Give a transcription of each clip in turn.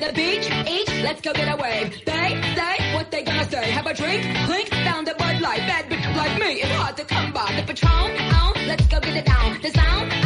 the beach, each, let's go get a wave. They say what they gonna say. Have a drink, clink, found a Bud Light. Bad bitch like me, it's hard to come by. The Patron, on, let's go get it down. The sound,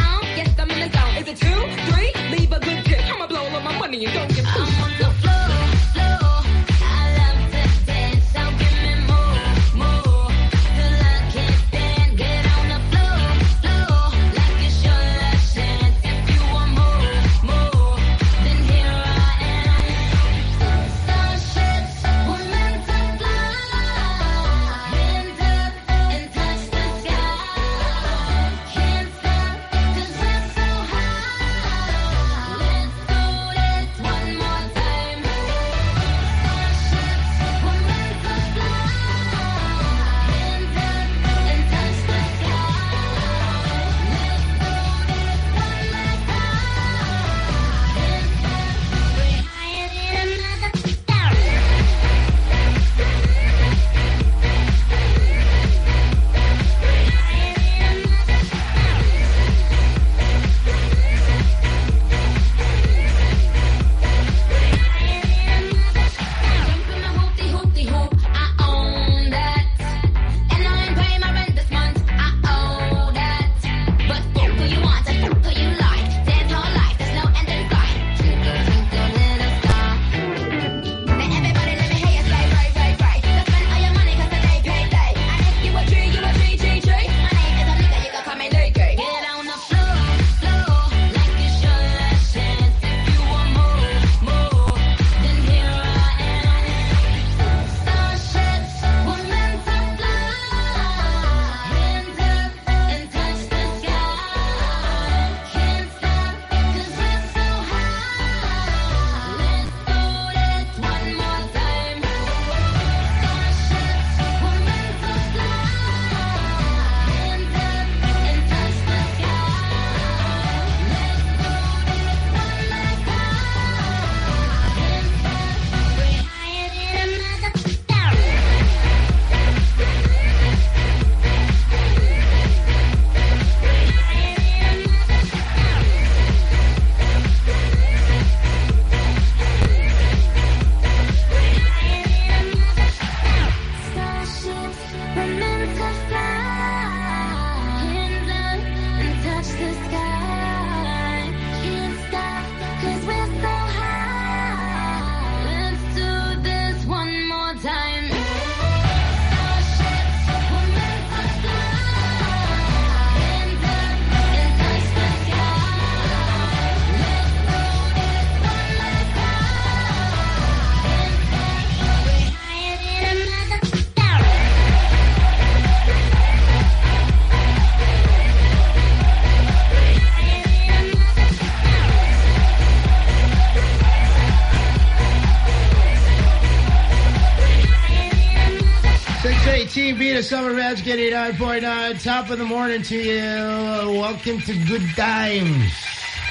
eighteen, beat a summer match, getting nine point nine. Top of the morning to you. Welcome to Good Times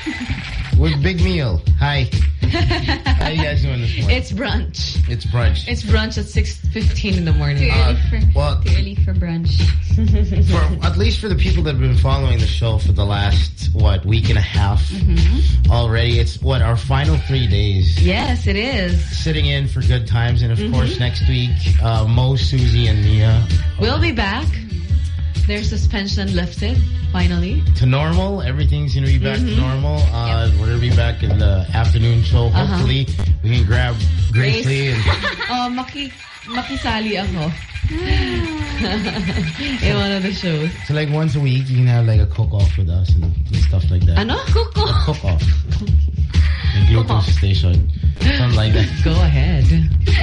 with Big Meal. Hi. How you guys doing this morning? It's brunch. It's brunch. It's brunch at 6.15 in the morning. Uh, well, Too early for brunch. for, at least for the people that have been following the show for the last what week and a half Mm-hmm. already. It's what our final three days. Yes, it is. Sitting in for good times, and of Mm-hmm. course next week, uh, Mo, Susie, and Mia We'll be back. Their suspension lifted, finally. to normal. Everything's gonna be back Mm-hmm. to normal. Uh, We're gonna be back in the afternoon show. Uh-huh. Hopefully, we can grab Grace, Grace. Lee and Oh, maki, makisali ako. in one of the shows. so like once a week you can have like a cook off with us and, and stuff like that. Ano? Kuko. Cook off. The Bluetooth station. Something like that. Go ahead.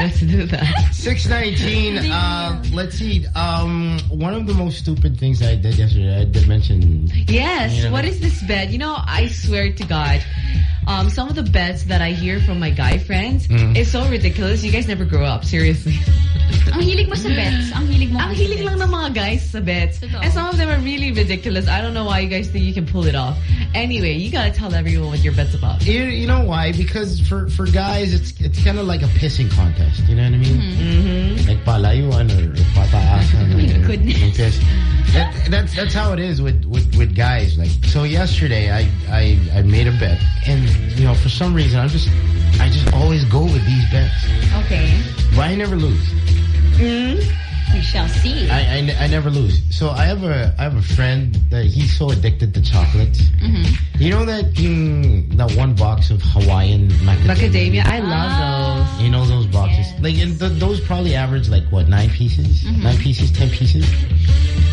Let's do that. 619, uh, let's see. Um, one of the most stupid things I did yesterday, I did mention. Yes. You know. What is this bed? You know, I swear to God, um, some of the beds that I hear from my guy friends Mhm. is so ridiculous. You guys never grow up, seriously. Ang hilig mo sa bets. Ang hilig mo Ang kasi hilig lang bets. ng mga guys sa bets. Totoo. And some of them are really ridiculous. I don't know why you guys think you can pull it off. Anyway, you gotta tell everyone what your bet's about. You, you know why? Because for, for guys, it's it's kind of like a pissing contest. You know what I mean? Mm-hmm. Like palayuan or pataasan. My or- goodness. like this. That, that's that's how it is with, with, with guys. Like so, yesterday I, I I made a bet, and you know for some reason I'm just I just always go with these bets. Okay. But I never lose. Hmm? We shall see. I, I, I never lose. So I have a I have a friend that he's so addicted to chocolates. Mm-hmm. You know that yung, that one box of Hawaiian macadamia. Macadamia. I Ah. those. You know those boxes. Yes. Like and th those probably average like what nine pieces, Mm-hmm. nine pieces, ten pieces.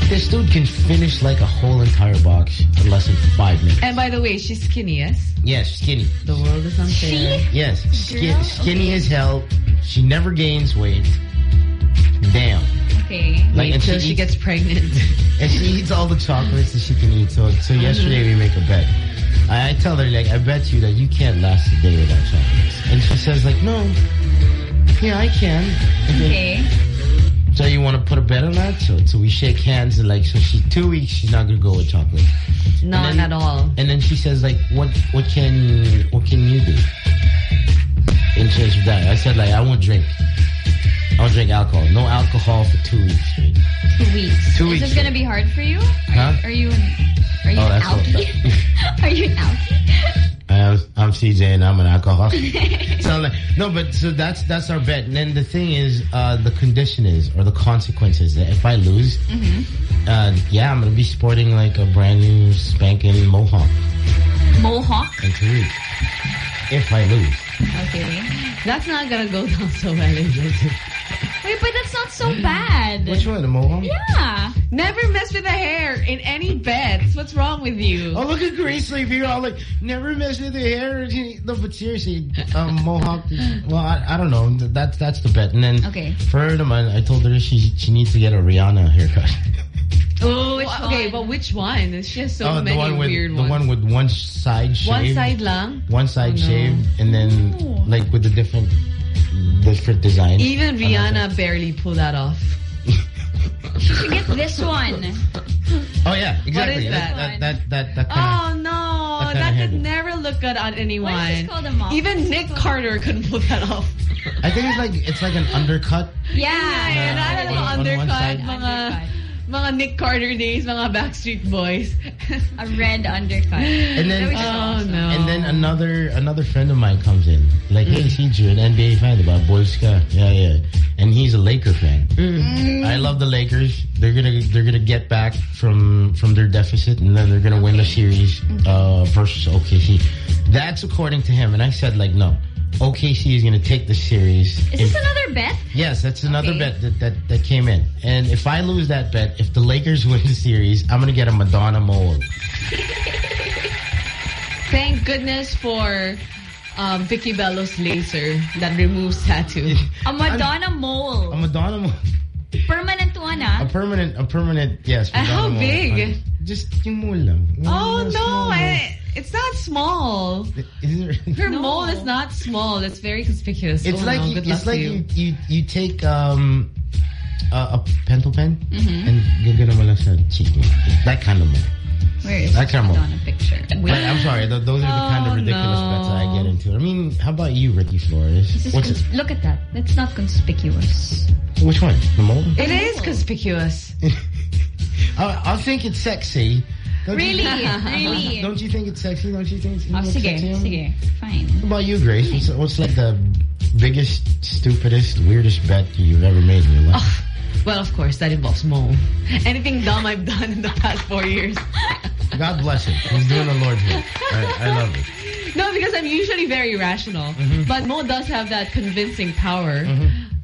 This dude can finish like a whole entire box in less than five minutes. And by the way, she's skinny, yes? Yes, skinny. The world is unfair. Yes, skin, skinny Okay. as hell. She never gains weight. Damn. Okay. Like, Wait and she she gets pregnant. And she eats all the chocolates that she can eat. So, so mm-hmm. yesterday we make a bet. I, I tell her like, I bet you that you can't last a day without chocolates. And she says like, no. Yeah, I can. And then- Okay. So you want to put a bet on that? So, so we shake hands and like, so she two weeks she's not gonna go with chocolate. None then- at all. And then she says like, what, what can, what can you do? In change of that, I said like, I won't drink. I won't drink alcohol. No alcohol for two weeks straight. Two weeks. Two Is weeks. this gonna be hard for you? Huh? Are you an, are you Oh, an that's what- are you an alkie? I'm, I'm CJ and I'm an alcoholic. so like, no, but so that's that's our bet. And then the thing is, uh, the condition is, or the consequences that if I lose, uh, yeah, I'm gonna be sporting like a brand new spanking mohawk Mohawk. in two weeks. If I lose, Okay. That's not gonna go down so well, is it? Wait, but that's not so bad. which one, the mohawk? Yeah. Never mess with the hair in any bets. What's wrong with you? Oh, look at Grace Lee. You're all like, never mess with the hair. No, but seriously, um, mohawk. Well, I, I don't know. That's that's the bet. And then Okay. for her, man, I told her she she needs to get a Rihanna haircut. Oh, okay, one? but which one? She has so oh, many the one with weird ones. the one with one side shaved. One side lang. one side Oh, no. shaved, and then Oh. like with the different different design. Even Rihanna barely pulled that off. You should get this one. Oh yeah, exactly. is that? that? that that that, kind Oh no, That kinda that could handle. never look good on anyone. What is this called, a mop? Even Nick Carter couldn't pull that off. I think it's like it's like an undercut. Yeah. Yeah, that uh, is on- on one undercut, side. Undercut. Mga Nick Carter days, mga Backstreet Boys. A red undercut. And then oh awesome. no. and then another another friend of mine comes in. Like, hey, see you an NBA fan about Boys Ska. Yeah, yeah. And he's a Laker fan. Mm. I love the Lakers. They're gonna they're gonna get back from from their deficit, and then they're gonna win the series uh, versus OKC. That's according to him, and I said like no. OKC is gonna take the series. Is this another bet? Yes, that's another Okay. bet that, that that came in. And if I lose that bet, if the Lakers win the series, I'm gonna get a Madonna mole. Thank goodness for um, Vicki Belo's laser that removes tattoo. A Madonna mole. A Madonna mole. Permanent one, A ah. permanent, a permanent, yes. How big? Just yung mole lang. Oh no, I, it's not small. Is it- Her No. mole is not small. It's very conspicuous. It's oh, like no, you, it's like you. you, you take um a, a pencil pen Mm-hmm. and gagana mo lang sa cheek mo. That kind of mole. Where is That kind of mole. Madonna picture? Like, I'm sorry, th those are the kind of Oh, ridiculous no. bets I get into. I mean, how about you, Ricky Flores? What's cons- Look at that. That's not conspicuous. Which one? The mole? It is conspicuous. I, I think it's sexy. Don't Really? You, really? don't you think it's sexy? Don't you think it's Oh, sige, sexy? sige. Fine. What about you, Grace? What's, what's like the biggest, stupidest, weirdest bet you've ever made in your life? Oh, well, of course, that involves Mo. Anything dumb I've done in the past four years. God bless him. He's doing the Lord's work. I, I love it. No, because I'm usually very rational. Mm-hmm. But Mo does have that convincing power.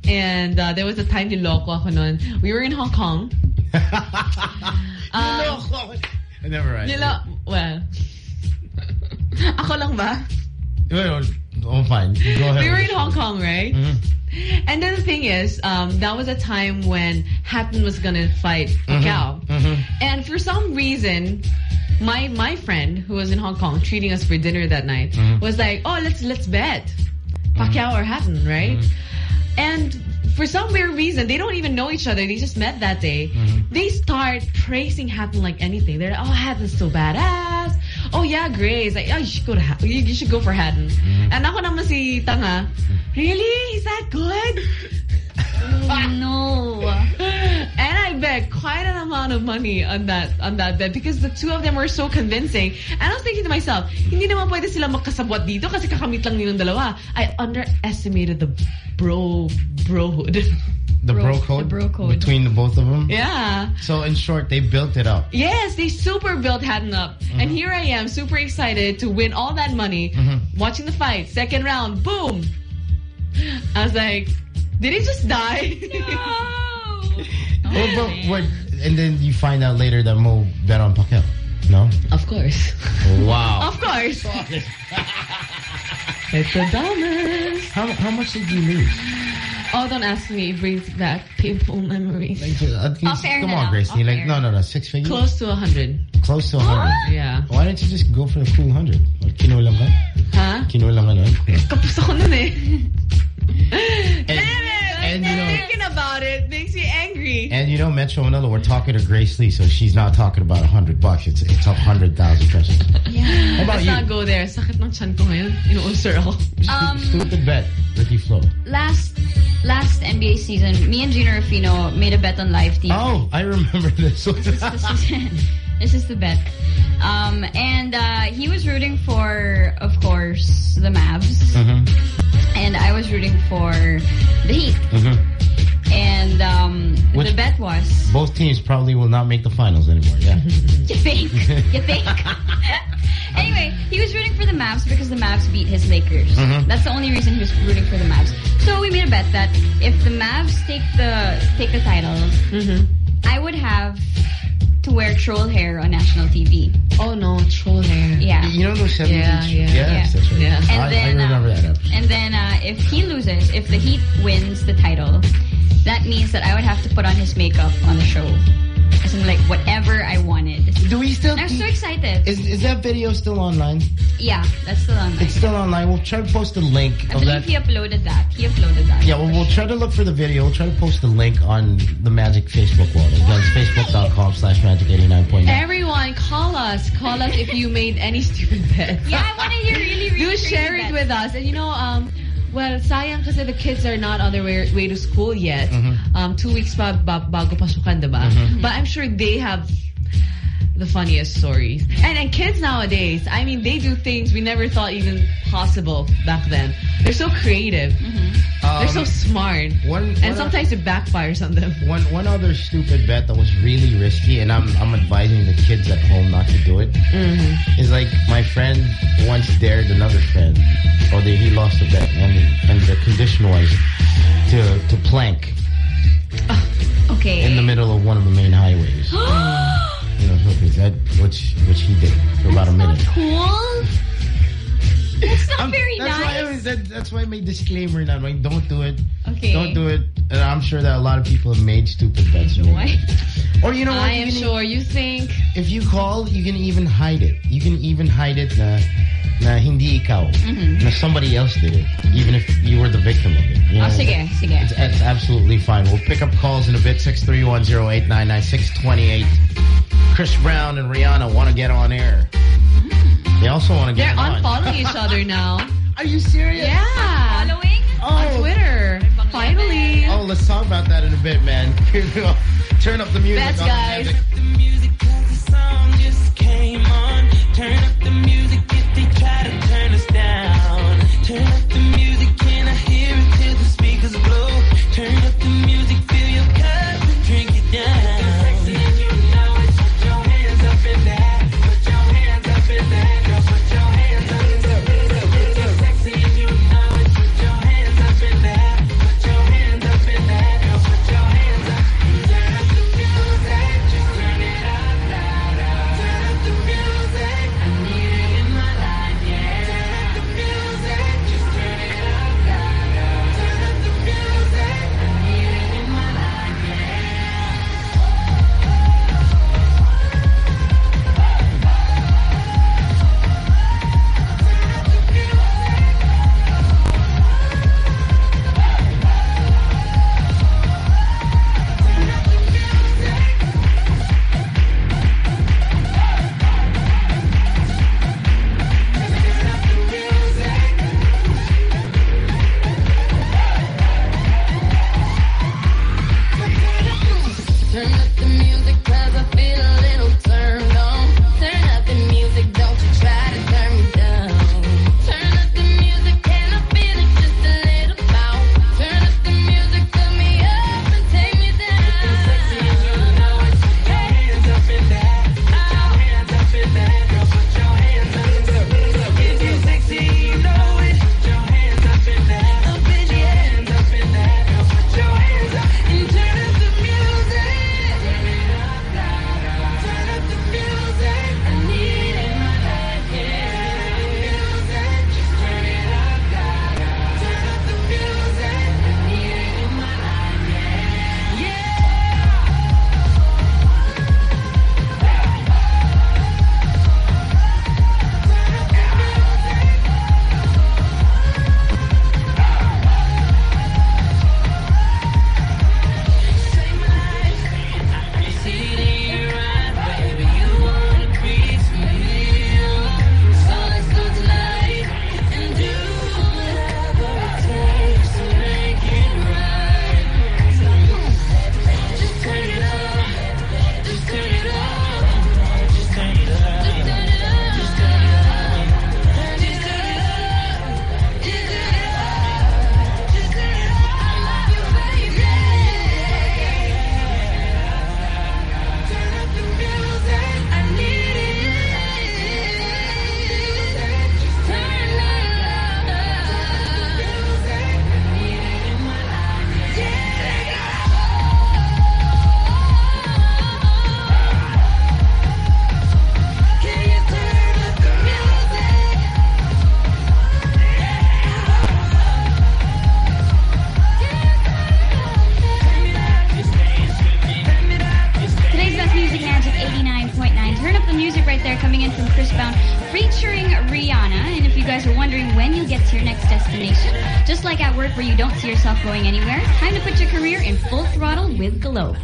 And uh, there was a time niloko ako nun. We were in Hong Kong. Um, Niloko. I never right. Nilo well. ako lang ba? Well, oh, fine. Go ahead. We were in. Hong Kong, right? Mhm. And then the thing is, um, that was a time when Hatton was gonna fight Pacquiao. Mhm. And for some reason, my my friend who was in Hong Kong treating us for dinner that night Mhm. was like, "Oh, let's let's bet Pacquiao or Hatton, right?" And for some weird reason, they don't even know each other. They just met that day. Mm-hmm. They start praising Hatton like anything. They're like, "Oh, Hatton's so badass." Oh yeah, Grace. Like, oh, you should go to Ha- you, you should go for Hatton. Mm-hmm. And ako naman si Tanga. Really? Is that good? No. and I bet quite an amount amount of money on that on that bet because the two of them were so convincing. And I was thinking to myself, hindi naman pwede sila magkasabwat dito kasi kakamit lang nilang dalawa. I underestimated the bro brohood. The bro, Bro- the code, bro code. between the both of them. yeah. So in short, they built it up. Yes, they super built Hatton up. And mm-hmm. here I am, super excited to win all that money, mm-hmm. watching the fight. Second round, boom. I was like, did he just die? No. Well, but what? And then you find out later that Mo bet on Pacquiao. No. of course. Wow. Of course. it's a dumber. How how much did you lose? Oh, don't ask me. It brings back painful memories. Like, least, come na on. Gracie. Off Like, air. no, no, no. Six figures. Close to a hundred. Close to a hundred. Yeah. Why don't you just go for the cool hundred? What, kinulang ka? Huh? Kinulang ka nun? Kapos ako nun eh. And, Damn it! and you know, Thinking about it makes me angry. and you know, Metro Manila, we're talking to Grace Lee, so she's not talking about a hundred bucks. It's it's a hundred thousand pesos. How about Let's you? not go there. Sakit ng chan ko ngayon. Inuulcer ako. Um, Stupid bet, Ricky Flo. last last NBA season, me and Gina Rufino made a bet on live TV. Oh, I remember this. one. this, is, this is the bet. Um, and uh, he was rooting for, of course, the Mavs, Mhm, and I was rooting for the Heat. mhm. And um, Which- the bet was, Both teams probably will not make the finals anymore. Yeah. you think, you think. anyway, he was rooting for the Mavs because the Mavs beat his Lakers. Mhm. That's the only reason he was rooting for the Mavs. So we made a bet that if the Mavs take the take the title, Mm-hmm. I would have to wear troll hair on national TV. Oh no, troll hair. Yeah. You know those 70s? Yeah, yeah. Yes, Yeah. that's right. Yeah. And I, then, I remember uh, that episode. And then uh, if he loses, if the Heat wins the title, that means that I would have to put on his makeup on the show. As in, like, whatever I wanted. Do we still... And I'm so excited. Is, is that video still online? yeah, that's still online. It's still online. We'll try to post a link I of believe that. he uploaded that. He uploaded that. Yeah, well, we'll try to look for the video. We'll try to post the link on the Magic Facebook wall. That's facebook.com slash magic89.9. Everyone, call us. Call us if you made any stupid bet. Yeah, I want to hear really, really Do share it bets. with us. And you know, um, well, sayang kasi the kids are not on their way, way to school yet. Mm-hmm. Um, two weeks pa ba, bago pasukan, diba? But I'm sure they have the funniest stories. And, and kids nowadays, I mean, they do things we never thought even possible back then. They're so creative. They're so Um, smart. one- and one- sometimes it backfires on them. One one other stupid bet that was really risky, and I'm I'm advising the kids at home not to do it. Mm-hmm. Is like my friend once dared another friend, or they, he lost a bet, and and the condition was to to plank Okay. in the middle of one of the main highways. you know, so that which which he did for about a minute. cool. That's not Um, very that's Why I nice. was, that, that's why I made disclaimer now. Like, don't do it. Okay. Don't do it. And I'm sure that a lot of people have made stupid bets. Why? Or you know what? I am can- sure you think If you call, you can even hide it. You can even hide it na, na hindi ikaw. Mm-hmm. Na somebody else did it. Even if you were the victim of it. You Oh, sige, sige. It's, it's absolutely fine. We'll pick up calls in a bit. 631-0899-628. Chris Brown and Rihanna want to get on air. They also want to get on. they're get on. unfollowing each other now. Are you serious? Yeah. Following? Oh. On Oh. Twitter. Finally. Oh, let's talk about that in a bit, man. Here we go. Turn up the music. Bets, on the guys. Magic. the music 'cause the song just came on. Turn up the music if they try to turn us down. Turn up the music, can I hear it till the speakers blow? Turn up the music,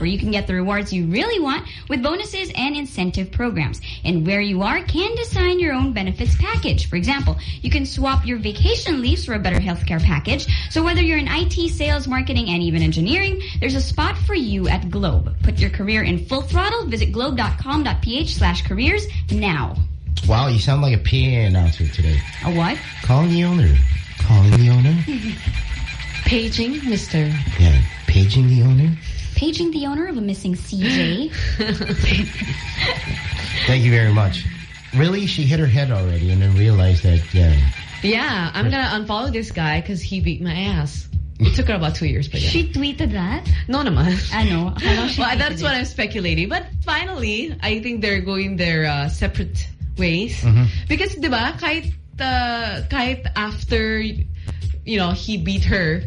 where you can get the rewards you really want with bonuses and incentive programs. And where you are can design your own benefits package. For example, you can swap your vacation leaves for a better healthcare package. So whether you're in IT, sales, marketing, and even engineering, there's a spot for you at Globe. Put your career in full throttle. Visit globe.com.ph slash careers now. Wow, you sound like a PA announcer today. A what? Calling the owner. Calling the owner. Paging, Mr. Yeah, paging the owner. Paging the owner of a missing CJ. Thank you very much. Really, she hit her head already and then realized that, yeah. Yeah, I'm gonna unfollow this guy because he beat my ass. It took her about two years, but yeah. She tweeted that? no naman. Ano? Akala ko she well, that's it. what I'm speculating. But finally, I think they're going their uh, separate ways. Mm-hmm. Because, di ba, kahit, uh, kahit after, you know, he beat her,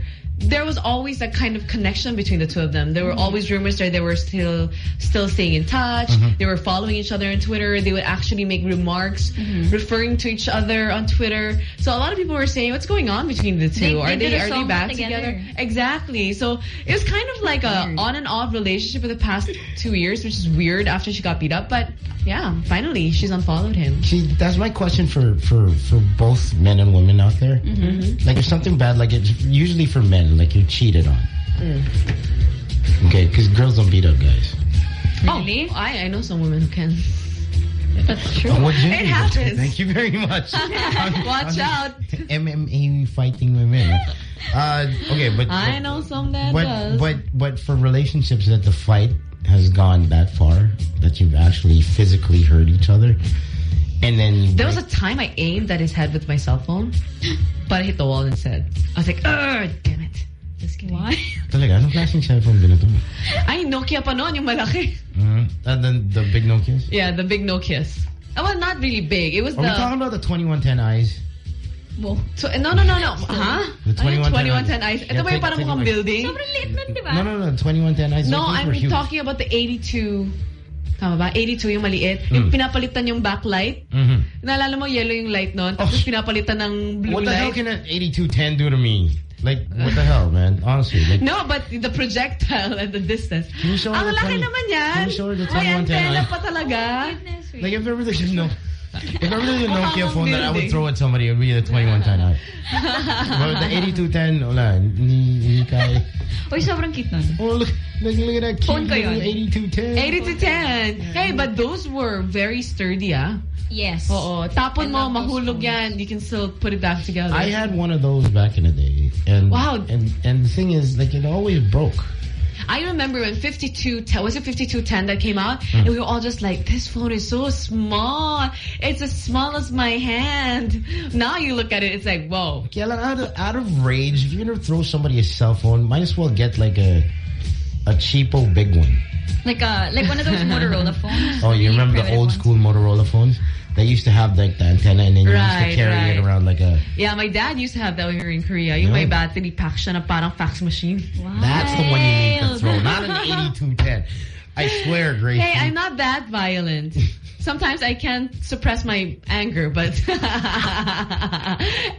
there was always that kind of connection between the two of them. There were always rumors that they were still still staying in touch. Mm-hmm. They were following each other on Twitter. They would actually make remarks referring to each other on Twitter. So a lot of people were saying, what's going on between the two? They- are they they, are they back together. together? Exactly. So it was kind of like a on and off relationship for the past two years, which is weird after she got beat up. But yeah, finally she's unfollowed him. See, that's my question for, for, for both men and women out there. Mm-hmm. Like, if something bad, like, it's usually for men, like you're cheated on. Mm. Okay, because girls don't beat up guys. Really? Oh, I, I know some women who can. That's true. Oh, what gender It is that? happens. Thank you very much. Watch out. MMA fighting women. Uh, okay, but I know some that but does. but but for relationships that the fight has gone that far that you've actually physically hurt each other, and then you There was a time I aimed at his head with my cell phone, but I hit the wall instead. I was like, Ugh, damn it. Just kidding. Why? talaga anong klaseng cellphone binato mo? Ay, Nokia pa noon, yung malaki. Mhm. And then the big Nokias. Yeah, the big Nokias. Oh, well, not really big. It was Are we the... talking about the 2110 eyes? Well, So, no, no, no, no. Huh? The 2110 2110 Ice. Ito ba yung parang take mukhang building? sobrang liit nun, di ba? No, no, no. 2110 eyes. No, I'm talking about the 82. Tama ba? 82 yung maliit. Yung Mm. pinapalitan yung backlight. Mhm. Naalala mo, yellow yung light nun. Tapos pinapalitan ng blue What the hell can an 8210 do to me? Like, what the hell, man? Honestly, like, No, but the projectile at the distance. Can you show her Ang the laki 20 naman yan. Can you show her the May 2110 antena eye? pa talaga. Goodness, like if ever there's no, if ever there's a Nokia Mukhang phone that I would throw at somebody, it would be the 2110i. but the 8210, wala, hindi, hindi kaya. Uy, sobrang cute nun. Oh, look, look, look at that cute Phone ko little yun. 8210. 80 to 10. Hey, but those were very sturdy, ah. Yes. Oo. Tapon I mo, love mahulog yan. You can still put it back together. I had one of those back in the day, and Wow. and and the thing is, like, it always broke. I remember when 5210, was it 5210 that came out? Hmm. And we were all just like, this phone is so small. It's as small as my hand. Now you look at it, it's like, whoa. Yeah, out of out of rage, if you're gonna throw somebody a cell phone, might as well get like a a cheapo big one. Like uh, like one of those Motorola phones. Oh, you remember the old ones. school Motorola phones? They used to have like the antenna and then you used to carry right. it around like a... Yeah, my dad used to have that when we were in Korea. Yung Yeah. may battery pack siya na parang fax machine. That's the one you need to throw, not an 8210. I swear, Gracie. Hey, I'm not that violent. Sometimes I can't suppress my anger, but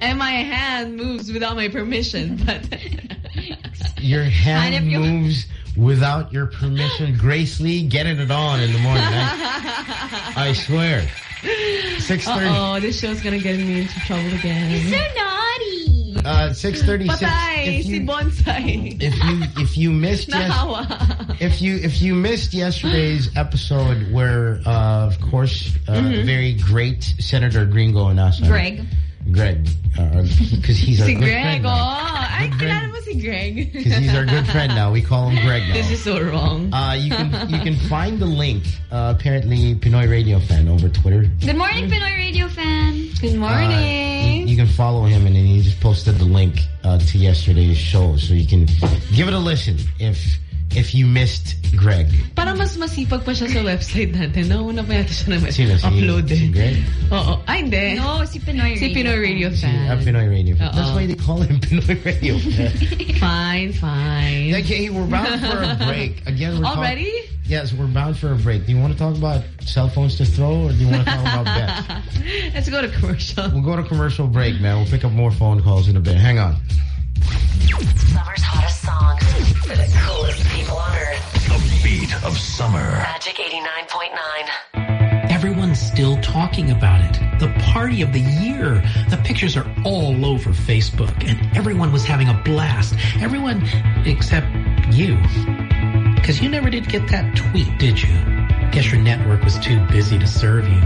and my hand moves without my permission. But Your hand you- moves without your permission. Grace Lee, getting it on in the morning. I, eh? I swear. 6.30. oh, this show's gonna get me into trouble again. So naughty. Uh, 6.36. Patay If si you, Bonsai. if you, if you missed yes, if you if you missed yesterday's episode where uh, of course uh, Mm-hmm. very great Senator Gringo and us Greg. Greg because he's a Si good Greg, friend now. Ay, Good kilala mo si Greg. because he's our good friend now we call him Greg now This is so wrong. uh, you can you can find the link uh, apparently Pinoy Radio fan over Twitter Good morning, Pinoy Radio fan. Good Uh, morning. you, you can follow him and then he just posted the link uh, to yesterday's show so you can give it a listen if if you missed Greg. Parang mas masipag pa siya sa website natin. Nauna pa yata siya na Sino? Si, upload si eh. Greg? Oo. Ay, hindi. No, si Pinoy Si Pinoy Radio Si, fan. uh, Pinoy Radio. Oo. That's why they call him Pinoy Radio. Fine, fine. okay, we're bound for a break. Again, we're Already? Yes, we're bound for a break. Do you want to talk about cell phones to throw or do you want to talk about bets? Let's go to commercial. We'll go to commercial break, man. We'll pick up more phone calls in a bit. Hang on. Summer's hottest songs for the coolest people on earth. The beat of summer. Magic 89.9. Everyone's still talking about it. The party of the year. The pictures are all over Facebook, and everyone was having a blast. Everyone except you. Because you never did get that tweet, did you? Guess your network was too busy to serve you.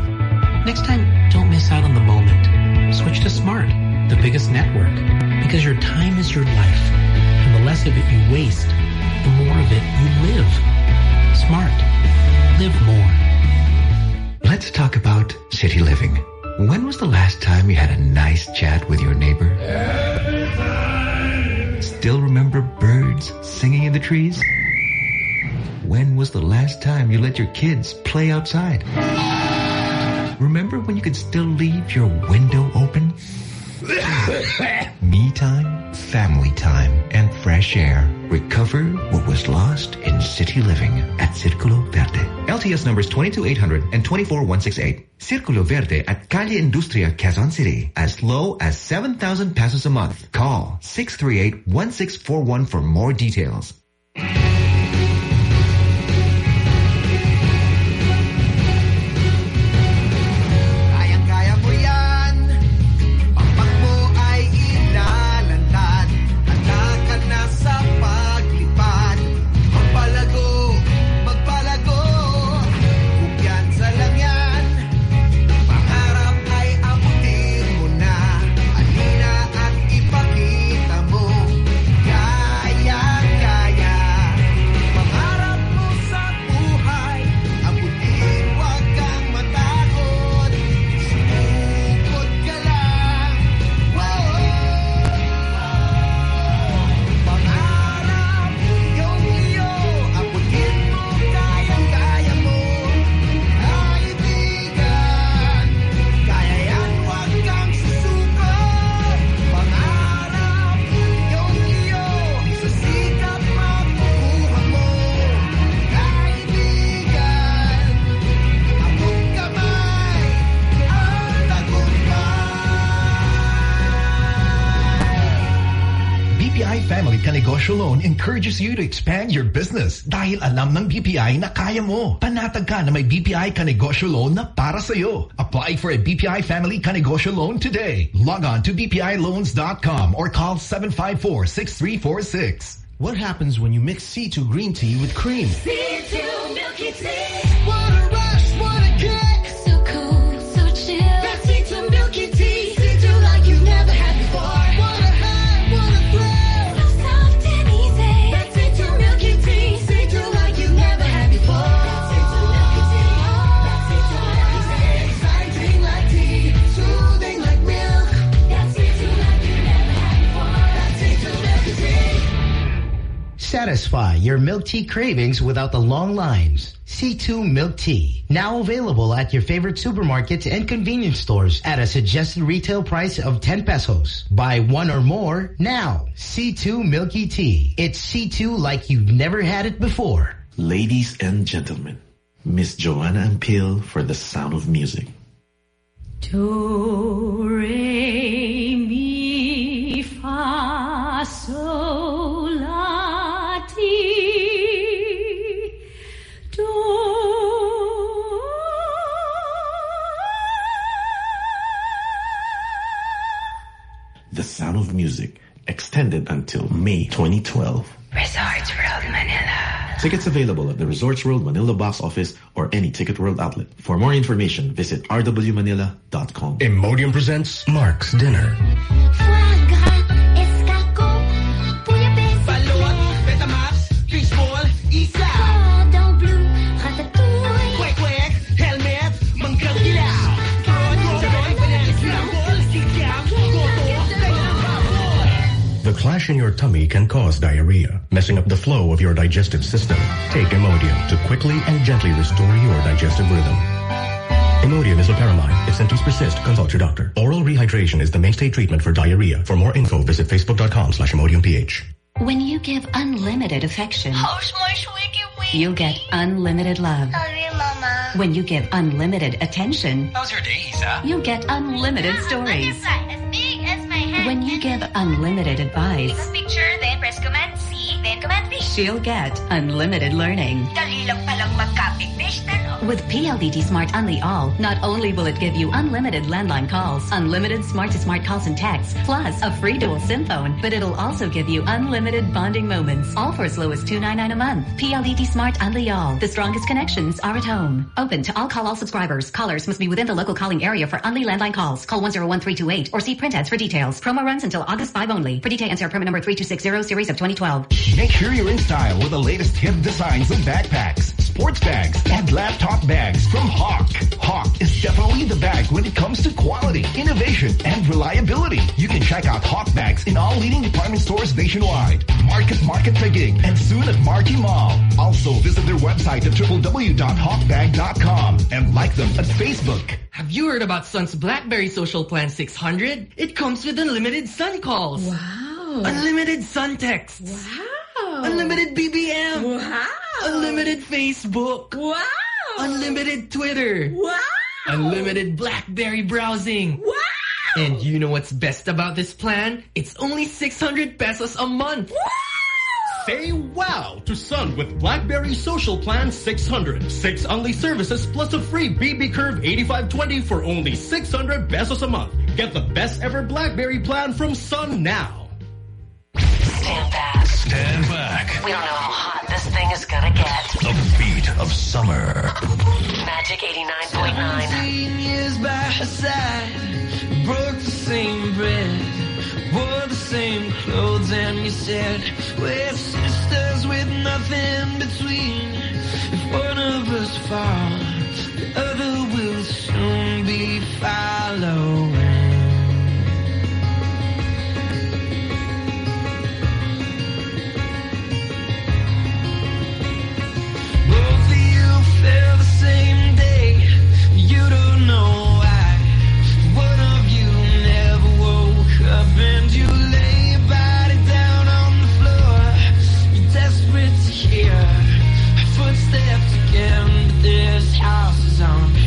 Next time, don't miss out on the moment. Switch to Smart, the biggest network. Because your time is your life. And the less of it you waste, the more of it you live. Smart. Live more. Let's talk about city living. When was the last time you had a nice chat with your neighbor? Still remember birds singing in the trees? When was the last time you let your kids play outside? Remember when you could still leave your window open? Me time, family time, and fresh air. Recover what was lost in city living at Circulo Verde. LTS numbers 22800 and 24168. Circulo Verde at Calle Industria, Quezon City. As low as 7,000 pesos a month. Call 638-1641 for more details. Kanegosyo Loan encourages you to expand your business dahil alam ng BPI na kaya mo. Panatag ka na may BPI Kanegosyo Loan na para sa'yo. Apply for a BPI Family Kanegosyo Loan today. Log on to bpiloans.com or call 754-6346. What happens when you mix C2 green tea with cream? C2 Milky Tea. Satisfy your milk tea cravings without the long lines. C2 Milk Tea. Now available at your favorite supermarkets and convenience stores at a suggested retail price of 10 pesos. Buy one or more now. C2 Milky Tea. It's C2 like you've never had it before. Ladies and gentlemen, Miss Joanna Ampil for The Sound of Music. Do, re, mi, fa, sol, extended until May 2012. Resorts World Manila. Tickets available at the Resorts World Manila box office or any Ticket World outlet. For more information, visit rwmanila.com. Imodium presents Mark's Dinner. Clash in your tummy can cause diarrhea, messing up the flow of your digestive system. Take Imodium to quickly and gently restore your digestive rhythm. Imodium is loperamide. If symptoms persist, consult your doctor. Oral rehydration is the mainstay treatment for diarrhea. For more info, visit facebook.com slash imodiumph. When you give unlimited affection, you'll get unlimited love. Mama. When you give unlimited attention, How's your day, Isa? you'll get unlimited stories. When you give unlimited advice, Picture, then press command C, then command V. she'll get unlimited learning. Dali lang palang magkapit fish, With PLDT Smart Unli All, not only will it give you unlimited landline calls, unlimited smart-to-smart calls and texts, plus a free dual SIM phone, but it'll also give you unlimited bonding moments, all for as low as 299 a month. PLDT Smart Unli All. The strongest connections are at home. Open to all call all subscribers. Callers must be within the local calling area for Unli landline calls. Call 101328 or see print ads for details. Promo runs until August 5 only. For details, NCR permit number 3260 series of 2012. Make sure you're in style with the latest hip designs of backpacks, sports bags, and laptop bags from Hawk. Hawk is definitely the bag when it comes to quality, innovation, and reliability. You can check out Hawk bags in all leading department stores nationwide. Market Market Taguig and soon at Marquee Mall. Also visit their website at www.hawkbag.com and like them at Facebook. Have you heard about Sun's BlackBerry Social Plan 600? It comes with unlimited Sun calls. Wow. Unlimited Sun texts. Wow. Unlimited BBM. Wow. Unlimited Facebook. Wow. Unlimited Twitter. Wow. Unlimited BlackBerry browsing. Wow. And you know what's best about this plan? It's only 600 pesos a month. Wow. Say wow to Sun with BlackBerry Social Plan 600. Six only services plus a free BB Curve 8520 for only 600 pesos a month. Get the best ever BlackBerry plan from Sun now. Stand back. Stand back. We don't know how hot this thing is gonna get. The beat of summer. Magic 89.9. 17 years by her side, broke the same bread, wore the same clothes, and you said, we're sisters with nothing between. If one of us falls, the other will soon be following. left again. This house is on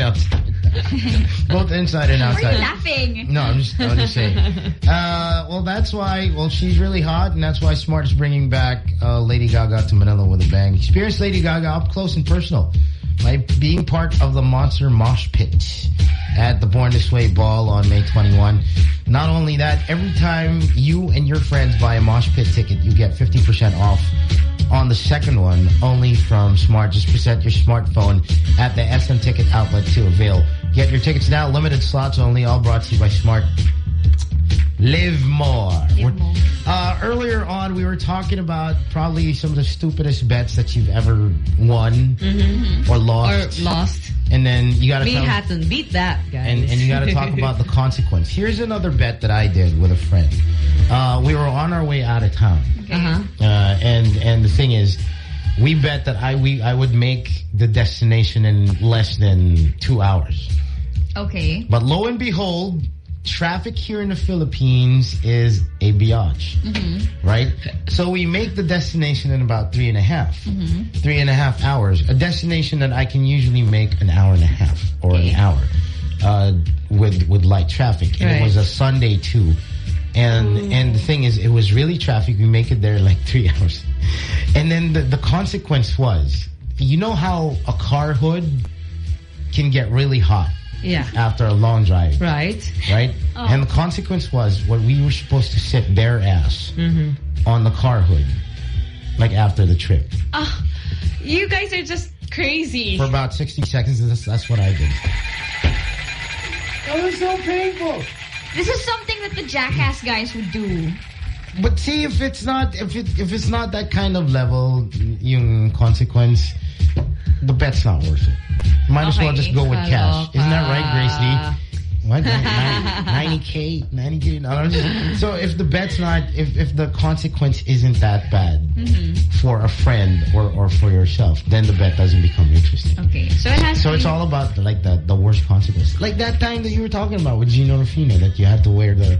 outside. Both inside and outside. you laughing? No, I'm just, I'm just saying. Uh, well, that's why, well, she's really hot, and that's why Smart is bringing back uh, Lady Gaga to Manila with a bang. Experience Lady Gaga up close and personal by being part of the Monster Mosh Pit at the Born This Way Ball on May 21. Not only that, every time you and your friends buy a Mosh Pit ticket, you get 50% off on the second one, only from Smart. Just present your smartphone at the SM Ticket outlet to avail. Get your tickets now. Limited slots only. All brought to you by Smart. Live more. We're- Uh, earlier on, we were talking about probably some of the stupidest bets that you've ever won or lost. Or lost. And then you got to Me Hatton, beat that, guys. and, and you got to talk about the consequence. Here's another bet that I did with a friend. Uh, we were on our way out of town. Uh-huh. Uh, and and the thing is, we bet that I we I would make the destination in less than two hours. Okay. But lo and behold, traffic here in the Philippines is a biatch, Mm-hmm. right? So we make the destination in about three and a half, Mm-hmm. three and a half hours. A destination that I can usually make an hour and a half or an hour uh, with with light traffic. And Right. it was a Sunday too. And and the thing is, it was really traffic. We make it there like three hours. And then the, the consequence was, you know how a car hood can get really hot Yeah. after a long drive, Right. right? Oh. And the consequence was what we were supposed to sit bare ass Mm-hmm. on the car hood, like after the trip, Ah, you guys are just crazy. for about 60 seconds. That's, that's what I did. That was so painful. This is something that the jackass guys would do. But see, if it's not if it if it's not that kind of level, yung consequence, the bet's not worth it. Might as well just go with cash. Isn't that right, Grace Lee? What? 90k? 90k? No, I'm just- so if the bet's not, if, if the consequence isn't that bad Mm-hmm. for a friend or, or for yourself, then the bet doesn't become interesting. Okay, so it has So it's all about like the, the worst consequence. Like that time that you were talking about with Gino Rufino that you had to wear the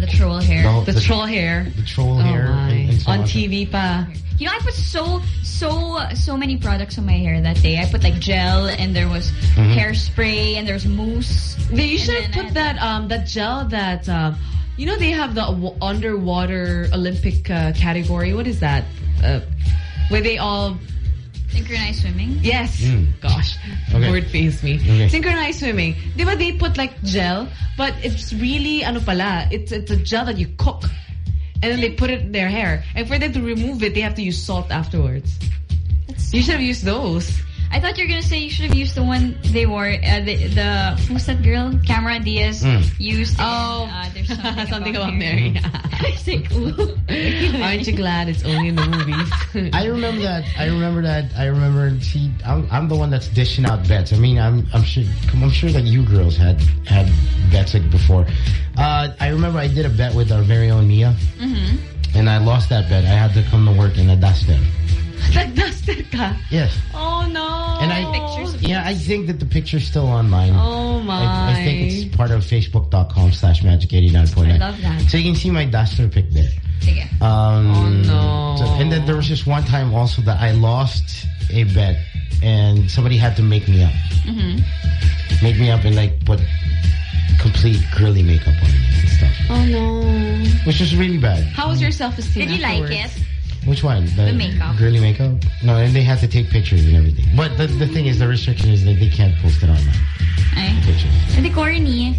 the troll hair. The- The, troll hair. the troll Oh hair and, and so On on. TV pa. You know, I put so, so, so many products on my hair that day. I put like gel and there was Mhm. hairspray and there's mousse. They, you should have I put that um that gel that um you know they have the underwater Olympic uh, category. What is that? Uh, where they all Synchronized swimming. yes, Mm. gosh, Okay. word face me. Okay. Synchronized swimming. Di ba they put like gel, but it's really ano pala? It's it's a gel that you cook. And then they put it in their hair. And for them to remove it, they have to use salt afterwards. You should have used those. I thought you were gonna say you should have used the one they wore. Uh, the the who's that girl? Cameron Diaz Mm. used. Oh. uh, there's something, Something about, about Mary. I was like, ooh. Aren't you glad it's only in the movies? I remember that. I remember that. I remember. See, I'm, I'm the one that's dishing out bets. I mean, I'm I'm sure I'm sure that you girls had had bets like before. Uh, I remember I did a bet with our very own Mia, Mm-hmm. and I lost that bet. I had to come to work in a duster. Nag-dusted ka? Yes, Oh, no. and I yeah I think that the picture's still online. Oh, my. I, I think it's part of Facebook.com slash Magic eighty nine point I love that. So you can see my duster pic there. Sige. Um, Oh, no. so- and then there was just one time also that I lost a bet and somebody had to make me up. Mm-hmm. Make me up and like put complete girly makeup on me and stuff. Oh, no. Which was really bad. How was your self-esteem Did you like it? Which one? The makeup. Girly makeup? No, and they have to take pictures and everything. But the, the thing is, the restriction is that they can't post it online. Ay. Pictures. Hindi corny.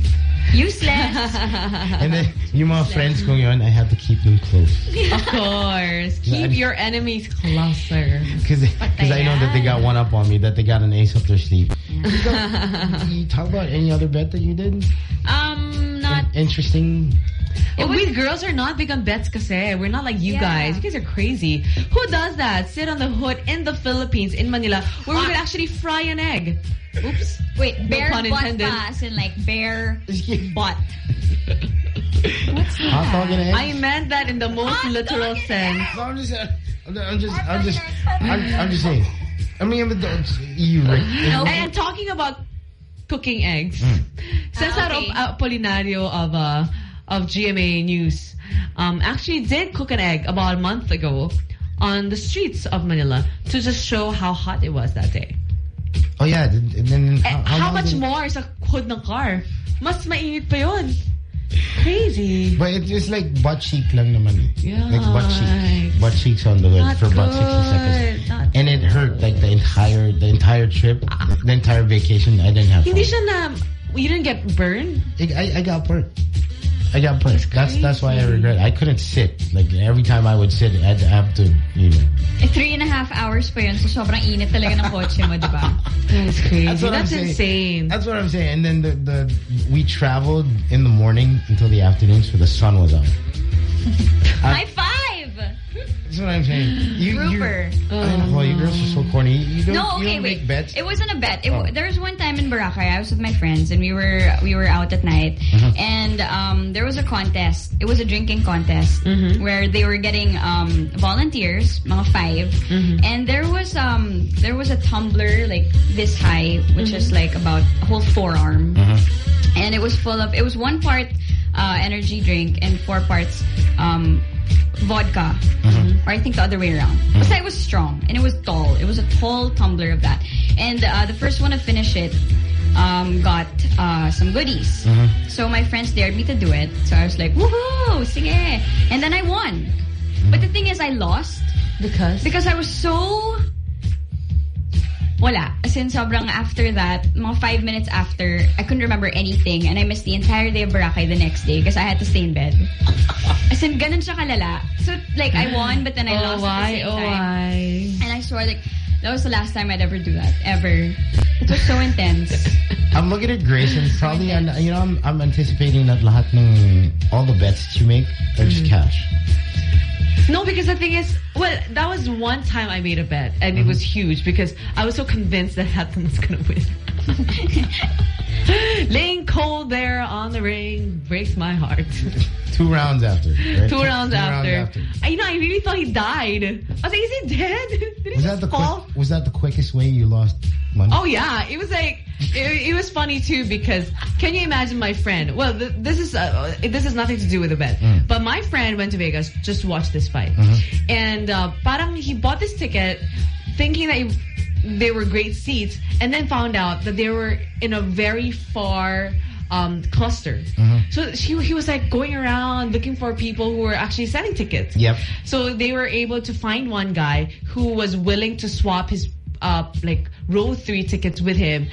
Useless. And then, yung mga friends ko yun, I have to keep them close. Of course. Keep your enemies closer. Because I know that they got one up on me, that they got an ace up their sleeve. you talk about any other bet that you did? um, not. Interesting. But we girls are not big on bets kasi. We're not like you Yeah. guys. You guys are crazy. Who does that? Sit on the hood in the Philippines, in Manila, where we could actually fry an egg. Oops. Wait, No bare pun butt intended. pass and like bare butt. Hot dog and eggs? I meant that in the most literal sense. No, I'm just, I'm just, I'm just, I'm just, I'm, I'm just saying. I mean, but it's you, Rick. And talking about cooking eggs. Mm. Cesar Ah, okay. Ap- Apolinario of uh, of GMA News um, actually did cook an egg about a month ago on the streets of Manila to just show how hot it was that day. Oh yeah, and then Eh, how, how, long much more sa hood ng car? Mas mainit pa yun. Crazy. But it's just like butt cheek lang naman. eh. Yeah. Like butt cheek. Butt cheeks on the hood for about 60 seconds. Not And it hurt like the entire the entire trip, the entire vacation. I didn't have fun. Hindi siya na, you didn't get burned? I, I, I got burnt. I got burnt. That's that's why I regret. I couldn't sit. Like every time I would sit, I'd have to, you know. Eh, three and a half hours pa yun, so sobrang init talaga ng kotse mo, di ba? That's crazy. That's what I'm That's saying. insane. That's what I'm saying. And then the, the we traveled in the morning until the afternoon, so the sun was out. High five! That's what I'm saying. You, Grouper. You, I don't know, you girls are so corny. You don't, no, you okay, don't wait. make bets. It wasn't a bet. It, Oh. There was one time in Boracay, I was with my friends, and we were we were out at night, Mhm. and um, there was a contest. It was a drinking contest where they were getting um, volunteers, mga 5 and there was um there was a tumbler like this high, which is like about a whole forearm, and it was full of. It was one part uh, energy drink and four parts um, vodka. Or I think the other way around. Basta it was strong and it was tall. It was a tall tumbler of that. And uh, the first one to finish it um, got uh, some goodies. So my friends dared me to do it. So I was like, woohoo, sige. And then I won. But the thing is, I lost. Because? Because I was so... Wala. Since in, sobrang after that, mga five minutes after, I couldn't remember anything and I missed the entire day of Boracay the next day because I had to stay in bed. As in, ganun siya kalala. So, like, I won, but then I Oh, lost why? at the same Oh, time. why? And I swore, like, that was the last time I'd ever do that. Ever. It was so intense. I'm looking at Grace and probably, and you know, I'm, I'm anticipating that lahat ng, all the bets that you make are just Mm-hmm. cash. No, because the thing is, well, that was one time I made a bet, and it Mm-hmm. was huge because I was so convinced that Hatton was going to win. Laying cold there on the ring breaks my heart. Two rounds after. Right? Two rounds after. after. I, you know, I really thought he died. I was like, is he dead? Did he Was just that the fall? quick, was that the quickest way you lost money? Oh yeah, it was like it, it was funny too because can you imagine my friend? Well, th this is uh, this has nothing to do with the bet, Mm. but my friend went to Vegas just to watch this fight, Mhm. and uh, parang he bought this ticket thinking that he, they were great seats, and then found out that they were in a very far. Um, cluster. Mhm. So she, he was like going around looking for people who were actually selling tickets. Yep. So they were able to find one guy who was willing to swap his uh like row three tickets with him.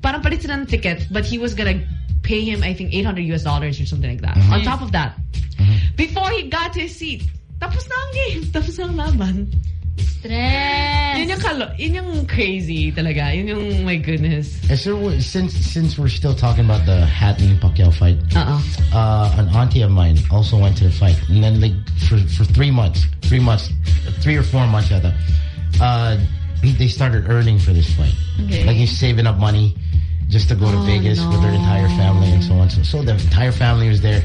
Parang palit sila ng tickets, but he was gonna pay him I think 800 US dollars or something like that. On top of that, before he got to his seat, tapos na ang game, tapos na ang laban. Stress. Yun yung, kalo, yun yung crazy talaga. Yun yung, my goodness. Uh, so w- since since we're still talking about the Hatton Pacquiao fight, Uh-uh. uh, an auntie of mine also went to the fight, and then like for for three months, three months, three or four months, I thought, uh, they started earning for this fight. Okay. Like he's saving up money just to go to Oh, Vegas with their no. entire family and so on. So, so the entire family was there.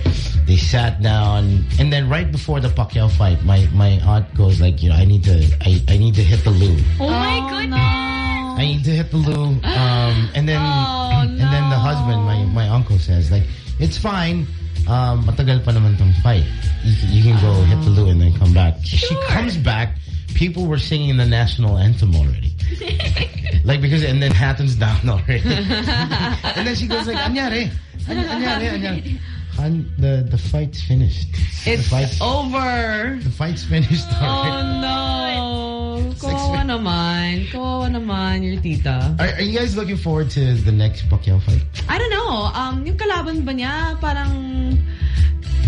They sat down, and then right before the Pacquiao fight, my my aunt goes like, you know, I need to I, I need to hit the loo. Oh, my goodness. I need to hit the loo. Um, and then Oh, and then the husband, my my uncle says like, it's fine. Um, matagal pa naman tong fight. You, can- you can go hit the loo and then come back. She comes back. People were singing the national anthem already. like because and then Hatton's down already. and then she goes like, anyari, Any- anyari, anyari. Han, the the fight's finished. It's the fight's over. the fight's finished Oh already. no. Kawawa naman. Kawawa naman your tita. Are, are you guys looking forward to the next Pacquiao fight? I don't know. Um, yung kalaban ba niya, parang,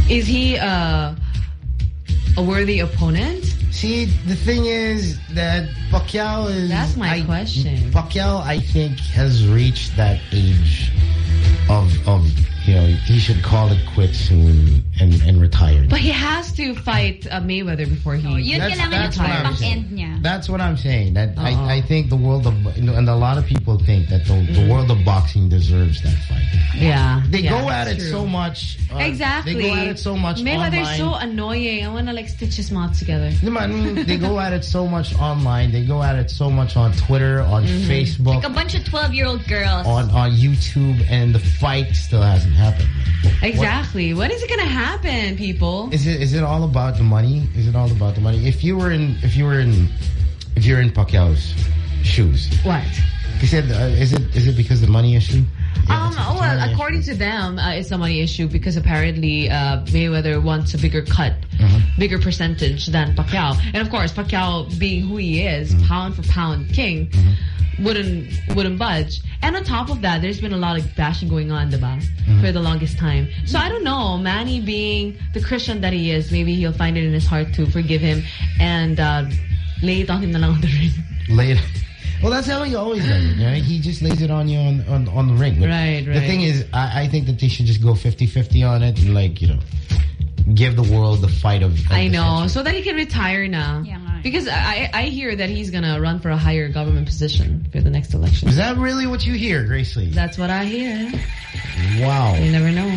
is he uh, a worthy opponent? See, the thing is that Pacquiao is... That's my I- question. Pacquiao, I think, has reached that age of, of you know, he should call it quits soon and, and retire. But he has to fight uh, Mayweather before he. Yun That's- that's what I'm saying. That's what I'm saying. That Uh-huh. I, I think the world of and a lot of people think that the, Mm-hmm. the world of boxing deserves that fight. Yeah, They yeah, go at it true. so much. uh, Exactly. They go at it so much Mayweather's online. so annoying. I want to like stitch his mouth together. Naman, they go at it so much online. They go at it so much on Twitter, on Mm-hmm. Facebook, Like a bunch of 12-year-old girls. on on YouTube, and the fight still hasn't happened. Exactly. When is it gonna happen, people? Is it is it all about the money? Is it all about the money? If you were in if you were in if you're in Pacquiao's shoes, What? he said, uh, is it is it because the money issue? Yeah, Um, it's well, according to them, uh, it's a money issue because apparently uh, Mayweather wants a bigger cut, Uh-huh. bigger percentage than Pacquiao. And of course, Pacquiao being who he is, Mm-hmm. pound for pound king, wouldn't wouldn't budge. And on top of that, there's been a lot of bashing going on, diba? Mm-hmm. For the longest time. So I don't know, Manny being the Christian that he is, maybe he'll find it in his heart to forgive him and uh, lay it on him na lang on the ring. Later. Well, that's how he always does it. Right? He just lays it on you on, on, on the ring. But Right, The thing is, I, I think that they should just go 50-50 on it and, like, you know, give the world the fight of... of I know, century. so that he can retire now. Yeah, nga. Because I I hear that he's gonna run for a higher government position for the next election. Is that really what you hear, Grace Lee? That's what I hear. Wow. You never know.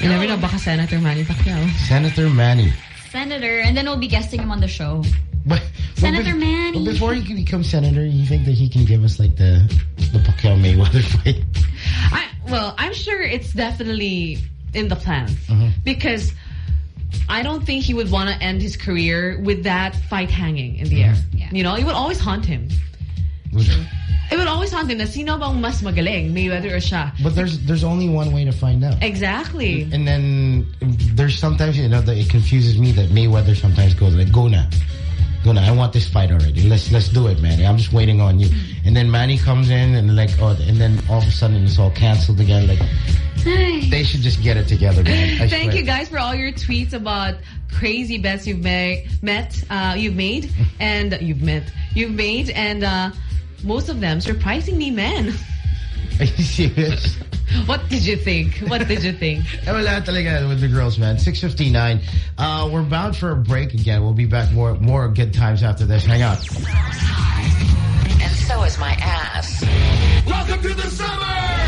You never know, baka Senator Manny Pacquiao. Senator Manny. Senator, and then we'll be guesting him on the show. But, Senator but, Manny. But before he can become senator, you think that he can give us, like, the, the Pacquiao Mayweather fight? I, well, I'm sure it's definitely in the plans Uh-huh. because I don't think he would want to end his career with that fight hanging in the air. Mm-hmm. Yeah. You know, it would always haunt him. It would always haunt him na sino bang mas magaling, Mayweather or siya. But there's there's only one way to find out. Exactly. And then there's sometimes, you know, that it confuses me that Mayweather sometimes goes like, go now. Go now. I want this fight already. Let's let's do it, Manny. I'm just waiting on you. And then Manny comes in and like, oh, and then all of a sudden it's all canceled again. Like, they should just get it together, man. Thank swear. you guys for all your tweets about crazy bets you've made, met, uh, you've made, and you've met, you've made, and uh, most of them surprisingly men. Are you serious? What did you think? What did you think? Wala talaga with the girls, man. 6.59. Uh, we're bound for a break again. We'll be back more more good times after this. Hang on. And so is my ass. Welcome to the summer!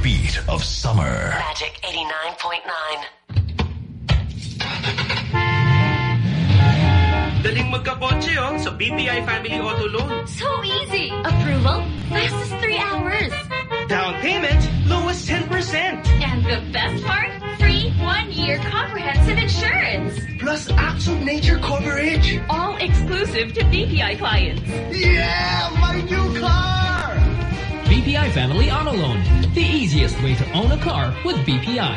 The beat of summer. Magic 89.9. Daling magkakotse oh, sa BPI Family Auto Loan. So easy. Approval, fastest three hours. Down payment, lowest 10%. And the best part, free one-year comprehensive insurance. Plus acts of nature coverage. All exclusive to BPI clients. Yeah, my new car! BPI Family Auto Loan. The easiest way to own a car with BPI.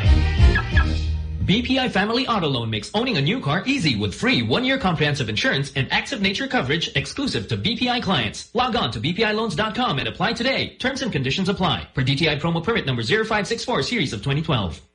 BPI Family Auto Loan makes owning a new car easy with free one-year comprehensive insurance and active nature coverage exclusive to BPI clients. Log on to bpiloans.com and apply today. Terms and conditions apply. For DTI promo permit number 0564 series of 2012.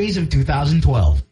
of 2012.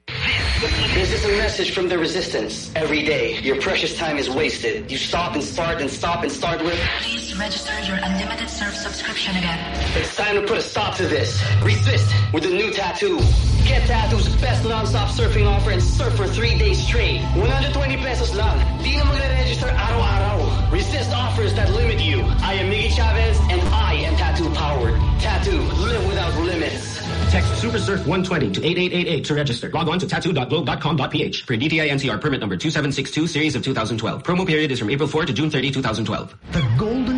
This is a message from the resistance. Every day, your precious time is wasted. You stop and start and stop and start with. Please register your unlimited surf subscription again. It's time to put a stop to this. Resist with a new tattoo. Get Tattoo's best non-stop surfing offer and surf for three days straight. 120 pesos lang. Di na magre-register araw-araw. Resist offers that limit you. I am Miggy Chavez and I am Tattoo powered. Tattoo, live without limits. Text SuperSurf 120 to 8888 to register. Log on to tattoo.globe.com.ph. Per DTI NCR permit number 2762 series of 2012. Promo period is from April 4 to June 30, 2012. The Golden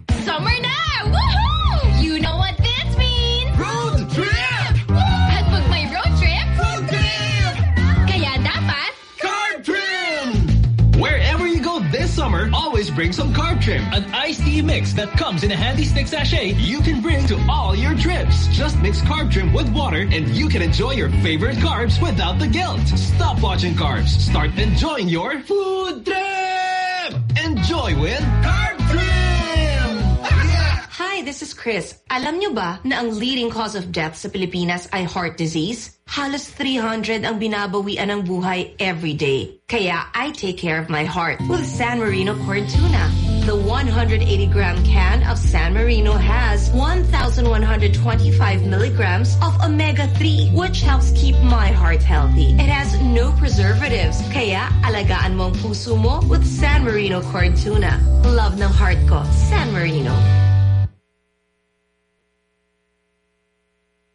Summer na! Woohoo! You know what this means? Road trip! At pag may road trip, road trip! Kaya dapat, Carb trim! Wherever you go this summer, always bring some carb trim. An iced tea mix that comes in a handy stick sachet You can bring to all your trips. Just mix carb trim with water and you can enjoy your favorite carbs without the guilt. Stop watching carbs. Start enjoying your food trip. Enjoy with Carb Trim! Hi, this is Chris. Alam niyo ba na ang leading cause of death sa Pilipinas ay heart disease? Halos 300 ang binabawian ng buhay every day. Kaya I take care of my heart with San Marino corn tuna. The 180-gram can of San Marino has 1,125 milligrams of omega-3, which helps keep my heart healthy. It has no preservatives, kaya alagaan mo ang puso mo with San Marino corn tuna. Love ng heart ko, San Marino.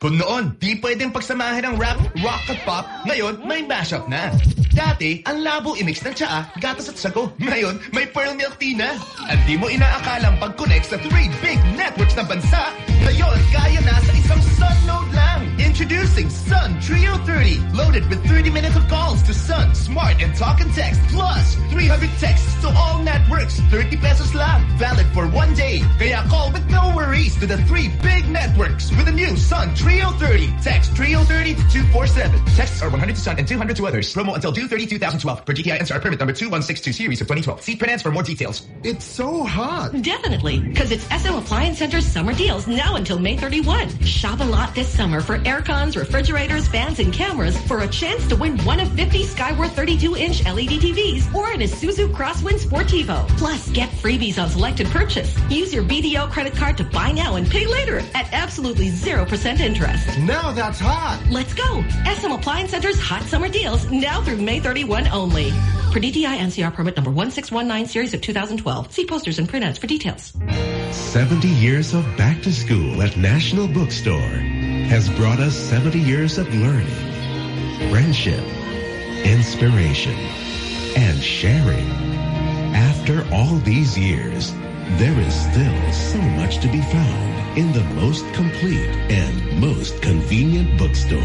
Kung noon, di pwedeng pagsamahin ng rap, rock at pop, ngayon may mashup na. Dati, ang labo imix ng tsaa, gatas at sago. Ngayon, may pearl milk tea na. At di mo inaakalang pag-connect sa three big networks ng bansa. Ngayon, kaya na sa isang Sun node lang. Introducing Sun Trio 30, loaded with 30 minutes of calls to Sun, Smart, and Talk and Text, plus 300 texts to all networks, 30 pesos lang, valid for one day. Kaya call with no worries to the three big networks with the new Sun Trio 30. Text Trio 30 to 247. Texts are 100 to Sun and 200 to others. Promo until June 30, 2012. Per DTI NCR permit number 2162 series of 2012. See Finance for more details. It's so hot. Definitely, because it's SM Appliance Center's summer deals now until May 31. Shop a lot this summer for air cons, refrigerators, fans, and cameras for a chance to win one of 50 Skyworth 32-inch LED TVs or an Isuzu Crosswind Sportivo. Plus, get freebies on selected purchase. Use your BDO credit card to buy now and pay later at absolutely 0% interest. Now that's hot. Let's go. SM Appliance Center's hot summer deals now through May 31 only. For DTI NCR permit number 1619 series of 2012. See posters and printouts for details. 70 years of back to school at National Bookstore has brought us 70 years of learning, friendship, inspiration, and sharing. After all these years, there is still so much to be found in the most complete and most convenient bookstore.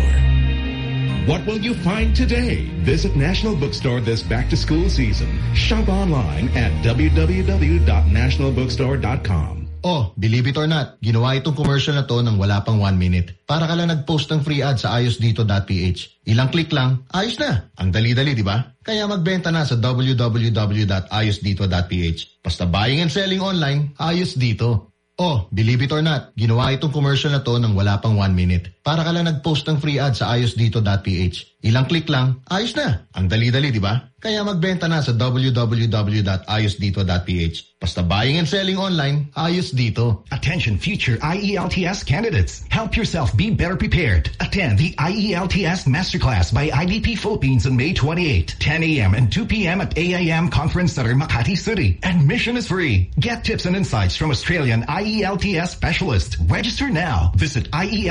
What will you find today? Visit National Bookstore this back-to-school season. Shop online at www.nationalbookstore.com. Oh, believe it or not, ginawa itong commercial na to ng wala pang one minute. Para ka lang nag-post ng free ad sa ayosdito.ph. Ilang click lang, ayos na. Ang dali-dali, di ba? Kaya magbenta na sa www.ayosdito.ph. Basta buying and selling online, ayos dito. Oh, believe it or not, ginawa itong commercial na to ng wala pang one minute. Para ka lang nag-post ng free ad sa ayosdito.ph. Ilang click lang, ayos na. Ang dali-dali, di ba? Kaya magbenta na sa www.ayosdito.ph. Basta buying and selling online, ayos dito. Attention future IELTS candidates. Help yourself be better prepared. Attend the IELTS Masterclass by IDP Philippines on May 28, 10 a.m. and 2 p.m. at AIM Conference Center, Makati City. Admission is free. Get tips and insights from Australian IELTS specialists. Register now. Visit E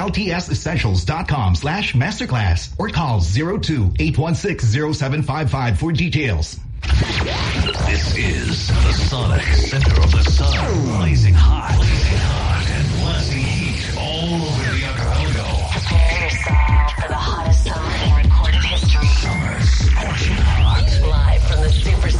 IELTSessentials.com slash masterclass or call 02-816-0755 for details. This is the sonic center of the sun. Blazing hot. Blazing hot and blasting heat all over the archipelago. Prepare yourself for the hottest summer in recorded history. Summer scorching hot. Live from the super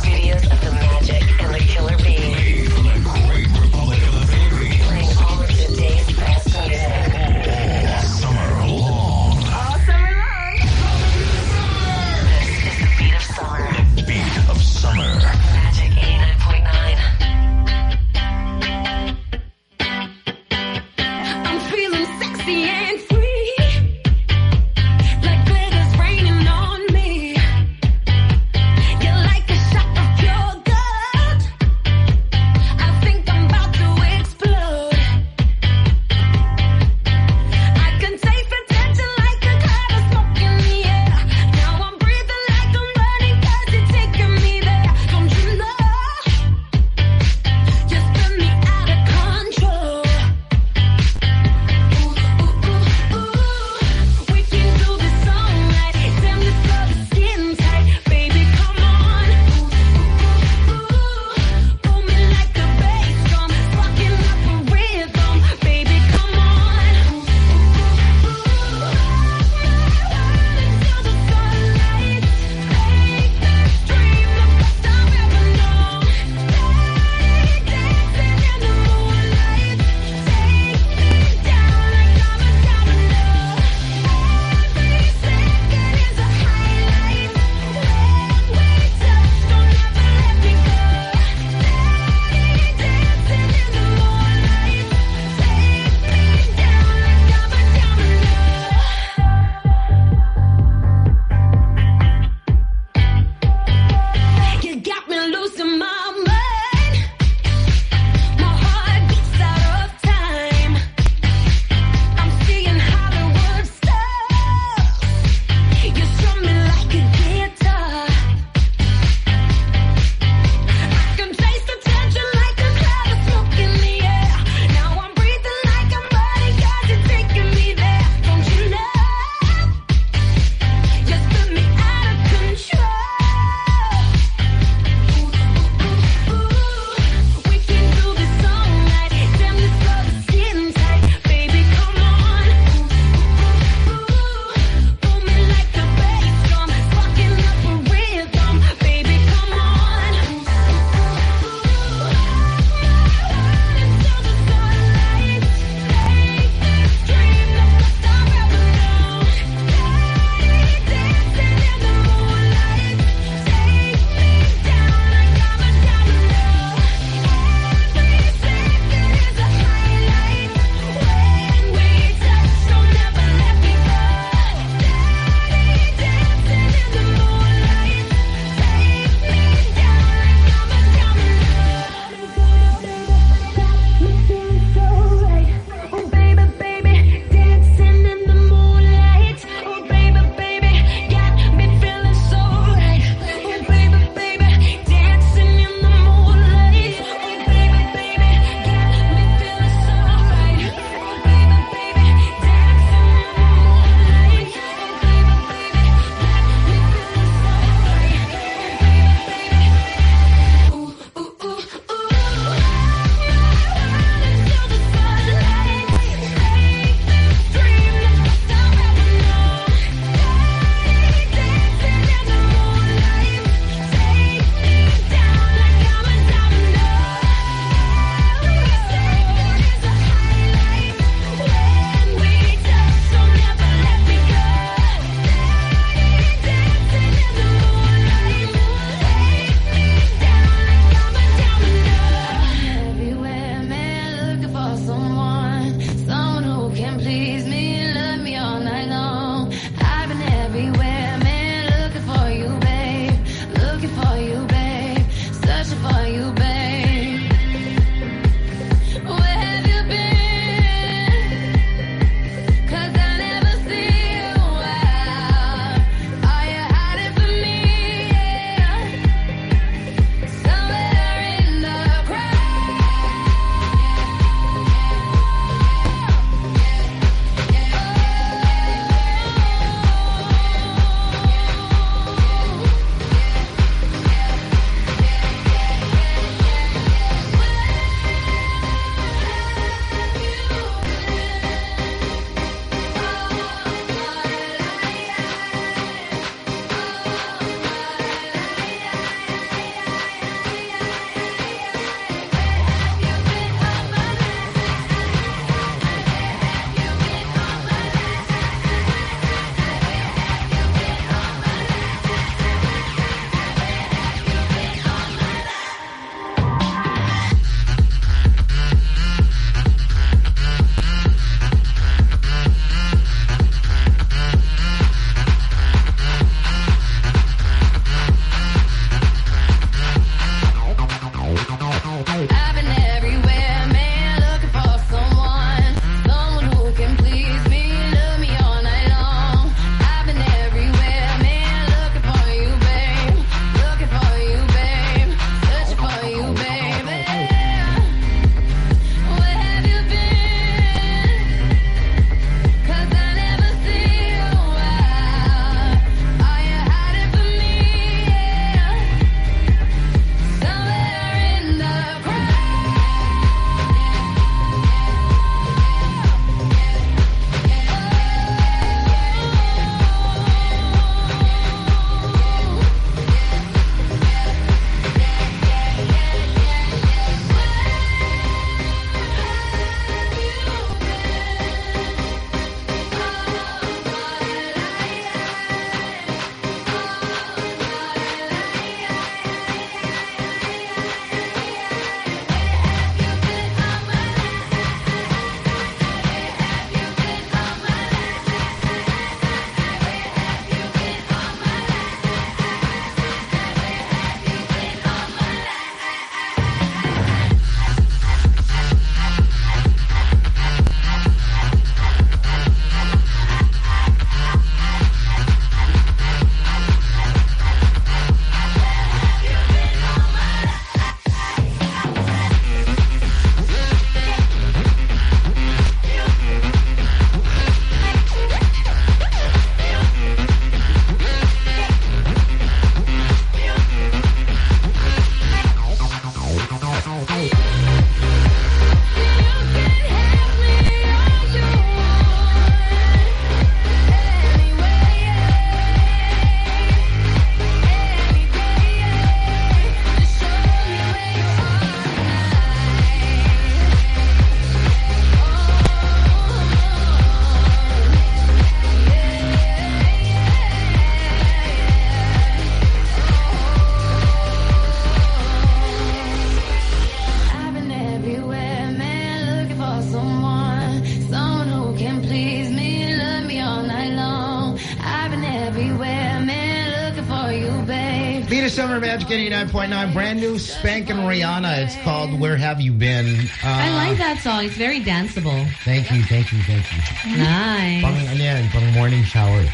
99.9, brand new spanking Rihanna. It's called Where Have You Been? Uh, I like that song. It's very danceable. Thank you, thank you, thank you. Nice. Pang, ano yan? Pang morning shower.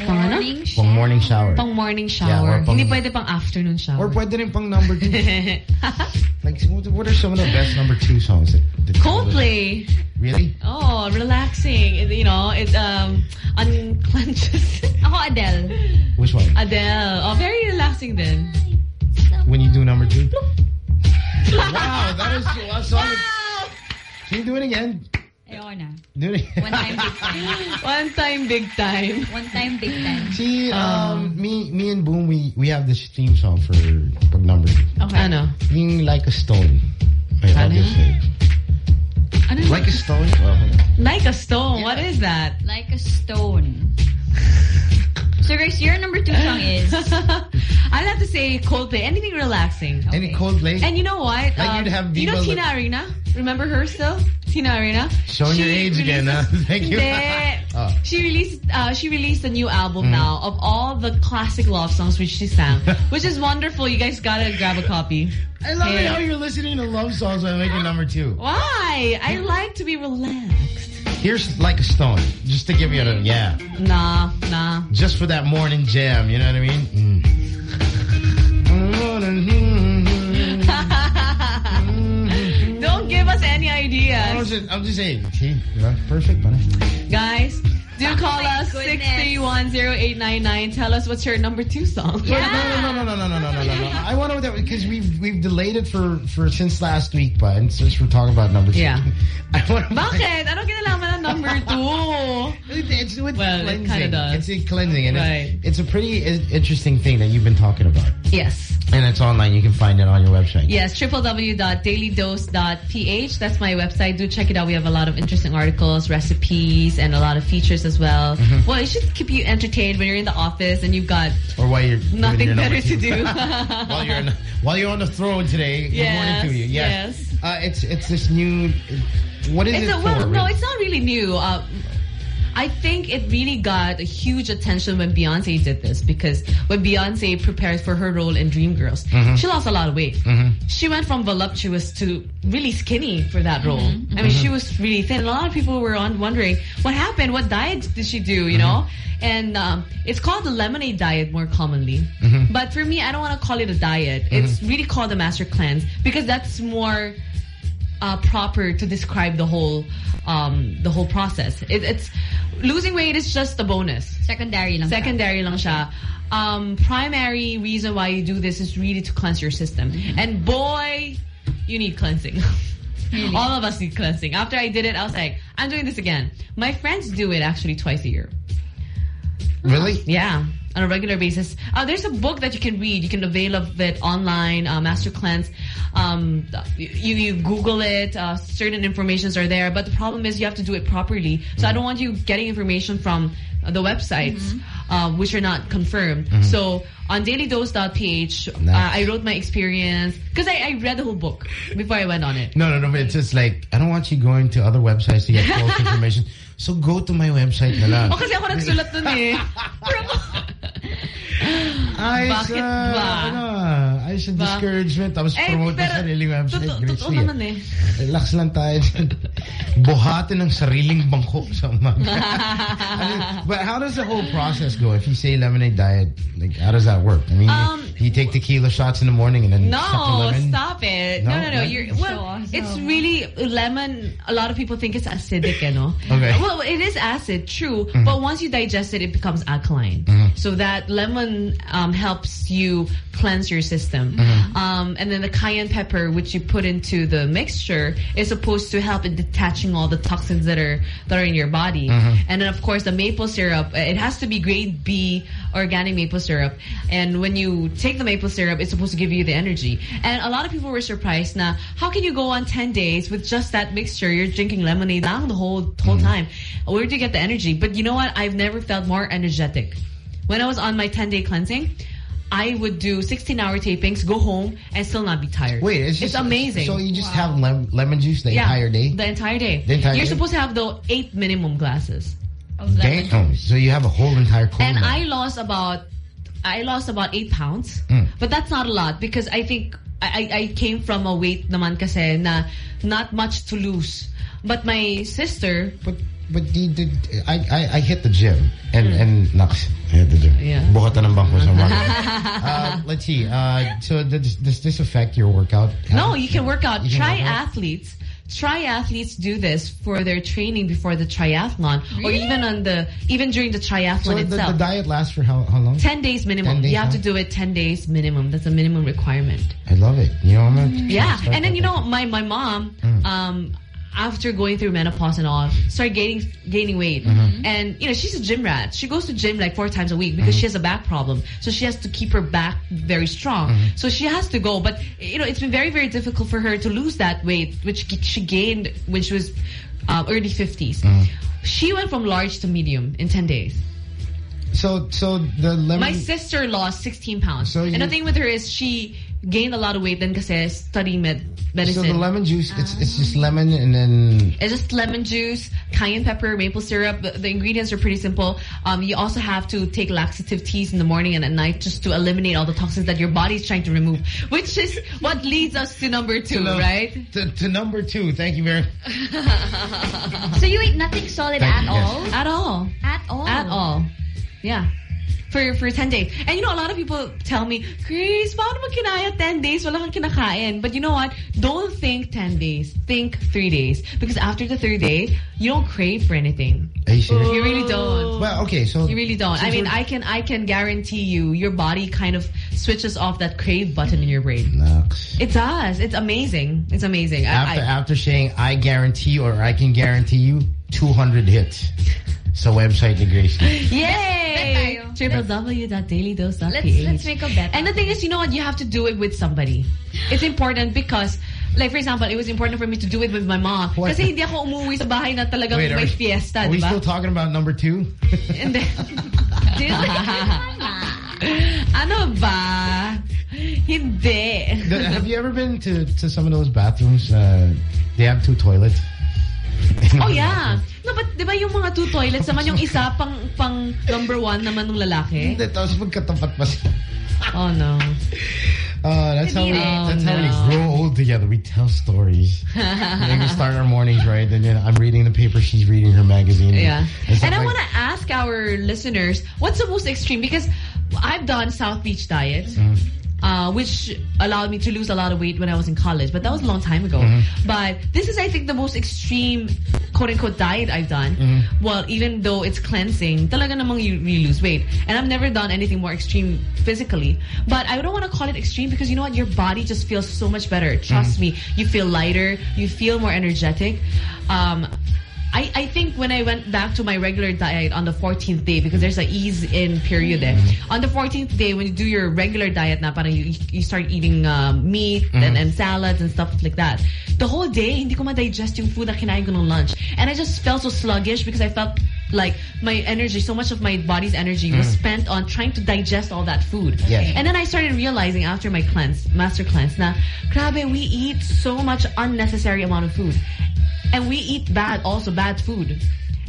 Pang? Pang morning shower. Pang morning shower. Yeah, pang, Hindi pwede pang afternoon shower. Or pwede rin pang number two. like, what are some of the best number two songs? That, that Coldplay. Really? Oh, relaxing. It, you know, it um, unclenches. Ako, oh, Adele. Which one? Adele. Oh, very relaxing then. When you do number two? wow, that is a song. Can you do it again? Ayoko na. Do it again. One time big time. One time big time. One time big time. See, um, me, me and Boom, we we have this theme song for pag number two. Okay. Ano? Being like a stone. Wait, I'll Ano? just Like a stone? Oh. Like a stone. What is that? Like a stone. So guys, your number two song is I'll have to say Coldplay. Anything relaxing. Any Coldplay? And you know what? Like Um, you'd have you know Tina La- Arena? Remember her still? Tina Arena? Showing your She age again, huh? Thank you. Oh. She released uh, she released a new album Mhm. now of all the classic love songs which she sang, which is wonderful. You guys gotta grab a copy. I love Hey. it how you're listening to love songs while making number two. Why? I like to be relaxed. Here's like a stone, just to give you a yeah, Nah, nah. just for that morning jam. You know what I mean? Mm. Don't give us any ideas. just, I'm just saying. See, perfect, buddy. Guys, do oh call my us goodness. 6310899. Tell us what's your number two song. Wait, no, no, no, no, no, no, no, no, no, no. I want to know that because we've we've delayed it for for since last week, but and since we're talking about number two, Yeah. I want to. Bakit? Ano kinalaman ng number two? It's with Well, it kinda does. It's a cleansing, and Right. it's, it's a pretty interesting thing that you've been talking about, Yes. and it's online. You can find it on your website. Yes, www.dailydose.ph. That's my website. Do check it out. We have a lot of interesting articles, recipes, and a lot of features as well. Mhm. Well, it should keep you entertained when you're in the office and you've got Or while you're nothing better to do. while you're on, while you're on the throne today. Good morning to you. Yes. Uh, it's it's this new. What is It's it a- for? well, no, it's not really new. Uh, I think it really got a huge attention when Beyonce did this because when Beyonce prepared for her role in Dreamgirls, Mhm. she lost a lot of weight. Mhm. She went from voluptuous to really skinny for that role. Mm-hmm. I mean, she was really thin. A lot of people were on wondering what happened. What diet did she do? You know, Mm-hmm. and um, it's called the lemonade diet more commonly. But for me, I don't want to call it a diet. It's really called the master cleanse because that's more uh, proper to describe the whole um, the whole process. It, it's losing weight is just a bonus. Secondary lang. siya. Secondary lang siya. Um, primary reason why you do this is really to cleanse your system. And boy, you need cleansing. Really? All of us need cleansing. After I did it, I was like, I'm doing this again. My friends do it actually twice a year. Really? Yeah, on a regular basis. Uh, there's a book that you can read. You can avail of it online, uh, Master Cleanse. Um, you, you Google it. Uh, certain informations are there, but the problem is you have to do it properly. So I don't want you getting information from the websites, uh, which are not confirmed. Mhm. So on dailydose.ph, uh, I wrote my experience because I, I read the whole book before I went on it. No, no, no. But it's just like I don't want you going to other websites to get false information. So go to my website na lang. Oh, kasi ako nagsulat dun eh. Ay, Bakit sa, ba? ano, ay sa discouragement tapos Eh, promote pero, ng sariling website. totoo- Grace totoo Lee. naman eh. Relax lang tayo. Buhatin ng sariling bangko sa umaga. I mean, but how does the whole process go? If you say lemonade diet, like how does that work? I mean, Um, you take tequila shots in the morning and then suck a No, stop it. No, No? no, no. You're well. It's really lemon. A lot of people think it's acidic, you know. Okay. Well, it is acid, true. Mhm. But once you digest it, it becomes alkaline. Mhm. So that lemon um, helps you cleanse your system. Mhm. Um, and then the cayenne pepper, which you put into the mixture, is supposed to help in detaching all the toxins that are that are in your body. Mhm. And then of course the maple syrup. It has to be grade B organic maple syrup. And when you take the maple syrup, it's supposed to give you the energy. And a lot of people were surprised. Now, how can you go on 10 days with just that mixture? You're drinking lemonade down the whole whole time. Where do you get the energy? But you know what? I've never felt more energetic. When I was on my 10 day cleansing, I would do 16 hour tapings, go home, and still not be tired. Wait, it's just amazing. So you just have lem lemon juice the yeah, entire day? The entire day. The entire You're day? supposed to have the eight minimum glasses. Damn. Oh, so you have a whole entire cone. And now. I lost about I lost about eight pounds. Mm. But that's not a lot because I think I, I I came from a weight naman kasi na not much to lose. But my sister... But but the, I, I I hit the gym and and naks I hit the gym. Yeah. Bukatan ng bangko sa uh, let's see. Uh, so does, does this affect your workout? No, you can work out. Triathletes, triathletes do this for their training before the triathlon, or even on the even during the So triathlon the, the itself. diet lasts for how how long? Ten days minimum. 10 days, you have huh? to do it ten days minimum. That's a minimum requirement. I love it. You know, I'm gonna Yeah, and then you know my my mom, Mm. um, after going through menopause and all, started gaining gaining weight, Mhm. and you know she's a gym rat. She goes to gym like four times a week because she has a back problem, so she has to keep her back very strong. Mhm. So she has to go, but you know it's been very very difficult for her to lose that weight, which she gained when she was uh, early fifties. Mm. She went from large to medium in ten days. So so the lemon. My sister lost 16 pounds. So and the thing with her is she gained a lot of weight then kasi studying med medicine. so the lemon juice, it's it's just lemon and then It's just lemon juice, cayenne pepper, maple syrup. The, the ingredients are pretty simple. Um, you also have to take laxative teas in the morning and at night just to eliminate all the toxins that your body is trying to remove, which is what leads us to number two, num- right? To, to number two. Thank you very. So you eat nothing solid Thank at you, yes. all? At all. At all? At all. Yeah. For for 10 days. And you know, a lot of people tell me, Chris, paano mo kinaya 10 days? Wala kang kinakain. But you know what? Don't think 10 days. Think 3 days. Because after the third day, you don't crave for anything. Are you really don't. Well, okay, so You really don't. I mean, I can I can guarantee you, your body kind of switches off that crave button in your brain. Nux. It does. It's amazing. It's amazing. I- After I, after saying I guarantee or I can guarantee you 200 hits. Sa website ni Grace. Yay! www.dailydose.ph Let's, let's make a bet. And the thing is, you know what? You have to do it with somebody. It's important because, like for example, it was important for me to do it with my mom. What? Kasi hindi ako umuwi sa bahay na talagang Wait, are may we- fiesta, Are we di still talking about number two? And then, ano ba? Hindi. The- have you ever been to, to some of those bathrooms? Uh, they have two toilets. Oh yeah. No, but di ba yung mga two toilets naman yung isa pang pang number one naman ng lalaki? Hindi, tapos magkatapat pa sila. Oh no. Uh, that's how we, Oh, that's how we grow old together. We tell stories. and then we start our mornings, right? And then I'm reading the paper, she's reading her magazine. Yeah. And, And I like- want to ask our listeners, what's the most extreme? Because I've done South Beach diet, Mm. Uh, which allowed me to lose a lot of weight when I was in college. But that was a long time ago. Mhm. But this is, I think, the most extreme quote-unquote diet I've done. Mhm. Well, even though it's cleansing, talaga namang you really lose weight. And I've never done anything more extreme physically. But I don't want to call it extreme because you know what? Your body just feels so much better. Trust me. You feel lighter. You feel more energetic. Um, I, I think when I went back to my regular diet on the 14th day, because there's a ease in period eh. On the 14th day, when you do your regular diet na, parang you, you start eating um, meat and, Mhm. and salads and stuff like that. The whole day, hindi ko ma-digest yung food na kinain ko nung lunch. And I just felt so sluggish because I felt like my energy, so much of my body's energy was Mm. spent on trying to digest all that food. Yes. And then I started realizing after my cleanse, master cleanse, na grabe, we eat so much unnecessary amount of food. And we eat bad, also bad food.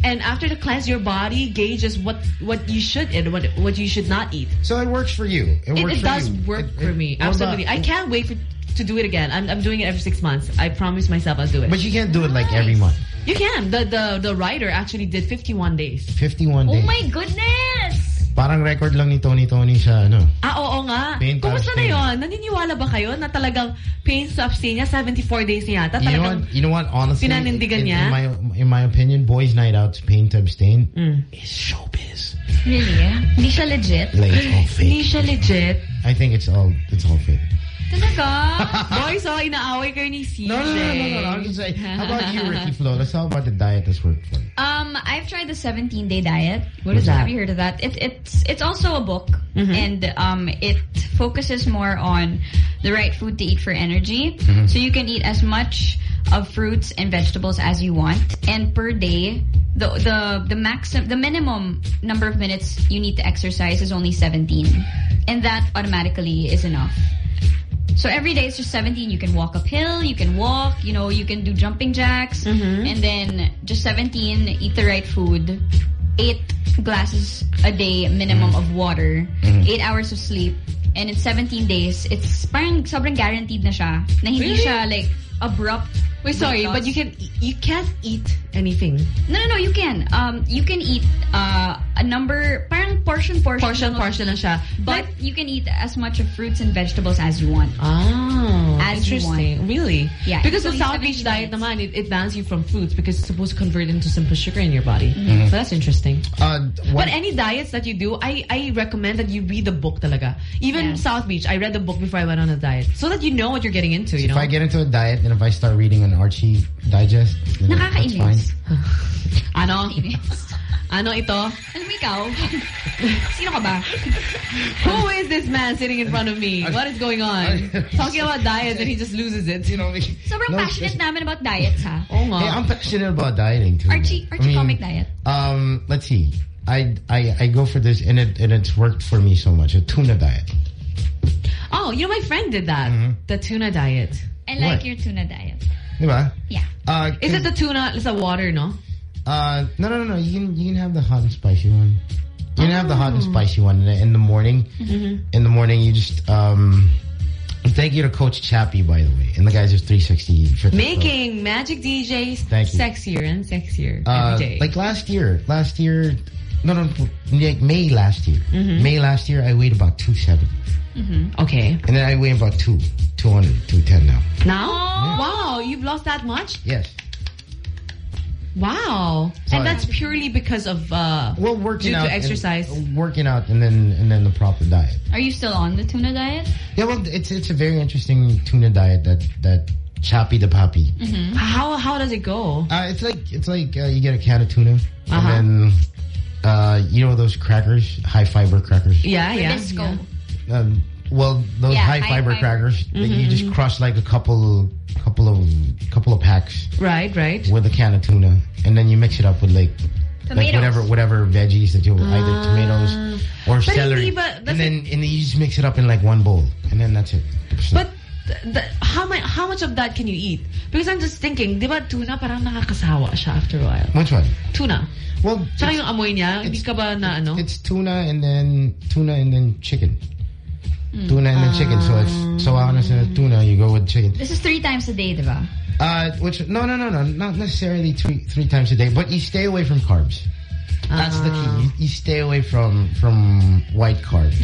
And after the cleanse, your body gauges what, what you should eat, what what you should not eat. So it works for you. It, It, it for does you. work It- for me. Absolutely. about- I can't wait for to do it again. I'm, I'm doing it every six months. I promise myself I'll do it. But you can't do it like every month. You can. The the the writer actually did 51 days. 51 days. Oh my goodness! Parang record lang ni Tony Tony sa ano. Ah, oo nga. Pain Kumusta na yon? Naniniwala ba kayo na talagang pain abstain niya 74 days niya yata? You know what? You know what? Honestly, Pinanindigan in, niya? in my in my opinion, boys' night out's pain to abstain Mm. is showbiz. Really? Hindi siya legit? Like it's all Hindi siya legit. I think it's all it's all fake. Talaga? Boys, oh, inaaway kayo ni CJ. No, no, no, no, no, no. I'm just saying. How about you, Ricky Flo? Let's talk about the diet that's worked for you. Um, I've tried the 17 day diet. What is that? Have you heard of that? It, it's it's also a book, Mhm. and um, it focuses more on the right food to eat for energy. Mhm. So you can eat as much of fruits and vegetables as you want, and per day, the the the maximum, the minimum number of minutes you need to exercise is only 17, and that automatically is enough. So every day it's just 17. You can walk uphill, you can walk, you know, you can do jumping jacks, Mhm. and then just 17, eat the right food. Eight glasses a day minimum of water, Mhm. 8 hours of sleep, and in 17 days, it's parang sobrang guaranteed na siya. Na hindi Really? siya like abrupt. Wait, sorry, but you can you can't eat anything. No, no, no, you can. Um, you can eat uh, a number, parang portion, portion. Portion, portion na siya. But you can eat as much of fruits and vegetables as you want. Oh, As you interesting. want. Really? Yeah, Because it's the South Beach diet naman, it, it bans you from fruits because it's supposed to convert into simple sugar in your body. Mhm. So that's interesting. Uh, But any diets that you do, I, I recommend that you read the book talaga. Even South Beach, I read the book before I went on a diet. So that you know what you're getting into, you know? If? I get into a diet and if I start reading an Archie digest, then that's fine. Nakakainis. ano? ano ito? Ano ba ikaw? Sino ka ba? Who is this man sitting in front of me? What is going on? Talking about diets and he just loses it. You know, Sobrang No, passionate namin about diets, ha? Oo nga. Hey, I'm passionate about dieting too. Archie, I Archie mean, comic diet. Um, let's see. I, I I go for this and it and it's worked for me so much. A tuna diet. Oh, you know my friend did that. The tuna diet. I like What? your tuna diet. Diba? Yeah. Uh, Is it the tuna? It's the water, no? Uh, no, no, no, no. You can you can have the hot and spicy one. You can have the hot and Oh. spicy one in the, in the morning. Mhm. In the morning, you just um. Thank you to Coach Chappie, by the way, and the guys are 360 Fitness Club. Making Magic DJs sexier and sexier Uh, every day. like last year, last year, no, no, like May last year. Mhm. May last year, I weighed about 270. Mhm. Okay. And then I weigh about two, 200, 210 now. Now? Wow, you've lost that much? Yes. Wow. So and I- that's purely because of uh well working due out to exercise. working out, and then and then the proper diet. Are you still on the tuna diet? Yeah, well, it's it's a very interesting tuna diet that that Chappie the Papi. Mm-hmm. How how does it go? Uh, it's like it's like uh, you get a can of tuna, Uh-huh. and then uh, you know those crackers, high fiber crackers. Yeah, yeah. Nabisco. Um, well, those Yeah, high, high fiber, fiber. crackers, that you Mhm, just mhm. crush like a couple, couple of, couple of packs Right, right. with a can of tuna, and then you mix it up with like, like whatever, whatever veggies that you either Ah. tomatoes or But celery, ba- and then and then you just mix it up in like one bowl, and then that's it. But th- th- how much how much of that can you eat? Because I'm just thinking, di ba tuna parang nakakasawa siya after a while. Which one? Tuna. Well, Tsaka yung amoy niya, hindi ka ba na ano? It's tuna and then tuna and then chicken. Mm. Tuna and then chicken. So it's so on as a tuna, you go with chicken. This is three times a day, diba? Uh, which no, no, no, no, not necessarily three three times a day, but you stay away from carbs. That's the key. You, you stay away from from white carbs.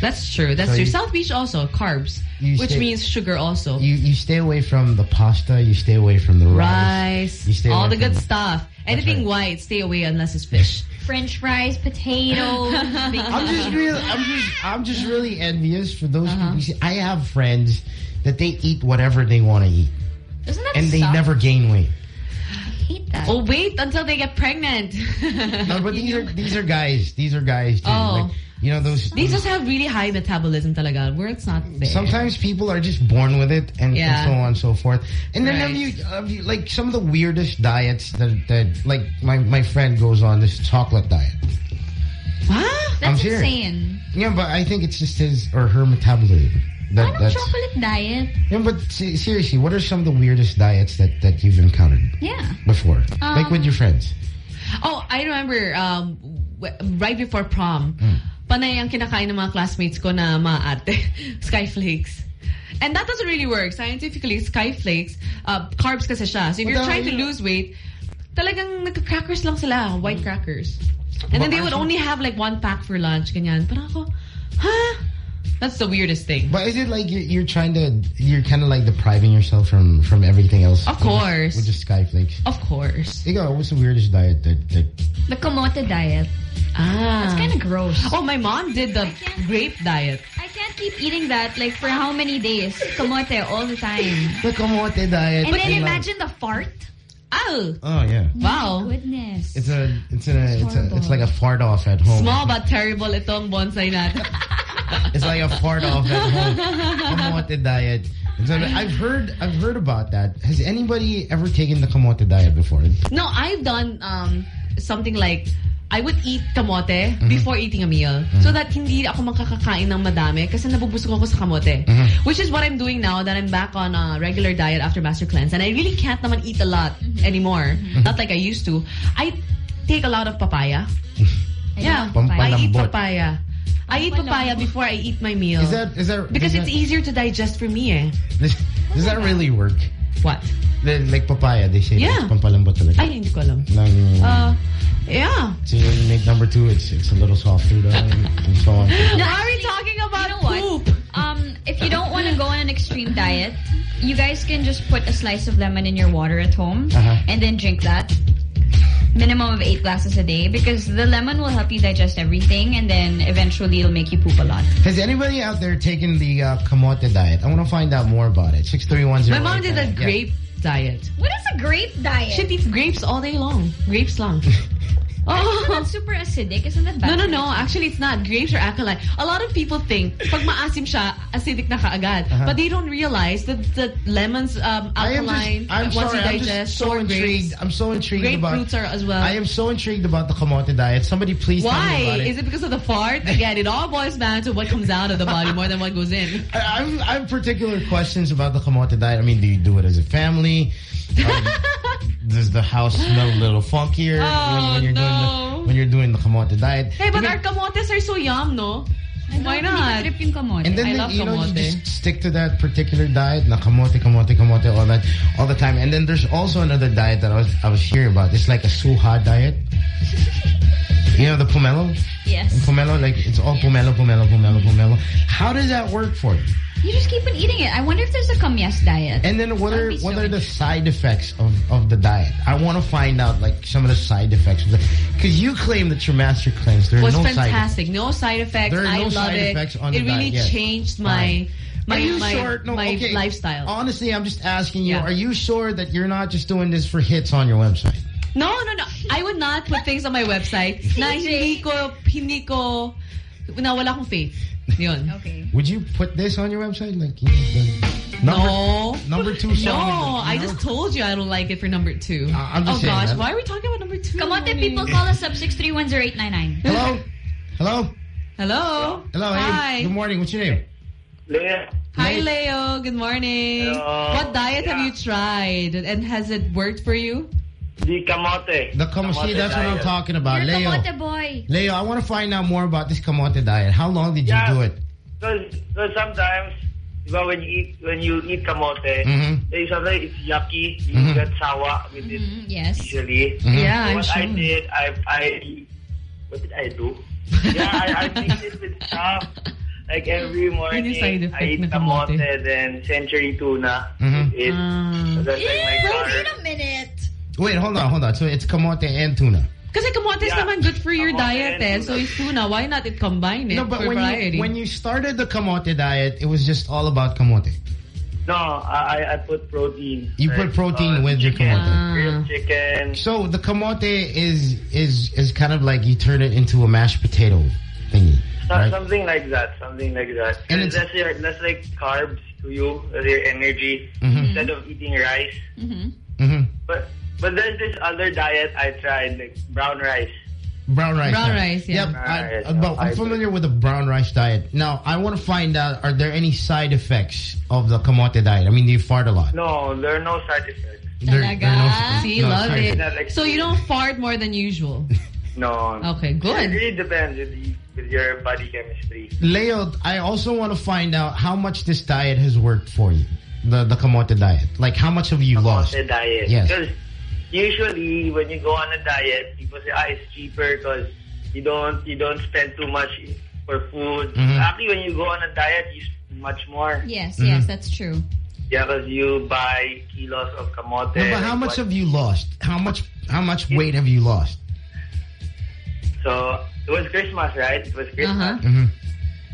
That's true. That's So true. you- South Beach also carbs, which stay- means sugar also. You you stay away from the pasta. You stay away from the rice. Rice, You stay all away the good from- stuff. Anything white, stay away unless it's fish. French fries, potatoes. I'm just really, I'm just, I'm just really envious for those Uh-huh. people. See, I have friends that they eat whatever they want to eat, Doesn't that and they suck? never gain weight. hate that. Oh, wait until they get pregnant. No, but these are these are guys. These are guys too. Oh. Like, you know those. These just have really high metabolism talaga, where it's not there. Sometimes people are just born with it, and, Yeah. and so on and so forth. And then have you, have you like some of the weirdest diets that that like my my friend goes on this chocolate diet. What? I'm That's serious. insane. Yeah, but I think it's just his or her metabolism. That, Anong that's chocolate diet? yeah, but seriously, what are some of the weirdest diets that that you've encountered Yeah. before, Um, like with your friends? Oh, I remember um, right before prom, Mm. panay ang kinakain ng mga classmates ko na mga ate, Skyflakes. And that doesn't really work. Scientifically, Skyflakes, uh, carbs kasi siya. So if But you're trying to lose weight, talagang nagka-crackers lang sila, white crackers. And then they would only have like one pack for lunch, ganyan. Parang ako, huh? That's the weirdest thing. But is it like you're, you're trying to, you're kind of like depriving yourself from from everything else? Of with just- course. with just skyflakes. Of course. Ikaw, what's the weirdest diet that that The kamote diet. Ah. That's kind of gross. Oh, my mom did the grape diet. I can't keep eating that like for how many days? Kamote all the time. the kamote diet? And then I love- imagine the fart. Oh. Oh yeah. Wow. Goodness. It's a it's a it's a it's like a fart off at home. Small but terrible itong bonsai natin. It's like a fart off at home. Kamote diet. So I've heard I've heard about that. Has anybody ever taken the kamote diet before? No, I've done um, something like I would eat kamote Mm-hmm. before eating a meal so that hindi ako makakakain ng madami kasi nabubusog ako sa kamote. Mhm. Which is what I'm doing now that I'm back on a regular diet after Master Cleanse and I really can't naman eat a lot anymore. Not like I used to. I take a lot of papaya Yeah, Pam- I eat papaya. I eat papaya before I eat my meal. Is that- is that- because is it's that- easier to digest for me? Eh. Does, does that really work? What? The, like papaya, they say Yeah. it's pampalambot talaga. Ay, hindi ko alam. Ng- Uh, yeah. so when you make number two, it's it's a little softer though, and, and so on. No, Why are we talking about you know what? poop? Um, if you don't want to go on an extreme diet, you guys can just put a slice of lemon in your water at home Uh-huh. and then drink that. Minimum of eight glasses a day because the lemon will help you digest everything and then eventually it'll make you poop a lot. Has anybody out there taken the uh, kamote diet? I want to find out more about it. Six three one zero. My mom did a grape diet. What is a grape diet? She eats grapes all day long. Grapes long. Isn't that super acidic? Isn't that bad? No, no, no. Actually, it's not. Grapes are alkaline. A lot of people think pag maasim siya, acidic na kaagad. Uh-huh. But they don't realize that the lemons um, I am just, I'm once sorry, you I'm digest, just so intrigued. grapes. I'm so intrigued Grape about. fruits are as well. I am so intrigued about the kamote diet. Somebody please tell me Why? about it. Is it because of the fart? Again, it all boils down to what comes out of the body more than what goes in. I, I'm, I have particular questions about the kamote diet. I mean, do you do it as a family? Um, does the house smell a little funkier when, when you're no. doing the when you're doing the kamote diet? Hey, but Even- our kamotes are so yum, no? Why not? trip yung kamote. and then I the- love you know you just stick to that particular diet, na kamote, kamote, kamote, all that, all the time. And then there's also another diet that I was I was hearing about. It's like a suha diet. You know the pomelo? Yes. And pomelo, like it's all pomelo, pomelo, pomelo, pomelo. How does that work for you? You just keep on eating it. I wonder if there's a kamyas diet. And then what are what so are the side effects of, of the diet? I want to find out like some of the side effects because you claim that your master cleanse there are was no side effects. fantastic. No side effects. There are I no love side it. effects on it the really diet, yes. changed my my are you my, sure? No, my okay. lifestyle. Honestly, I'm just asking you. Yeah. Are you sure that you're not just doing this for hits on your website? No, no, no. I would not put things on my website na hindi ko hindi ko na wala akong faith. Yun. Okay. Would you put this on your website? Like you know, the number, No. number two song. No, the- I just told you I don't like it for number two. I'm just oh saying gosh, that. why are we talking about number two? Kamote people call us up 6310899. Hello, hello, Hello. hello. Hi. Hey, good morning. What's your name? Leah. Hi, Leo. Good morning. Hello. What diet have you tried, and has it worked for you? The kamote. The kamote. See, that's what I'm talking about, You're Leo. kamote boy. Leo, I want to find out more about this kamote diet. How long did you do it? Because sometimes, diba, when you eat when you eat kamote, Mhm. eh, sometimes it's yucky. You Mhm. get sour with it Yes. usually. Mhm. Yeah, So I'm what I did, I I what did I do? yeah, I, I mixed it with stuff. Like every morning, Yun yung side I effect eat ng kamote. kamote, then century tuna. Mhm. It, Ah. so that's like my wait a minute. Wait, hold on, hold on. So it's kamote and tuna. Kasi kamote is Yeah. naman good for your Kamote diet, eh. So it's tuna. Why not it combine it No, but for when variety? you, when you started the kamote diet, it was just all about kamote. No, I I- I put protein. You Like, put protein uh, with your chicken, kamote. Grilled chicken. So the kamote is is is kind of like you turn it into a mashed potato thingy, So- right? Something like that. Something like that. And And it's- that's your that's like carbs to you, that's your energy Mhm. instead of eating rice. Mm-hmm. hmm But but there's this other diet I tried, like brown rice. Brown rice. Brown yeah. rice, yeah. Yep, Brown I, rice, uh, but I'm familiar with the brown rice diet. Now, I want to find out, are there any side effects of the kamote diet? I mean, do you fart a lot? No, there are no side effects. There, there are no, See, no love side it. effects. So you don't fart more than usual. No. Okay, good. It really depends with, your body chemistry. Leo, I also want to find out how much this diet has worked for you. The the kamote diet. Like, how much have you lost? The diet. Yes. Because usually when you go on a diet, people say, ah, it's cheaper because you don't you don't spend too much for food. Mhm. Actually, when you go on a diet, you spend much more. Yes, Mhm. yes, that's true. Yeah, because you buy kilos of kamote. No, but how much what- have you lost? How much how much weight have you lost? So it was Christmas, right? It was Christmas. Uh-huh. hmm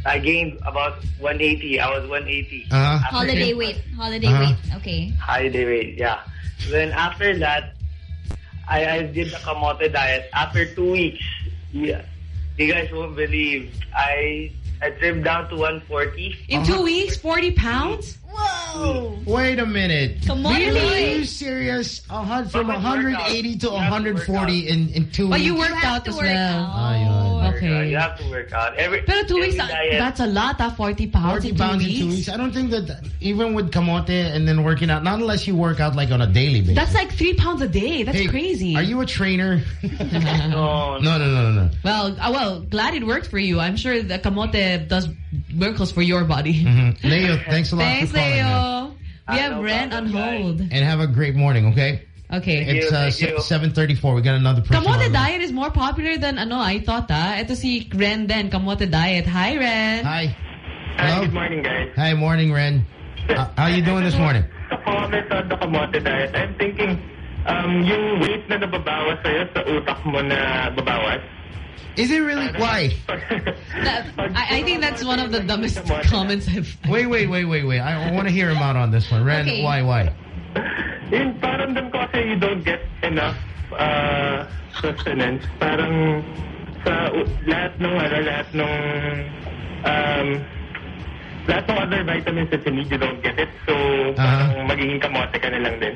I gained about 180. I was 180. Uh-huh. Holiday Christmas. weight. Holiday Uh-huh. weight. Okay. Holiday weight, yeah. Then after that, I, I did the kamote diet. After two weeks, yeah, you guys won't believe, I I trimmed down to 140. In two weeks, 40 pounds? Whoa! Wait a minute. Come on, really? Are you serious? A hun- from 180 to workout. You have to 140 in, in two But weeks? you worked have out to as work well. out. Ayun. Okay. You have to work out. Every, Pero two every weeks, uh, diet- that's a lot, ah, 40 pounds 40 in two pounds weeks. in two weeks. I don't think that even with kamote and then working out, not unless you work out like on a daily basis. That's like three pounds a day. That's Hey, crazy. Are you a trainer? no, no, no, no, no. Well, uh, well, glad it worked for you. I'm sure the kamote does miracles for your body. Mhm. Leo, thanks a lot Thanks, for calling. Leo. man. We have Ren on hold. And have a great morning, okay? Okay. It's uh, 7.34. We got another person Kamote diet is more popular than ano, I thought ah. Ito si Ren din, kamote diet. Hi, Ren. Hi. Hi, good morning, guys. Hi, morning, Ren. Uh, how you doing this morning? Sa comment on the kamote diet, I'm thinking, um, yung weight na nababawas sa'yo sa utak mo na babawas. Is it really? Why? That- I, I think that's one of the dumbest comments I've... Wait, wait, wait, wait, wait. I want to hear him out on this one. Ren, Okay. why, why? Yung parang dun ko kasi you don't get enough uh, sustenance. Parang sa u- lahat ng ano, lahat ng um, lahat ng other vitamins that you need, you don't get it. So, parang magiging kamote ka na lang din.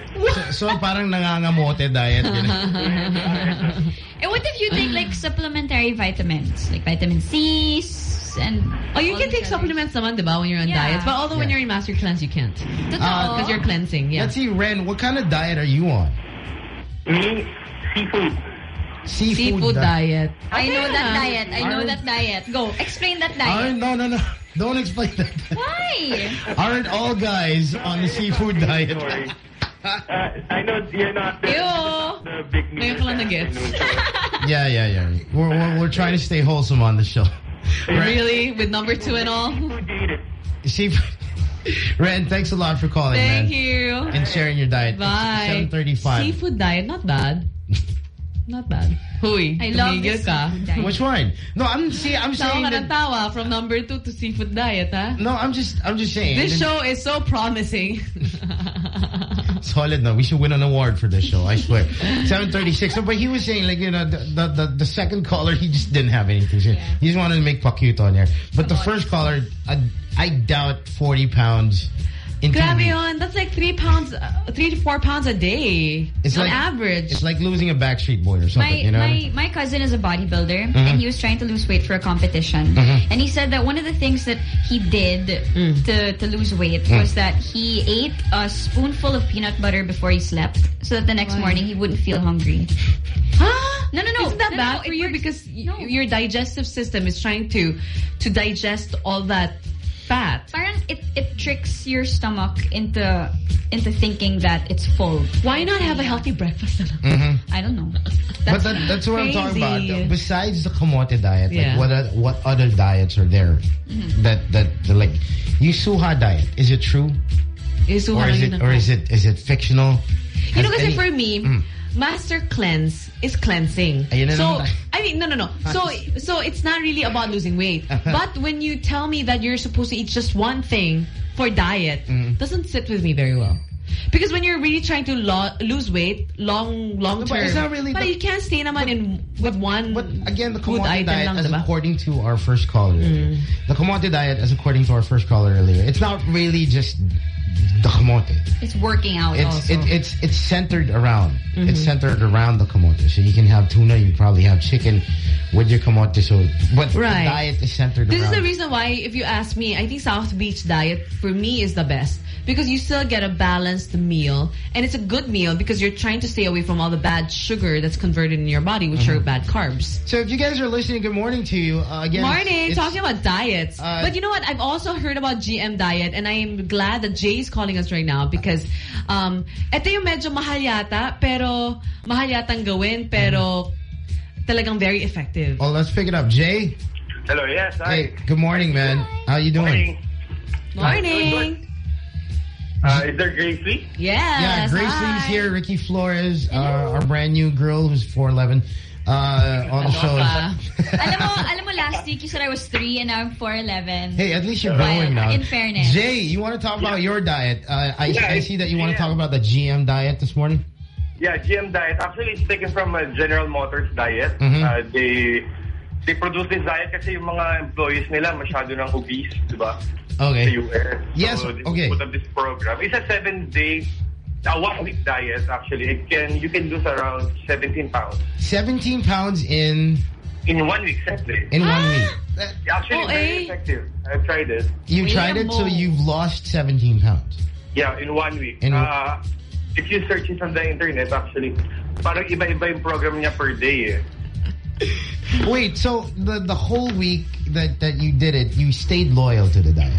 So, so parang nangangamote diet. ganun. And what if you take like supplementary vitamins, like vitamin C and Oh, you can take supplements naman, di ba, when you're on Yeah. diets. But although when you're in master cleanse, you can't. Uh, Because you're cleansing, yeah. Let's see, Ren, what kind of diet are you on? Me, seafood. Seafood, Seafood diet. diet. I know that diet. I know that diet. Go, explain that Aren't, diet. no, no, no. Don't explain that. Why? Aren't all guys on the seafood diet? Uh, I know you're not the, the big Ngayon ko lang nag-gets. yeah, yeah, yeah. We're, we're, we're trying to stay wholesome on the show. Really? With number two and all? Seafood. Ren, thanks a lot for calling, Thank man. you. And sharing your diet. Bye. 735. Seafood diet, not bad. Not bad. Huy, I love this ka. diet. Which one? No, I'm see. I'm saying ka that. ng tawa from number two to seafood diet, ha? No, I'm just. I'm just saying. This show is so promising. Solid, no. We should win an award for this show. I swear. 736. So, but he was saying, like, you know, the the, the, the second caller, he just didn't have anything. So He just wanted to make pakyut on there. But the first caller, I, I doubt 40 pounds in two Grabe weeks. yun. That's like three pounds, uh, three to four pounds a day. It's on like average. It's like losing a Backstreet Boy or something. My you know. my my cousin is a bodybuilder Mhm. and he was trying to lose weight for a competition. Mhm. And he said that one of the things that he did to to lose weight Mm. was that he ate a spoonful of peanut butter before he slept so that the next Why? morning he wouldn't feel hungry. Huh? No, no, no. Isn't that No, bad no, for it you? Because y- your digestive system is trying to to digest all that fat. Parang it it tricks your stomach into into thinking that it's full. Why not have a healthy breakfast? Mhm. I don't know. but that, that's what I'm talking about. Besides the kamote diet, Yeah. like what are, what other diets are there Mhm. that that like Yusuha diet? Is it true? Isuha or is it or is it is it fictional? You know, Has kasi any- for me, Mm. Master cleanse is cleansing. So. I mean, no, no, no. So, so it's not really about losing weight. but when you tell me that you're supposed to eat just one thing for diet, Mm. doesn't sit with me very well. Because when you're really trying to lo lose weight, long, long term, but it's really but the- you can't stay naman in with one But Again, the kamote diet, lang, as diba? according to our first caller, Mm. the kamote diet, as according to our first caller earlier, it's not really just the kamote. It's working out It's also. it, it's it's centered around. It's Mhm. centered around the kamote. So you can have tuna, you probably have chicken with your kamote. So, but Right. the diet is centered This is the reason why, if you ask me, I think South Beach diet for me is the best. Because you still get a balanced meal. And it's a good meal because you're trying to stay away from all the bad sugar that's converted in your body, which are bad carbs. So if you guys are listening, good morning to you. Uh, again, Morning, it's- talking about diets. Uh, but you know what? I've also heard about GM diet and I am glad that Jay is calling us right now because um, ito yung medyo mahal yata, pero mahal yatang gawin, pero talagang very effective. Oh, let's pick it up. Jay? Hello, yes, hi. Hey, good morning, man. How you doing? Morning. Uh, is there Gracie? Yes. Yeah, Gracie's here. Ricky Flores, uh, our brand new girl who's 4'11", uh, on the show. alam mo, alam mo, last week you said I was three and now I'm 4'11". Hey, at least you're But growing now. In fairness. Jay, you want to talk about your diet? Uh, I, Yeah, I see that you want to talk about the GM diet this morning. Yeah, GM diet. Actually, it's taken from a General Motors diet. Mhm. Uh, they they produce this diet kasi yung mga employees nila masyado ng obese, di ba? Okay. Sa US. Yes, So, they okay. put up this program. It's a seven-day, a one-week diet, actually. It can You can lose around 17 pounds. 17 pounds in In one week, seven days. In one week. Actually, Oh, very eh. effective. I've tried it. You tried it, so you've lost 17 pounds. Yeah, in one week. In- uh, if you search it on the internet, actually, parang iba-iba yung program niya per day eh. Wait, so the the whole week that, that you did it, you stayed loyal to the diet?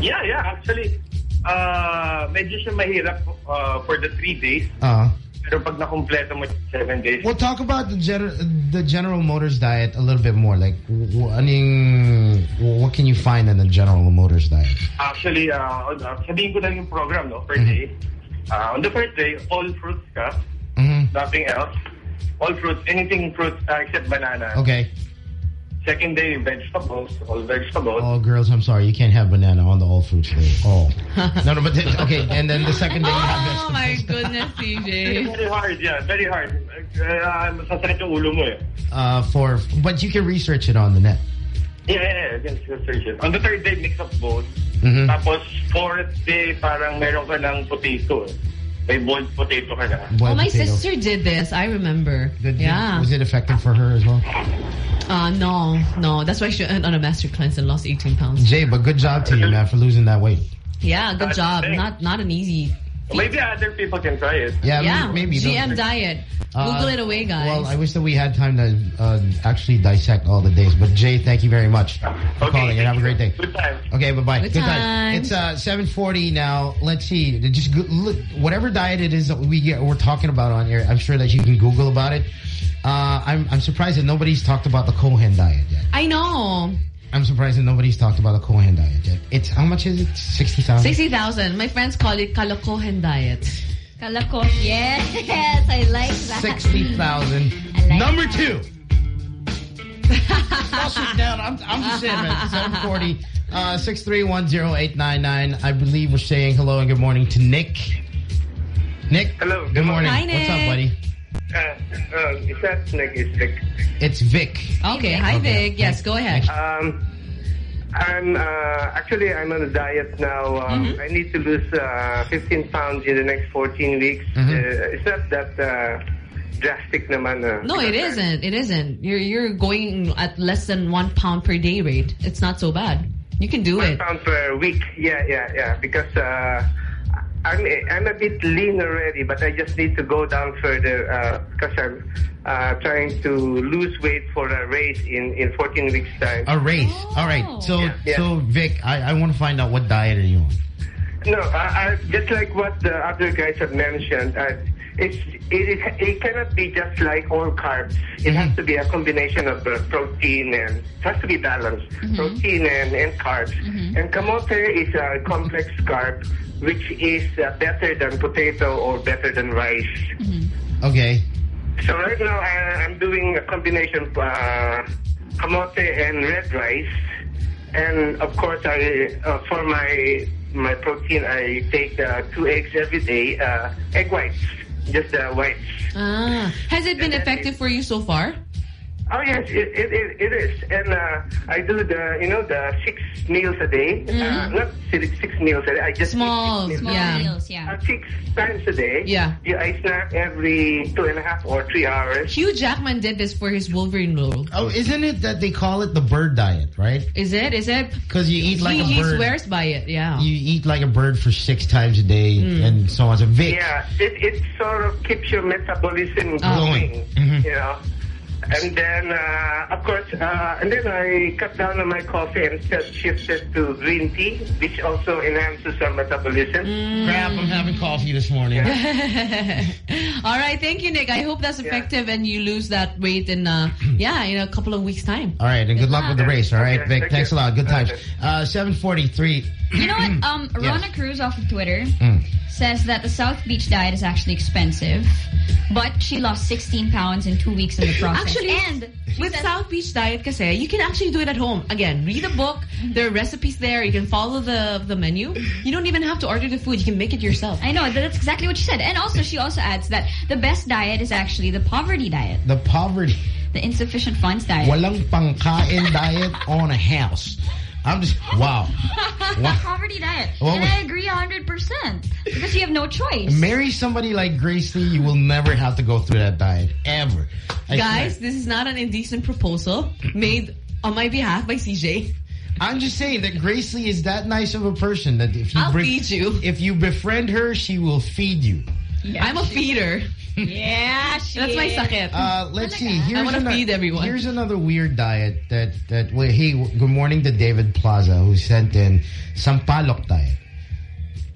Yeah, yeah, actually, uh, medyo siya mahirap uh, for the three days. Uh, Pero pag nakumpleto mo seven days, well, talk about the, gener the General Motors diet a little bit more. Like, aning, what can you find in the General Motors diet? actually, uh, sabihin ko lang yung program, no, per Mhm. day. Uh, on the first day, all fruits ka, Mhm. nothing else. All fruits, anything fruits uh, except banana. Okay. Second day, vegetables, all vegetables. Oh, girls, I'm sorry. You can't have banana on the all fruits day. Oh. no, no, but then, okay. And then the second day you have Oh my goodness, Very, CJ. very hard, yeah, very hard. Uh, masasakit yung ulo mo eh. Uh, for, but you can research it on the net. Yeah, yeah, yeah, you can search it. On the third day, mix of both. Mhm. Tapos, fourth day, parang meron ka ng potato. eh. May boiled potato ka na. Oh, my sister did this. I remember. yeah. Was it effective for her as well? Uh, no, no. That's why she went on a master cleanse and lost 18 pounds. Jay, but good job to you, man, for losing that weight. Yeah, good That's job. Not not an easy. Maybe other people can try it. Yeah, yeah, maybe. GM Those- diet. Uh, Google it away, guys. Well, I wish that we had time to uh, actually dissect all the days. But Jay, thank you very much for calling and have a great day. Good time. Okay, bye-bye. Good times. It's uh, 740 now. Let's see. Just look, whatever diet it is that we get, we're talking about on here, I'm sure that you can Google about it. Uh, I'm, I'm surprised that nobody's talked about the Cohen diet yet. I know. I'm surprised that nobody's talked about the Cohen diet yet. It's, how much is it? 60,000? 60,000. My friends call it Kalokohen diet. Kalako. Yes, I like that. 60,000. like Number that. two. I'll sit down. I'm, I'm just saying, man. 740 uh, 6310899. I believe we're saying hello and good morning to Nick. Nick. Hello. Good morning. Hi, What's up, buddy? Uh, uh, is that Nick? Is Nick? It's Vic. Okay, hi Okay. Vic. Yes, go ahead. Um, I'm uh, actually I'm on a diet now. Um, Mm-hmm. I need to lose uh, 15 pounds in the next 14 weeks. Mhm. Uh, it's not that uh, drastic, naman. Uh, No, it because, isn't. It isn't. You're you're going at less than one pound per day rate. It's not so bad. You can do One it. pound per week. Yeah, yeah, yeah. Because uh, I'm I'm a bit lean already, but I just need to go down further because I'm uh, trying to lose weight for a race in in 14 weeks time. A race. All right. So, Yeah, yeah. so Vic, I, I want to find out what diet are you on? No, I, I, just like what the other guys have mentioned, uh, it's it, is, it cannot be just like all carbs. It has to be a combination of uh, protein and it has to be balanced. Protein and, and carbs. And kamote is a complex carb, which is uh, better than potato or better than rice. Okay. So right now I, I'm doing a combination uh, kamote and red rice, and of course I uh, for my my protein I take uh, two eggs every day, uh, egg whites, just the whites. Ah, has it been effective for you so far? Oh yes, it it, it, it is, and uh, I do the you know the six meals a day, uh, not six, six meals a day. I just Small, six meals. yeah. Meals, yeah. Uh, six times a day. Yeah. Yeah, I snack every two and a half or three hours. Hugh Jackman did this for his Wolverine role. Oh, isn't it that they call it the bird diet, right? Is it? Is it? Because you eat like he, a bird. he swears by it. Yeah. You eat like a bird for six times a day Mm. and so on. So Vic, Yeah, it, it sort of keeps your metabolism Oh. going, Mhm. you know. And then, uh, of course, uh, and then I cut down on my coffee and just shifted to green tea, which also enhances our metabolism. Mm. crap, I'm having coffee this morning. All right, thank you, Nick. I hope that's effective and you lose that weight in, uh, yeah, in a couple of weeks' time. All right, and good luck with the race, all right, Okay, Vic? thank Thanks you. a lot. Good times. Okay. Uh, 743. You know what? Um, Yes. Rona Cruz off of Twitter Mm. says that the South Beach diet is actually expensive, but she lost 16 pounds in two weeks in the process. Actually, and with South Beach Diet kasi, you can actually do it at home. Again, read a book. There are recipes there. You can follow the the menu. You don't even have to order the food. You can make it yourself. I know, that's exactly what she said. And also, she also adds that the best diet is actually the poverty diet, The poverty. the insufficient funds diet. Walang pangkain diet on a house. I'm just wow. Wow. Poverty diet. What and I agree 100%. Because you have no choice. Marry somebody like Grace Lee, you will never have to go through that diet ever. I Guys, this is not an indecent proposal made on my behalf by CJ. I'm just saying that Grace Lee is that nice of a person that if you I'll feed you. if you befriend her, she will feed you. I'm a feeder. yeah, she That's my is. sakit. Uh, let's see. Here's I want to feed everyone. Here's another weird diet that that. Wait, hey, good morning to David Plaza who sent in Sampalok diet.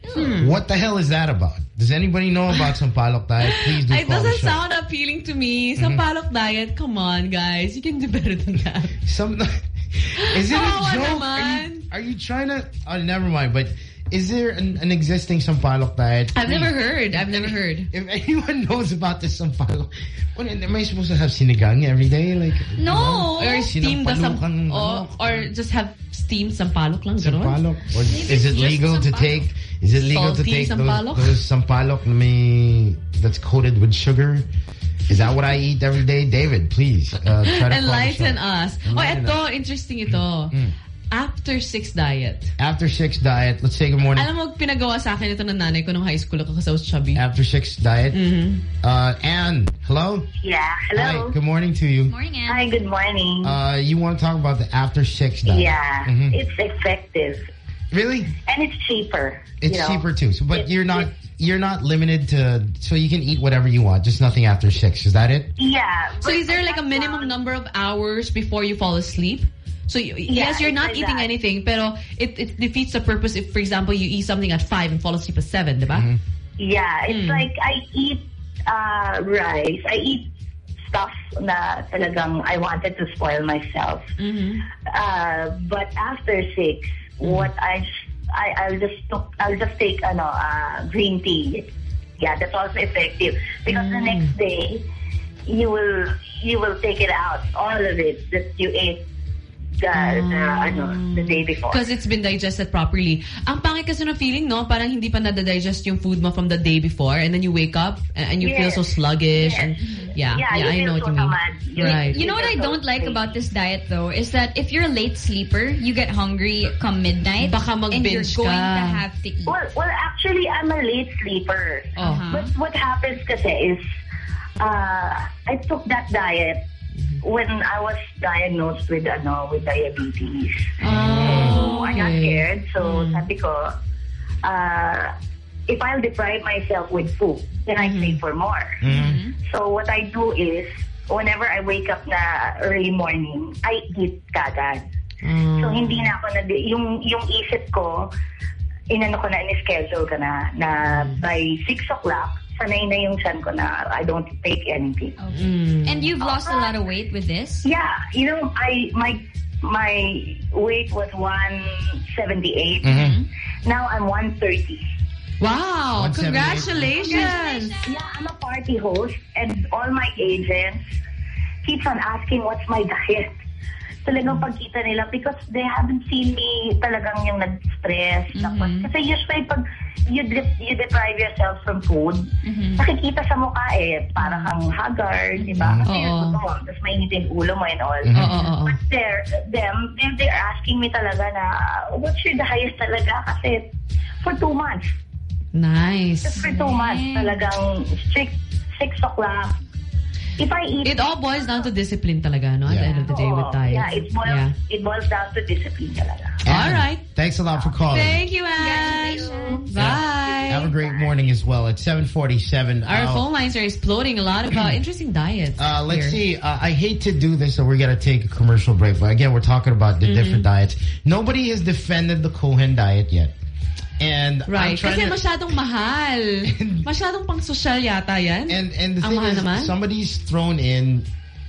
Hmm. What the hell is that about? Does anybody know about Sampalok diet? Please do It call the doesn't show. sound appealing to me. Some palok diet, come on, guys. You can do better than that. Some, is it a joke? Are you, are you trying to? Oh, never mind. But is there an, an existing Sampalok diet? I've never heard. I've never heard. If anyone knows about this Sampalok, what, am I supposed to have sinigang every day? Like No. you know, Or steam the sam or, ano, or just have steamed sampalok lang. Sampalok? Or Maybe is it legal to take? Is it legal to Salty take those, sampalok? those sampalok na may, that's coated with sugar? Is that what I eat every day? David, please uh, try to Enlighten us. Enlighten oh, ito, interesting ito. Mm. After six diet. After six diet, let's say good morning. Alam mo, pinagawa sa akin ito ng nanay ko nung high school ako kasi I was chubby. After six diet. Mhm. Uh, Anne, hello? Yeah, Hi, hello. good morning to you. Good Morning, Anne. Hi, good morning. Uh, you want to talk about the after six diet? yeah, Mhm. it's effective. Really? And it's cheaper. It's you know. cheaper too. So, but you're not you're not limited to so you can eat whatever you want, just nothing after six. Is that it? Yeah. So is there like a minimum number of hours before you fall asleep? So you, Yeah, yes, you're not like eating that. anything, pero it, it defeats the purpose if, for example, you eat something at 5 and fall asleep at 7, di ba? Mm-hmm. Yeah, it's Hmm. like I eat uh, rice. I eat stuff na talagang I wanted to spoil myself. Mm-hmm. Uh, but after six, what I I I'll just took, I'll just take ano uh, green tea. Yeah, that's also effective because the next day you will you will take it out all of it that you ate the, the ano the day before. Because it's been digested properly. Ang pangit kasi ng feeling, no? Parang hindi pa nadadigest yung food mo from the day before and then you wake up and, and you feel so sluggish and yeah, Yeah, yeah, I feel know what you mean. tamad. You're- Right. You know what I don't like about this diet though is that if you're a late sleeper, you get hungry come midnight Baka and you're going ka. to have to eat. Well, well, actually, I'm a late sleeper. Uh-huh. But what happens kasi is, uh, I took that diet Mm-hmm. when I was diagnosed with ano with diabetes. Oh, so I got scared. So mm. sabi ko, uh, if I'll deprive myself with food, then I crave mm-hmm. for more. Mm-hmm. So what I do is, whenever I wake up na early morning, I eat kagad. Mm. So hindi na ako na yung yung isip ko inano ko na in-schedule ka na na mm. by 6 o'clock sanay na yung son ko na I don't take anything. Mm. And you've lost a lot of weight with this? Yeah, you know, I my my weight was 178. Mm-hmm. Now I'm 130. Wow, 178. congratulations. Yeah, I'm a party host and all my agents keeps on asking what's my diet. Talagang pagkita nila because they haven't seen me talagang yung nag-stress. Tapos, kasi usually pag you, de- you deprive yourself from food, mm-hmm. nakikita sa mukha eh, para kang mm-hmm. haggard, di ba? Mm-hmm. Kasi Oo. you're gutom, tapos mainit yung ulo mo and all. Oo. But they're, them, they're, they're asking me talaga na, what's your diet talaga? Kasi for two months, Nice. just for two months, talagang strict six o'clock. If I eat It all boils down to discipline talaga, no? At the end of the day with diet. Yeah, it boils, Yeah. it boils down to discipline talaga. All right. Thanks a lot for calling. Thank you, Anne. Bye. Have a great morning as well. It's 747. Our Uh, phone lines are exploding. A lot about interesting diets. Uh, let's here. see. Uh, I hate to do this, so we're gonna take a commercial break. But again, we're talking about the Mhm. different diets. Nobody has defended the Cohen diet yet, and I'm Right. trying Kasi to. masyadong mahal. masyadong pang social yata yan. And and the Ang thing is, naman. somebody's thrown in.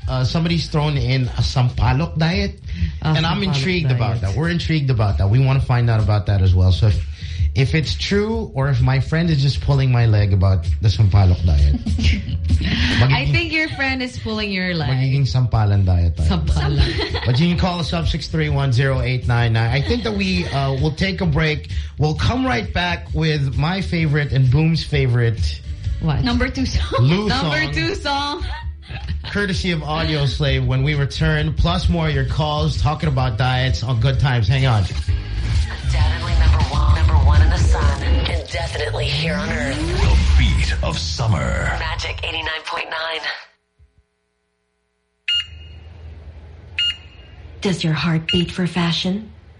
Uh, somebody's thrown in a sampalok diet, A and I'm intrigued diet. about that. We're intrigued about that. We want to find out about that as well. So, if, if it's true, or if my friend is just pulling my leg about the sampalok diet, I think your friend is pulling your leg. magiging sampalan diet. tayo. Sampalan. But you can call us up 6310899. I think that we uh, will take a break. We'll come right back with my favorite and Boom's favorite What? Number two song. Lou Number song. two song. Courtesy of Audioslave when we return, plus more of your calls talking about diets on Good Times. Hang on. Undoubtedly number one, number one in the sun, and definitely here on Earth. The beat of summer. Magic 89.9. Does your heart beat for fashion?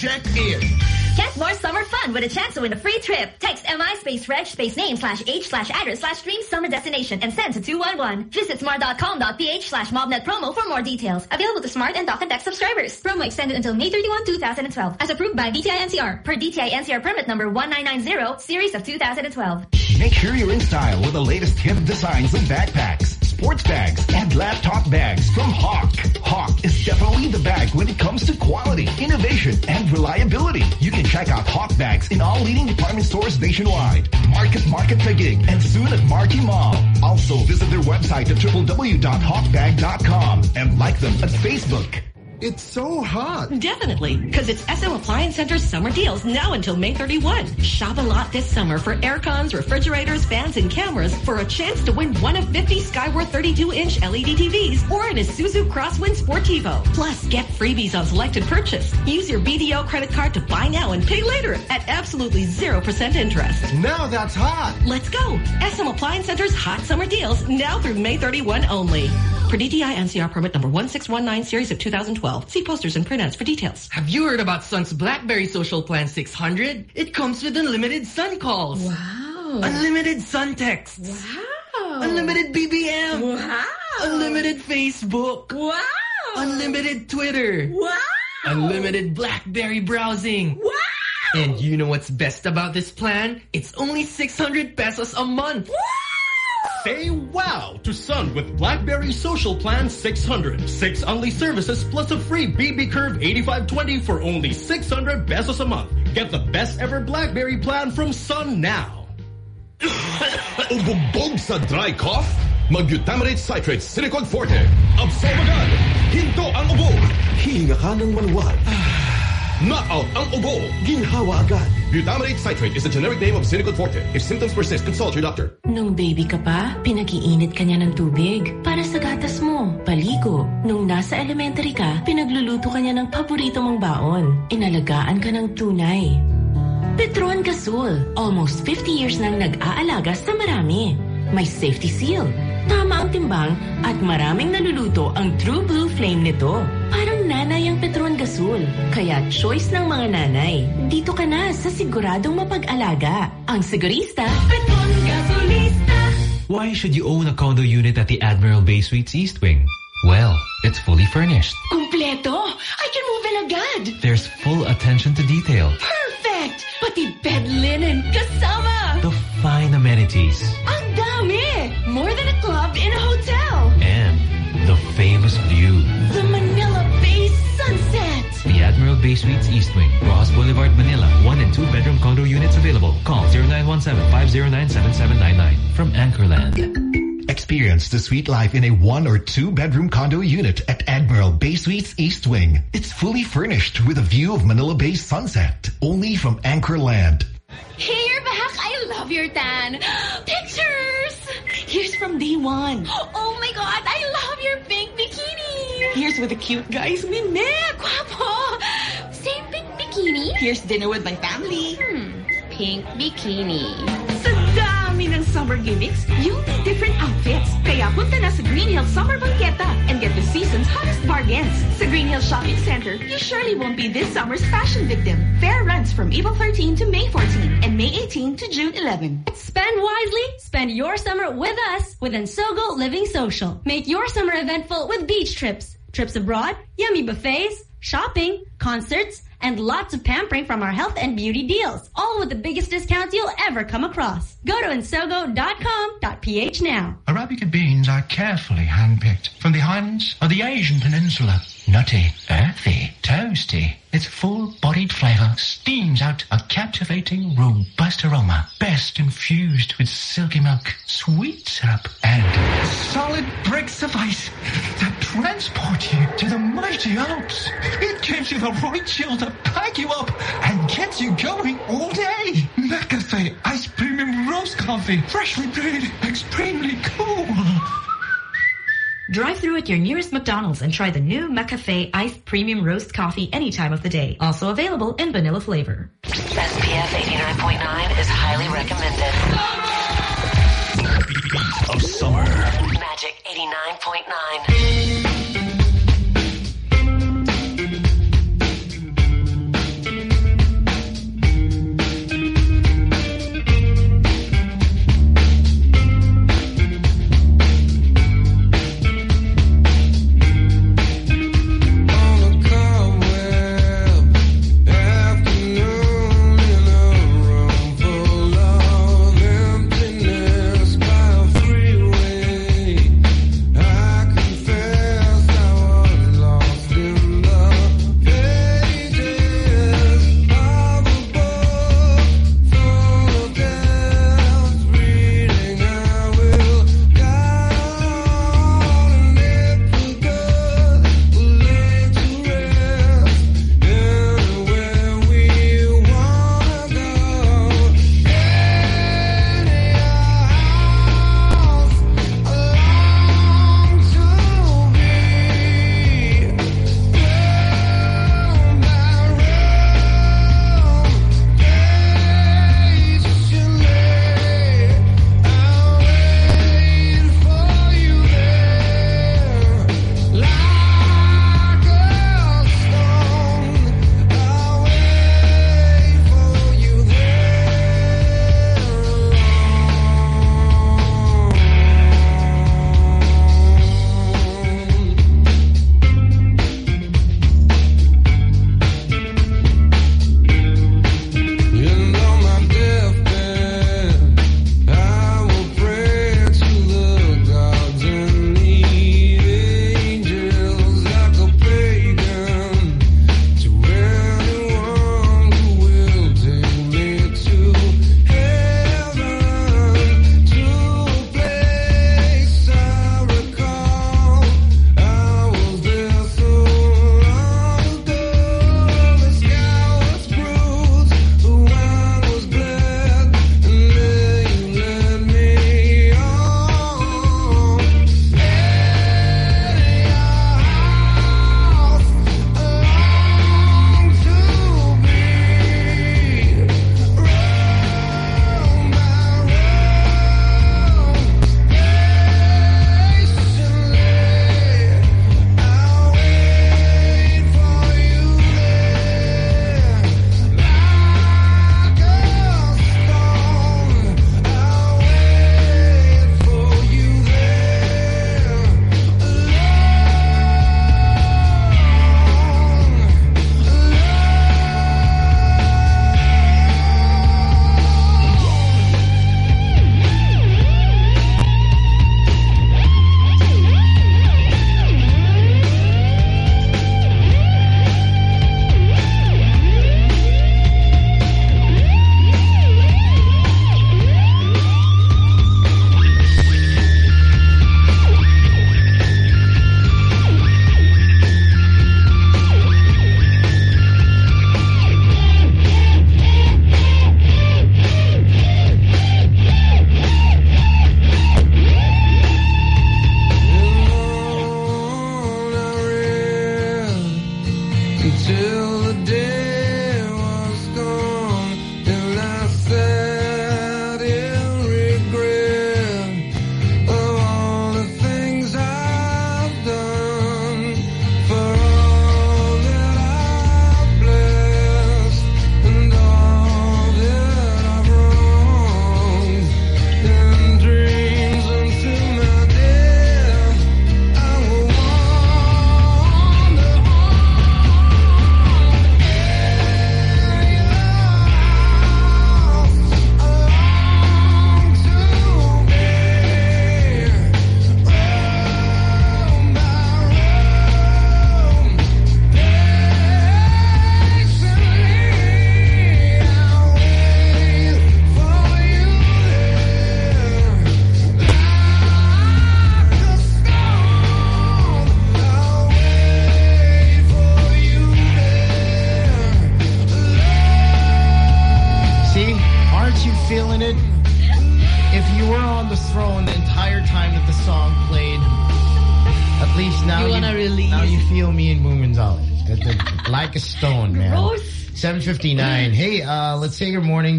Check in. Get more summer fun with a chance to win a free trip. Text MI space reg space name slash age slash address slash dream summer destination and send to 211. Visit smart.com.ph slash mobnet promo for more details. Available to smart and dock and deck subscribers. Promo extended until May 31, 2012. As approved by DTI NCR. Per DTI NCR permit number 1990, series of 2012. Make sure you're in style with the latest hip designs of backpacks, sports bags, and laptop bags from Hawk. Hawk is definitely the bag when it comes to quality, innovation, and reliability. You can check out Hawk bags in all leading department stores nationwide. Market Market Taguig and soon at Marty Mall. Also visit their website at www.hawkbag.com and like them at Facebook. It's so hot. Definitely, because it's SM Appliance Center's summer deals now until May 31. Shop a lot this summer for aircons, refrigerators, fans, and cameras for a chance to win one of 50 Skyworth 32-inch LED TVs or an Isuzu Crosswind Sportivo. Plus, get freebies on selected purchase. Use your BDO credit card to buy now and pay later at absolutely 0% interest. Now that's hot. Let's go. SM Appliance Center's hot summer deals now through May 31 only. For DTI NCR permit number 1619 series of 2012. See posters and printouts for details. Have you heard about Sun's BlackBerry Social Plan 600? It comes with unlimited Sun calls. Wow. Unlimited Sun texts. Wow. Unlimited BBM. Wow. Unlimited Facebook. Wow. Unlimited Twitter. Wow. Unlimited BlackBerry browsing. Wow. And you know what's best about this plan? It's only 600 pesos a month. Say wow to Sun with BlackBerry Social Plan 600. Six only services plus a free BB Curve 8520 for only 600 pesos a month. Get the best ever BlackBerry plan from Sun now. Ubugbog sa dry cough? Mag-Butamirate Citrate Sinecod Forte. Absolve agad. Hinto ang ubo. Hihinga ka ng maluwag. Knock out ang ubo. Ginhawa agad. Butamirate Citrate is the generic name of Silicon Forte. If symptoms persist, consult your doctor. Nung baby ka pa, pinag-iinit ka niya ng tubig para sa gatas mo, paligo. Nung nasa elementary ka, pinagluluto ka niya ng paborito mong baon. Inalagaan ka ng tunay. Petron Gasol, almost 50 years nang nag-aalaga sa marami. May safety seal, timbang, at maraming naluluto ang True Blue Flame nito. Parang nanay ang Petron Gasol. Kaya choice ng mga nanay. Dito ka na sa siguradong mapag-alaga. Ang sigurista, Petron Gasolista. Why should you own a condo unit at the Admiral Bay Suites East Wing? Well, it's fully furnished. Kumpleto! I can move in agad! There's full attention to detail. Perfect! Pati bed linen kasama! The fine amenities. Ang dami! More than a club in a hotel! And the famous view. The Manila Bay Sunset! The Admiral Bay Suites East Wing, Roxas Boulevard, Manila. One and two bedroom condo units available. Call 0917-509-7799 from Anchorland. Experience the sweet life in a one or two bedroom condo unit at Admiral Bay Suites East Wing. It's fully furnished with a view of Manila Bay sunset. Only from Anchorland. Hey, you're back. I love your tan. Pictures. Here's from day one. Oh my God, I love your pink bikini. Here's with the cute guys we met. Guapo. Same pink bikini. Here's dinner with my family. Hmm. Pink bikini. Dami ng summer gimmicks, you'll need different outfits. Kaya punta na sa Green Hills Summer Banqueta and get the season's hottest bargains. Sa Green Hills Shopping Center, you surely won't be this summer's fashion victim. Fair runs from April 13 to May 14 and May 18 to June 11. Spend wisely. Spend your summer with us with Ensogo Living Social. Make your summer eventful with beach trips, trips abroad, yummy buffets, shopping, concerts, and lots of pampering from our health and beauty deals. All with the biggest discounts you'll ever come across. Go to ensogo.com.ph now. Arabica beans are carefully handpicked from the highlands of the Asian peninsula. Nutty, earthy, toasty. Its full-bodied flavor steams out a captivating, robust aroma, best infused with silky milk, sweet syrup, and solid bricks of ice that transport you to the mighty Alps. It gives you the right chill to pack you up and gets you going all day. McCafe Ice Premium Roast Coffee, freshly brewed, extremely cool. Drive through at your nearest McDonald's and try the new McCafe Iced Premium Roast Coffee any time of the day. Also available in vanilla flavor. SPF 89.9 is highly recommended. Of summer. Magic 89.9.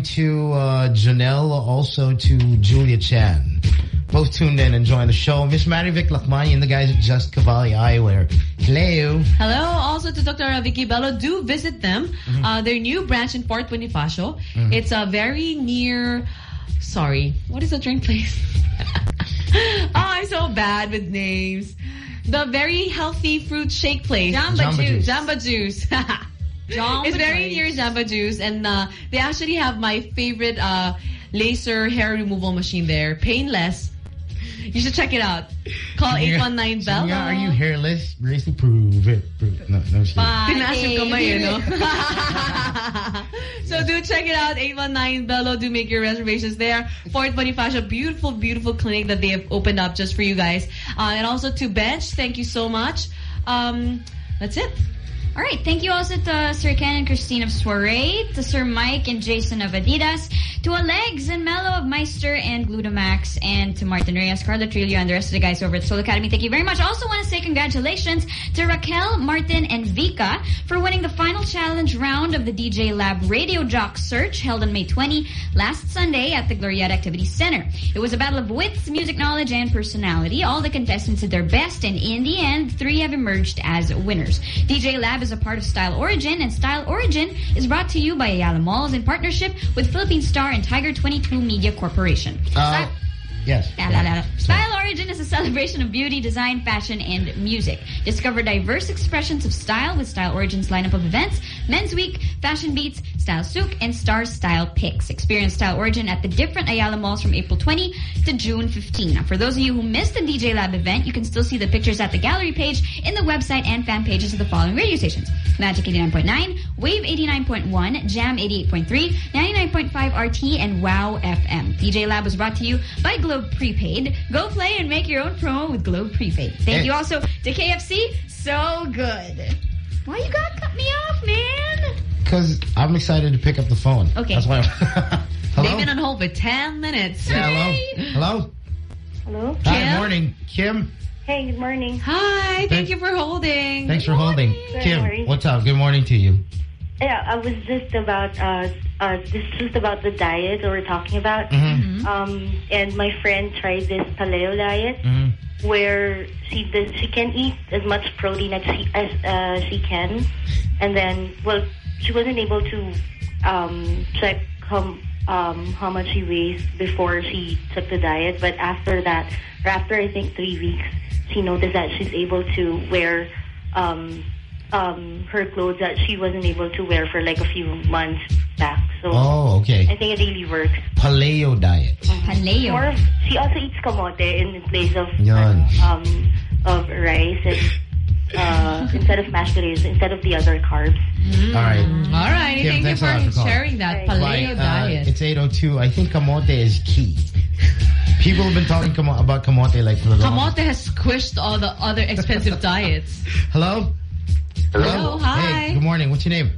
to uh, Janelle, also to Julia Chan. Both tuned in, enjoying the show. Miss Marivic Lakmani and the guys at Just Cavalli Eyewear. Hello. Hello, also to Dr. Vicki Belo. Do visit them. Mm-hmm. Uh, their new branch in Fort Bonifacio. Mhm. It's a very near. Sorry, what is the drink place? oh, I'm so bad with names. The very healthy fruit shake place. Jamba Jamba Juice. Juice. Jamba Juice. Jamba it's very Juice. near Jamba Juice, and uh, they actually have my favorite uh, laser hair removal machine there. Painless. You should check it out. Call Yeah. 819 Belo. Yeah, are you hairless? Racy, prove it. Prove it. No, no, I'm just kidding. Tinaas yung kamay, no? so do check it out. 819 Belo. Do make your reservations there. Fort Bonifacio, beautiful, beautiful clinic that they have opened up just for you guys. Uh, and also to Bench, thank you so much. Um, that's it. All right. Thank you also to Sir Ken and Christine of Soiree, to Sir Mike and Jason of Adidas, to Alex and Mello of Meister and Glutamax, and to Martin Reyes, Carla Trillo, and the rest of the guys over at Soul Academy. Thank you very much. Also want to say congratulations to Raquel, Martin, and Vika for winning the final challenge round of the DJ Lab Radio Jock Search held on May 20 last Sunday at the Glorietta Activity Center. It was a battle of wits, music knowledge, and personality. All the contestants did their best, and in the end, three have emerged as winners. DJ Lab is a part of Style Origin, and Style Origin is brought to you by Ayala Malls in partnership with Philippine Star and Tiger 22 Media Corporation. Uh, yes. La, la, la, la. Style Origin is a celebration of beauty, design, fashion, and music. Discover diverse expressions of style with Style Origin's lineup of events, Men's Week, Fashion Beats, Style Souk, and Star Style Picks. Experience Style Origin at the different Ayala malls from April 20 to June 15. Now, for those of you who missed the DJ Lab event, you can still see the pictures at the gallery page in the website and fan pages of the following radio stations. Magic 89.9, Wave 89.1, Jam 88.3, 99.5 RT, and Wow FM. DJ Lab was brought to you by Globe Prepaid. Go play and make your own promo with Globe Prepaid. Thank you also to KFC. So good. Why you gotta cut me off, man? Because I'm excited to pick up the phone. Okay. That's why I'm... Hello? They've been on hold for 10 minutes. Yeah, hello? Hello? Hello? Hi, morning. Kim, Hey, good morning. Hi, thank you for holding. thanks for holding. Good Kim, morning. what's up? Good morning to you. Yeah, I was just about uh, uh, this is just about the diet that we're talking about. Mhm. Um, and my friend tried this paleo diet Mhm. where she does she can eat as much protein as she as uh, she can, and then well she wasn't able to um, check how um, how much she weighs before she took the diet, but after that, or after I think three weeks, she noticed that she's able to wear um, um, her clothes that she wasn't able to wear for like a few months back. So Oh, okay. I think it really works. Paleo diet. Paleo. More she also eats kamote in place of Yan. um of rice and uh, instead of mashed potatoes, instead of the other carbs. All right. All right. Kim, thank you thanks a lot for for sharing that Right. paleo Bye. Uh, diet. it's 8.02. I think kamote is key. People have been talking about kamote like for the longest- Kamote has squished all the other expensive diets. Hello? Hello, hi. Hey, good morning. What's your name?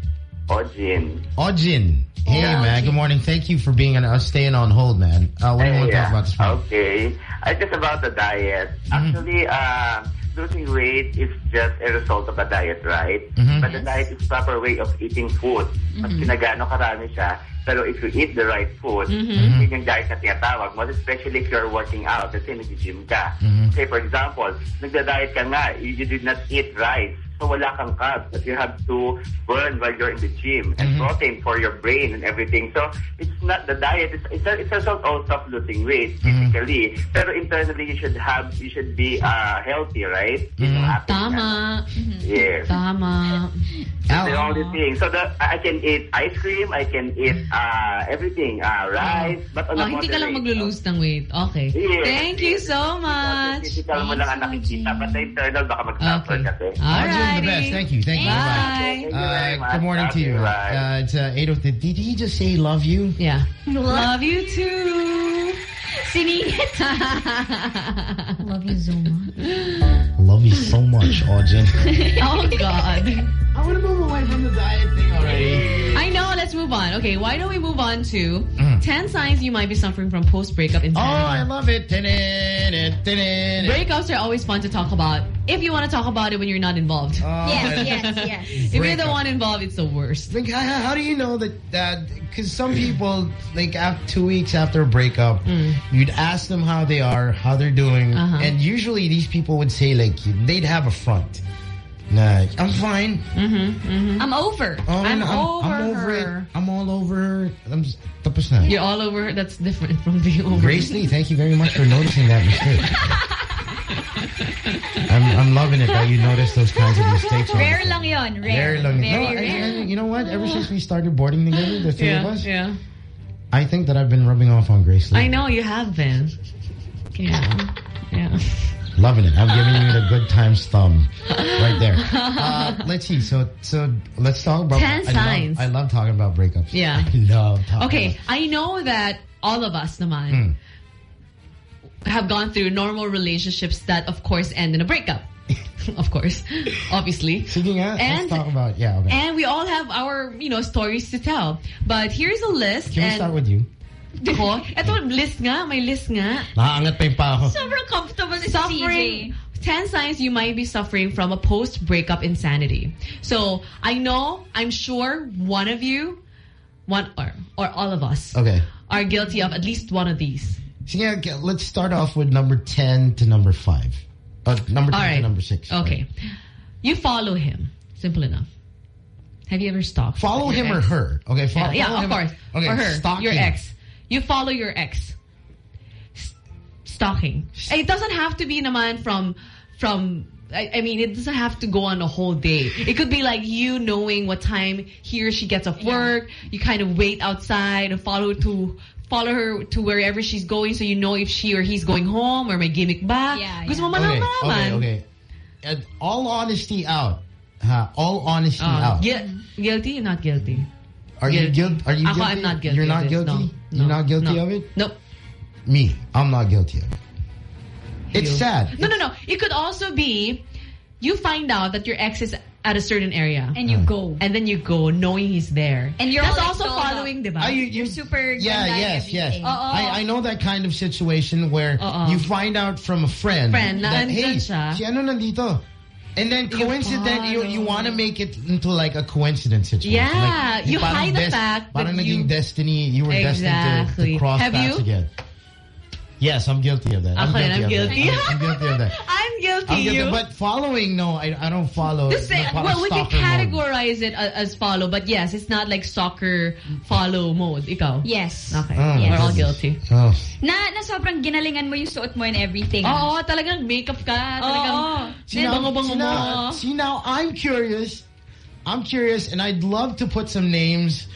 Ojin. Ojin. Hey, Yeah. man. Good morning. Thank you for being on, uh, staying on hold, man. Uh, what do you want to talk about this morning? Okay. I just about the diet. Mm-hmm. Actually, uh, losing weight is just a result of a diet, right? Mhm. But the diet is proper way of eating food. Mas Mm-hmm. kinagano karami siya. Pero if you eat the right food, Mhm. yun yung diet na tinatawag. Most especially if you're working out, let's say nag-gym ka. Mhm. Okay, for example, nagda-diet ka nga, you, you did not eat rice. So wala kang carbs that you have to burn while you're in the gym and Mhm. protein for your brain and everything. So it's not the diet. It's, it's, a, it's a result also of losing weight physically. Pero internally you should have you should be uh, healthy, right? Yun yung ating Tama. ano. Yes. Tama. That's the only thing. So the, I can eat ice cream. I can eat uh, everything, uh, rice. But on Oh, a hindi ka lang maglulose ng weight. Okay. Yes, Thank you so much. Physical mo lang ang nakikita. But the internal, baka mag-suffer kasi. Ojin, the best. Thank you. Thank you very much. Bye. Thank you very Uh, much. good morning to Okay, you. Uh, it's uh, 8.03. Did he just say love you? Yeah. Love you too. Siningit. Love you, Zoma. love you so much, Ojin. oh, God. I want to move away from the diet thing already. I know. Let's move on. Okay, why don't we move on to Mm. 10 signs you might be suffering from post-breakup Oh. I love it. Tin-in, Breakups are always fun to talk about if you want to talk about it when you're not involved. Yes, yes, yes. if you're the one involved, it's the worst. Like, how, how do you know that? that Because some people, like, after two weeks after a breakup, Mm. You'd ask them how they are, how they're doing, Uh-huh. and usually these people would say, like, they'd have a front. Nah, I'm fine. Mm-hmm, I'm over. Oh, I'm no, over I'm over her. it. I'm all over her. I'm s- tapos na. You're all over. her. That's different from being over. Grace Lee, thank you very much for noticing that mistake. I'm, I'm loving it that you notice those kinds of mistakes. all the Rare lang yon. Rare. Very long. Very no, rare. I- you know what? Ever since we started boarding together, the three of us, yeah. I think that I've been rubbing off on Grace Lee. I know you have been. Yeah. Yeah. Loving it. I'm giving you the good times thumb right there. Uh, let's see. So, so let's talk about. Ten I signs. Love, I love talking about breakups. Yeah. I love talking. Okay, I know that all of us naman Mm. have gone through normal relationships that of course end in a breakup. of course. Obviously. Sige nga, And- let's talk about. Yeah. Okay. And we all have our, you know, stories to tell. But here's a list. Can we start with you? Ko, ito, list nga. May list nga. Nakaangat pa yung pa ako. Sobrang comfortable si Suffering. CJ. 10 signs you might be suffering from a post-breakup insanity. So, I know, I'm sure one of you, one or, or all of us, Okay. are guilty of at least one of these. Sige, okay, let's start off with number 10 to number 5. Uh, number 10 All right. to number 6. Okay. You follow him. Simple enough. Have you ever stalked? Follow him or her. Okay, fo- Yeah, yeah, follow of course. Okay, or her. stalking. Your ex. You follow your ex. S- stalking. It doesn't have to be naman from from I, I mean, it doesn't have to go on a whole day. It could be like you knowing what time he or she gets off work. You kind of wait outside and follow to follow her to wherever she's going, so you know if she or he's going home or may gimmick ba. Yeah, Gusto mo Okay, malaman. okay, okay. And all honesty out. Ha, all honesty Uh, out. gui- guilty or not guilty? Are you guilty. guilty? Are you Ako, guilty? I'm not guilty You're of not this, guilty? no. You're No, not guilty no. of it? Nope. Me, I'm not guilty of it. It's You. sad. No, no, no. It could also be you find out that your ex is at a certain area. And you hmm. go. And then you go knowing he's there. And you're That's all also like, dolled following, up. diba? Are you, you Super Yeah, yes, yes. everything. Oo. I, I know that kind of situation where Oo. you find out from a friend, Friend that, hey, siya. si ano nandito. And then You coincident, you, you want to make it into like a coincidence situation. Yeah, like, you parang hide the des- fact Parang that naging you- destiny, you were destined to, to cross Have paths you? again. Yes, I'm guilty of that. Ako rin, uh-huh, I'm of guilty. that. I'm, I'm guilty of that. I'm guilty. I'm guilty, you. but following, no, I, I don't follow. This Like, parang well, we can stalker mode. categorize it as follow, but yes, it's not like soccer follow mode. Ikaw? Yes. Okay. Oh, We're all guilty. Oh. Na, na sobrang ginalingan mo yung suot mo and everything. Oo, talagang makeup ka. Talagang Oo. See now, bango-bango see, mo. now, see now, I'm curious. I'm curious, and I'd love to put some names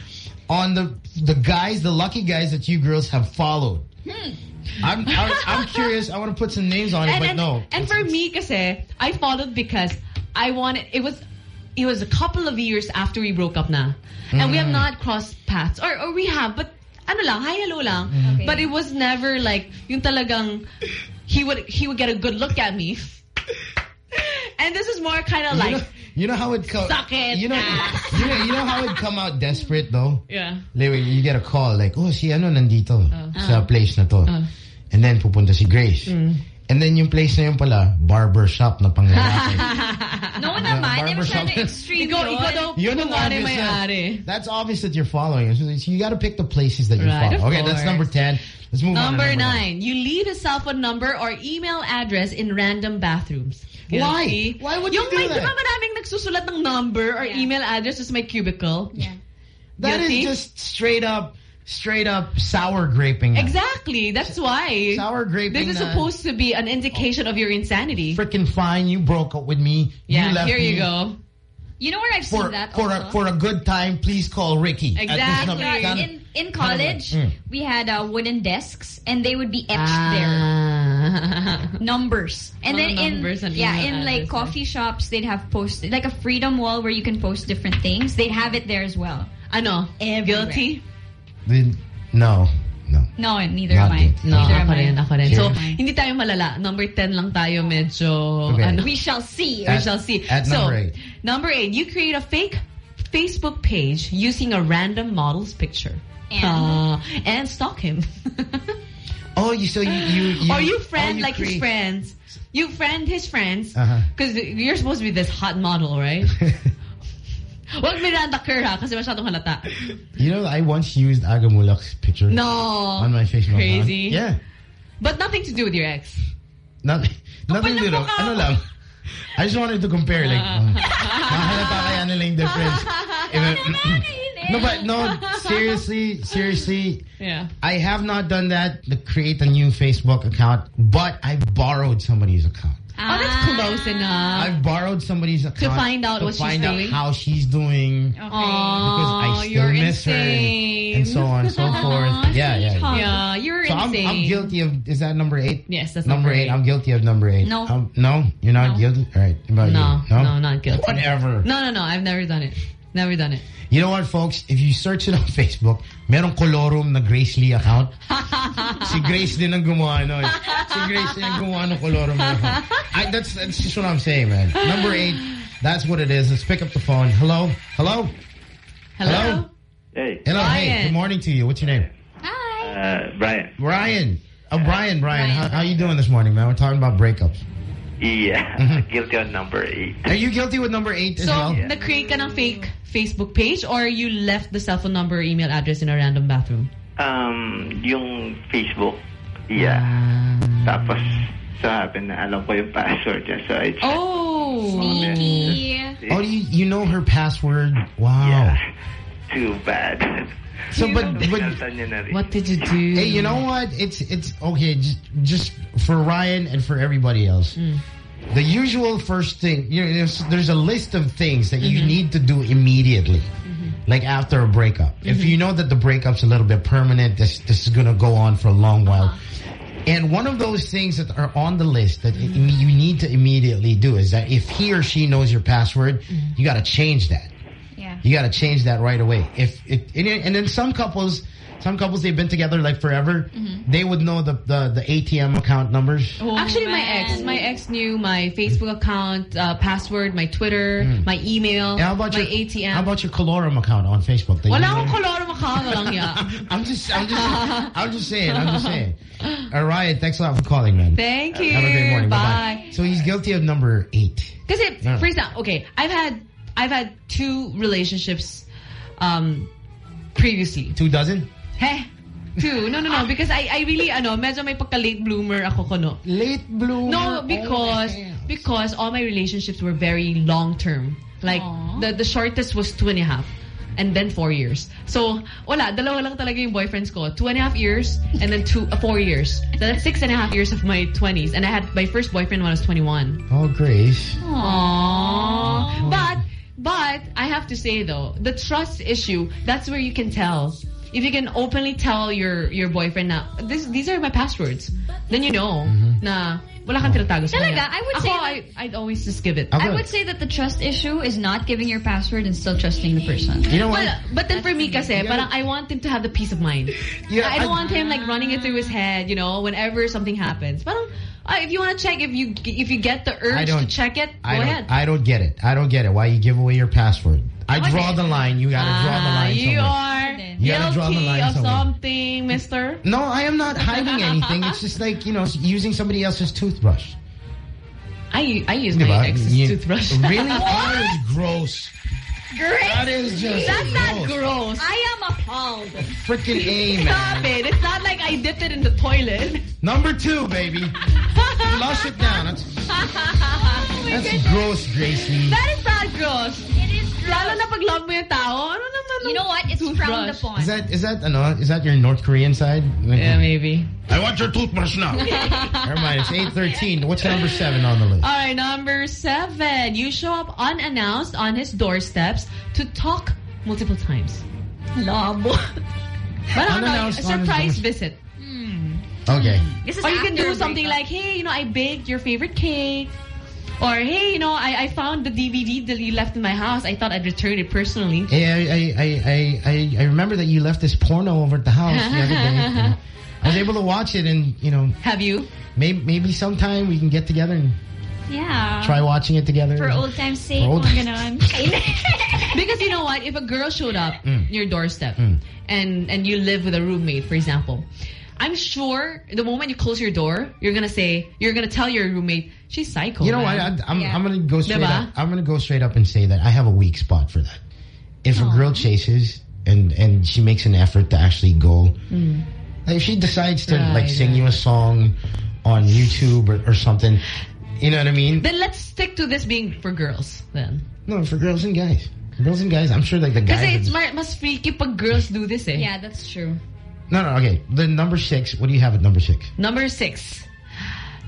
on the the guys, the lucky guys that you girls have followed. Hmm. I'm I'm, I'm curious. I want to put some names on it, and, but and, no. And for me, kasi, I followed because I wanted, it was, it was a couple of years after we broke up na. And we have Mm. not crossed paths. Or, or we have, but ano lang, hi, hello lang. Okay. But it was never like, yung talagang, he would, he would get a good look at me. and this is more kind of like, know, you know how it come. Suck it. You know, you know, you know how it come out desperate though. yeah. Like, you get a call like, oh, si ano nandito Uh. sa place na to. Uh. And then pupunta si Grace. Mm. And then yung place na yun pala, barber shop na panglalaki. No naman, barber never shop. masyado extreme Ikaw, yun. ikaw daw, Yun ang kunwari obvious na- may-ari. That's obvious that you're following. So you got to pick the places that you Right, follow. of Okay, that's number 10. Let's move on. to Number number nine, you leave a cell phone number or email address in random bathrooms. Why? Guilty. Why would yung you do may, that? Di ba maraming nagsusulat ng number or Yeah. email address sa my cubicle? Yeah. That is Guilty? just straight up, straight up sour graping. na. Exactly. That's why. Sour graping. This is na- supposed to be an indication of your insanity. Freaking fine. You broke up with me. yeah, you left here you me. go. You know where I've For, seen that for, also? a, for a good time, please call Ricky. At this Exactly. Kind of- in in college, Mm. we had uh, wooden desks, and they would be etched there. Numbers. And Mga then in numbers and yeah, in like coffee shops, they'd have posted like a freedom wall where you can post different things. They'd have it there as well. ano? Everywhere. Guilty? Then- no. No. No, neither Not am I. guilty. No, neither ako am I. rin, ako rin. So, hindi tayo malala. Number 10 lang tayo medyo... Okay. Ano, We shall see. we shall see. at so, number eight. Number eight, you create a fake Facebook page using a random model's picture. And? Uh, and stalk him. Oh, you so you you, you or you oh, friend you like his friends. You friend his friends. Uh-huh. Because you're supposed to be this hot model, right? Wag Miranda Kerr ha, kasi masyadong halata. You know, I once used Agamulak's picture No. on my Facebook Crazy. account. Yeah. But nothing to do with your ex. Nothing, nothing to do. Ano lang. I just wanted to compare, like, um, mahalata kaya nila yung difference. If- no, but no, seriously, seriously, Yeah. I have not done that, to create a new Facebook account, but I borrowed somebody's account. Oh, that's close enough. I borrowed somebody's account to find out to what she's find out doing? how she's doing. Okay. Because I still you're miss her insane. and, and so on and so forth. Yeah, yeah. yeah. Yeah, you're So I'm. I'm guilty of, is that number eight? Yes, that's number, number eight. eight. I'm guilty of number eight. No. Um, no? You're not guilty? All right. About No, you? no, not guilty. Whatever. No, no, no. I've never done it. Never done it. You know what, folks? If you search it on Facebook, merong colorum na Grace Lee account. si Grace din ang gumawa nun. Si Grace din ang gumawa ng colorum na. I, that's, that's just what I'm saying, man. Number eight, that's what it is. Let's pick up the phone. Hello? Hello? Hello? Hey. Hello, hey. Good morning to you. What's your name? Uh, Brian. Brian. Oh, Brian, Brian. How, how you doing this morning, man? We're talking about breakups. Yeah. Guilty on number eight. Are you guilty with number eight as So, well? na-create ka ng fake Facebook page or you left the cell phone number or email address in a random bathroom? Um, yung Facebook. Yeah. Ah. Tapos, so happened na alam ko yung password niya. So, I just, Oh! Oh, you, you know her password? Wow. too bad. So, but, but Pinaltan niya na rin. What did you do? Hey, you know what? It's it's okay. Just just for Ryan and for everybody else. Hmm. The usual first thing, you know, there's, there's a list of things that you mm-hmm. need to do immediately, mm-hmm. like after a breakup. If mm-hmm. you know that the breakup's a little bit permanent, this this is gonna go on for a long while. Uh-huh. And one of those things that are on the list that i- you need to immediately do is that if he or she knows your password, you got to change that. Yeah. You got to change that right away. If it, and, and then some couples, some couples they've been together like forever, they would know the, the the ATM account numbers. Actually, my ex, my ex knew my Facebook account, uh, password, my Twitter, my email, And how about my your ATM. How about your Colorum account on Facebook? They Wala use akong it? koloro lang ya. I'm just, I'm just, I'm just saying, I'm just saying. All right, thanks a lot for calling, man. Thank you. Have a great morning. Bye. Bye. So he's guilty of number eight. Kasi, Yeah. for example, okay, I've had I've had two relationships um, previously. Two dozen? Heh. Two. No, no, no. Because I, I really, ano, medyo may pagka-late bloomer ako kono. Late bloomer? No, because, because all my relationships were very long-term. Like, the, the shortest was two and a half. And then four years. So, wala. Dalawa lang talaga yung boyfriends ko. Two and a half years, and then two, uh, four years. So that's six and a half years of my 20s. And I had my first boyfriend when I was 21. Oh, Grace. Aww. But, but, I have to say though, the trust issue, that's where you can tell. If you can openly tell your your boyfriend na, this, these are my passwords, then you know mm-hmm. na wala kang tinatago sa Talaga. I would Ako, say I, I'd always just give it. I would say that the trust issue is not giving your password and still trusting the person. You know But, but then for me kasi, parang I want him to have the peace of mind. Yeah, I don't I- want him like running it through his head, you know, whenever something happens. Parang, uh, if you want to check, if you if you get the urge to don't- check it, I go don't, ahead. I don't get it. I don't get it. Why you give away your password? I draw the line. You got to draw the Ah, line you somewhere. are You gotta draw the guilty line of somewhere. something, mister. No, I am not hiding anything. It's just like, you know, using somebody else's toothbrush. I I use my ex's You- toothbrush. Really? That is gross. Great. That is just That's not gross. gross. I am appalled. Freaking A, Stop it. It's not like I dipped it in the toilet. Number two, baby. Flush it down. That's, oh that's gross, Gracie. That is not gross. It is gross. Lalo na pag love mo yung tao. Ano naman You know what? It's frowned upon. Is that is that ano, is that your North Korean side? Yeah, maybe. I want your toothbrush now. Never mind. It's eight thirteen. What's number seven on the list? All right, number seven. You show up unannounced on his doorsteps to talk multiple times. Labo. But I don't know, a Unannounced on his surprise doorstep. visit. Hmm. Okay. Hmm. This is Or you can do something like, hey, you know, I baked your favorite cake. Or, hey, you know, I, I found the DVD that you left in my house. I thought I'd return it personally. Hey, I, I, I, I, I remember that you left this porno over at the house the other day. I was able to watch it and, you know. Have you? Maybe, maybe sometime we can get together and Yeah. try watching it together. For old time's sake, For old mga ganon. because you know what? If a girl showed up Mm. your doorstep Mm. and and you live with a roommate, for example, I'm sure the moment you close your door, you're gonna say you're gonna tell your roommate she's psycho. You know what? I, I'm, I'm going to go straight Diba? up. I'm going to go straight up and say that I have a weak spot for that. If a girl chases and and she makes an effort to actually go, Mm. like if she decides to Right, like sing you a song on YouTube or, or something, you know what I mean? Then let's stick to this being for girls then. No, for girls and guys. Girls and guys. I'm sure like the Kasi guys. it's are- ma- mas freaky pag girls do this eh. Yeah, that's true. No, no. Okay. The number six. What do you have at number six? Number six.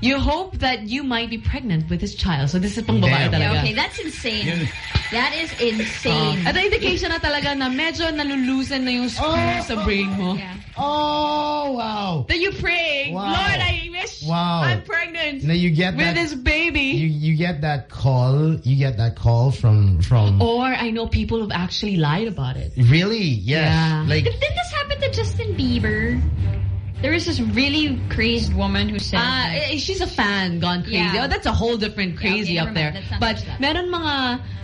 You hope that you might be pregnant with this child. So this is pang babae Damn. talaga. Yeah, okay, that's insane. That is insane. Oh. At indication na talaga na medyo nalulusan na yung screw ah. sa brain mo. Oh, wow. That you pray, Wow. Lord, I wish Wow. I'm pregnant Now you get with that. this baby. You you get that call. You get that call from from. Or I know people who've actually lied about it. Really? Yes. Yeah. Like Did this happen to Justin Bieber? There was this really crazed woman who said... Ah, eh, she's a fan gone crazy. Yeah. Oh, that's a whole different crazy okay, up there. mind. Let's not But touch that. meron mga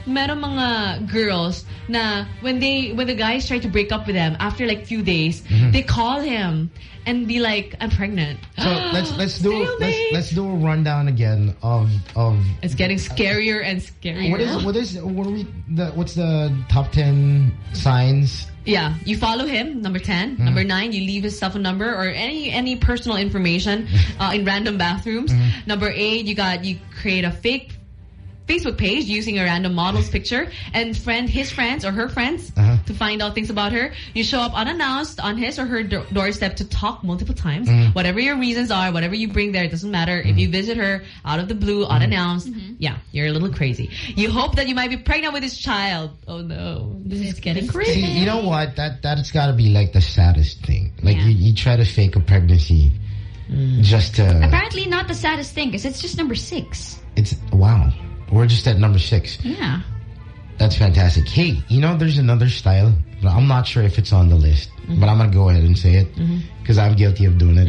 meron mga girls na when they when the guys try to break up with them after like few days, Mhm. they call him and be like, "I'm pregnant." So let's let's do let's let's do a rundown again of of. It's getting scarier and scarier. What is what is what are we the what's the top ten signs? Yeah, you follow him. Number 10 Mm-hmm. Number nine, you leave his cell phone number or any any personal information uh, in random bathrooms. Mm-hmm. Number eight, you got you create a fake Facebook page using a random model's picture and friend his friends or her friends Uh-huh. to find out things about her. You show up unannounced on his or her do doorstep to talk multiple times. Mhm. Whatever your reasons are, whatever you bring there, it doesn't matter. If you visit her out of the blue, unannounced, yeah, you're a little crazy. You hope that you might be pregnant with his child. Oh no, this is getting crazy. See, you know what? That that's got to be like the saddest thing. Like Yeah. you, you try to fake a pregnancy just to. Apparently not the saddest thing, because it's just number six. It's wow. We're just at number six. Yeah. That's fantastic. Hey, you know, there's another style. but I'm not sure if it's on the list, Mm-hmm. but I'm gonna go ahead and say it because I'm guilty of doing it.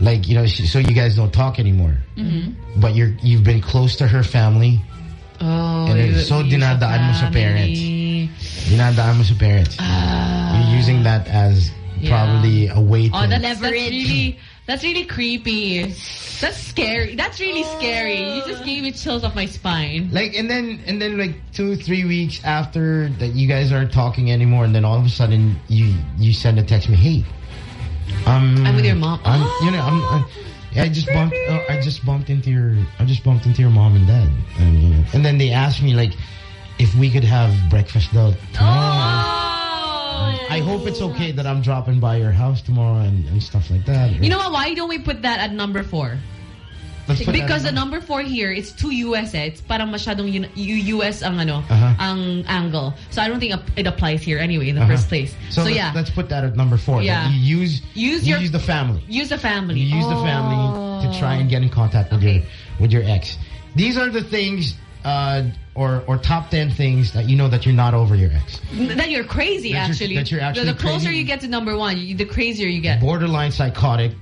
Like you know, she- so you guys don't talk anymore, Mm-hmm. but you're you've been close to her family. Oh, And you- it's so you dinadaan mo sa parents. family. Dinadaan mo sa parents. you're using that as Yeah. probably a way to. Oh, that's, that's really that's really creepy. That's scary. That's really scary. You just gave me chills off my spine. Like and then and then like two three weeks after that you guys aren't talking anymore, and then all of a sudden you you send a text me, hey, um, I'm with your mom. I'm you know I'm, i I just bumped uh, I just bumped into your I just bumped into your mom and dad, and you know, and then they asked me like if we could have breakfast though tomorrow. I hope it's okay that I'm dropping by your house tomorrow and, and stuff like that. You know what? Why don't we put that at number four? Let's put that Because the number four here, it's too US eh. It's parang masyadong US ang ano, Uh-huh. ang angle. So I don't think it applies here anyway in the Uh-huh. first place. So, So, let's, yeah, let's put that at number four. Yeah. You use Use you your- use the family. use the family. You use the family to try and get in contact with your with your ex. These are the things uh, or or top ten things that you know that you're not over your ex. That you're crazy, That you're- actually. that you're actually the, the closer crazy. you get to number one, you, the crazier you get. Borderline psychotic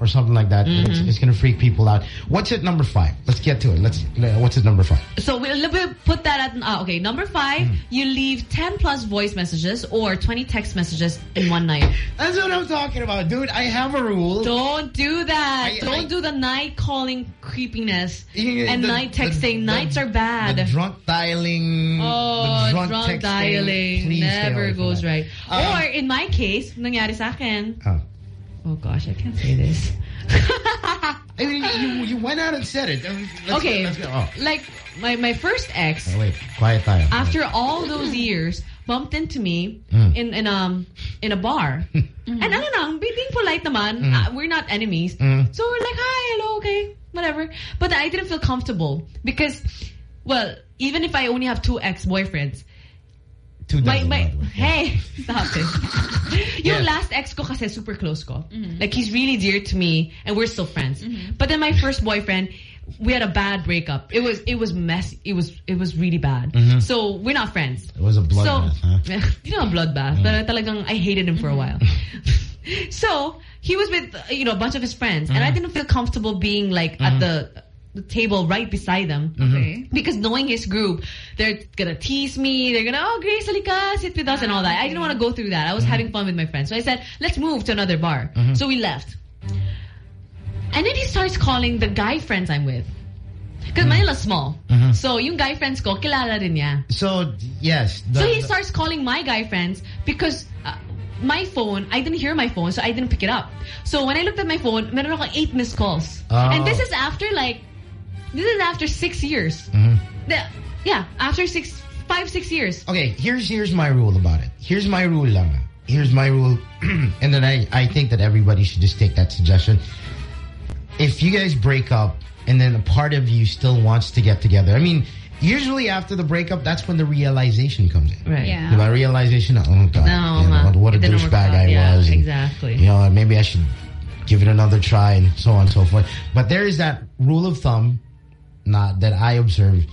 or something like that. Mm-hmm. It's, it's going to freak people out. What's at number five? Let's get to it. Let's. uh, What's at number five? So we'll, we'll put that at, uh, okay, number five, Hmm. you leave 10 plus voice messages or 20 text messages in one night. That's what I'm talking about, dude. I have a rule. Don't do that. I- Don't I- do the night calling creepiness Yeah, and the- night texting. the- Nights are bad. The drunk dialing. Oh, the drunk, drunk, texting. dialing Please never goes right. Um, or in my case, nangyari sa akin. Oh. Oh gosh, I can't say this. I mean, you you went out and said it. Let's okay, Go, let's go. Oh. like my my first ex. Oh, wait, quiet tayo. after all those years, bumped into me Mm. in in um in a bar. And ano lang, be- being polite naman. Mm. Uh, we're not enemies. Mm. So we're like, hi, hello, okay, whatever. But I didn't feel comfortable because, well, even if I only have two ex-boyfriends, Two My, my, by the way. hey, stop it. Yung Yes. last ex ko kasi super close ko. Mm-hmm. Like, he's really dear to me, and we're still friends. But then my first boyfriend, we had a bad breakup. It was, it was messy. It was, it was really bad. Mhm. So, we're not friends. It was a bloodbath, so, huh? you know, a bloodbath. But talagang, I hated him for a while. so, he was with, uh, you know, a bunch of his friends. And I Mhm. didn't feel comfortable being, like, at Mhm. the the table right beside them. Mhm. Okay. Because knowing his group, they're gonna tease me. They're gonna, oh, Grace, halika, sit with us and all that. I didn't want to go through that. I was having fun with my friends. So I said, let's move to another bar. Mhm. So we left. And then he starts calling the guy friends I'm with. Because Manila's small. Mhm. So yung guy friends ko, kilala rin niya. So, yes. so he the- starts calling my guy friends because uh, my phone, I didn't hear my phone, so I didn't pick it up. So when I looked at my phone, meron akong eight missed calls. Oh. And this is after like, this is after six years. Mhm. The- yeah, after six, five, six years. Okay, here's here's my rule about it. Here's my rule, lang. Here's my rule, and then I I think that everybody should just take that suggestion. If you guys break up and then a part of you still wants to get together, I mean, usually after the breakup, that's when the realization comes in. Right. Yeah. The realization, oh god, No, you know, ma. what a It didn't work douchebag. I Yeah, was. and, exactly. You know, maybe I should give it another try and so on and so forth. But there is that rule of thumb, not that I observed,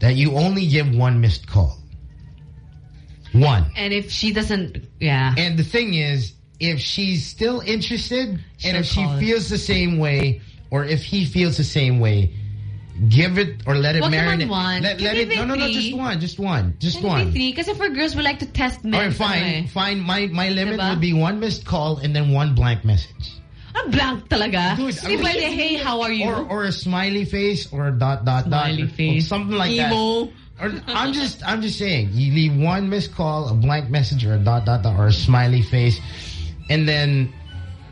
that you only give one missed call. One. And if she doesn't, yeah. And the thing is, if she's still interested, and She'll if she call it. feels the same way, or if he feels the same way, give it or let it Wag marinate. one. Let, let it. No, no, no. Just one. Just one. Just Can one. be three? Because for girls, we like to test men. All right, fine, fine. My my limit would be one missed call and then one blank message. Ah, blank talaga. Dude, Hindi pwede, hey, how are you? Or or a smiley face or a dot dot Smiley dot or face. something like Emo. that. Or I'm just I'm just saying you leave one missed call, a blank message, or a dot dot dot or a smiley face, and then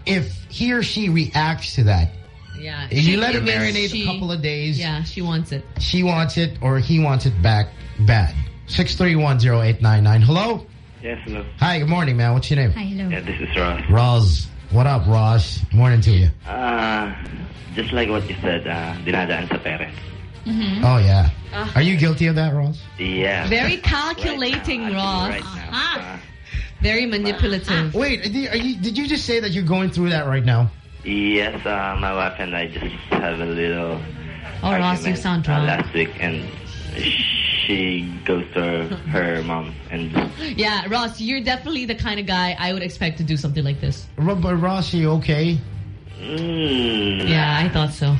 if he or she reacts to that, Yeah. If you let it means marinate she- a couple of days. Yeah, she wants it. she wants it or he wants it back bad. Six three one zero eight nine nine. Hello. Yes, hello. Hi. Good morning, man. What's your name? Hi, hello. Yeah, this is Ross. Roz. What up, Ross? Morning to you. Uh, just like what you said, uh, dinadaan sa parents. Mm-hmm. Oh yeah. Ah. Are you guilty of that, Ross? Yeah. Very calculating, Ross. Uh, Very manipulative. Wait, are you, did you just say that you're going through that right now? Yes, uh, my wife and I just have a little Oh, Ross, you argument, sound uh, drunk. last week, and she goes to her, her mom and Yeah, Ross, you're definitely the kind of guy I would expect to do something like this. Ro- But Roz, you okay? mm, Yeah, I thought so.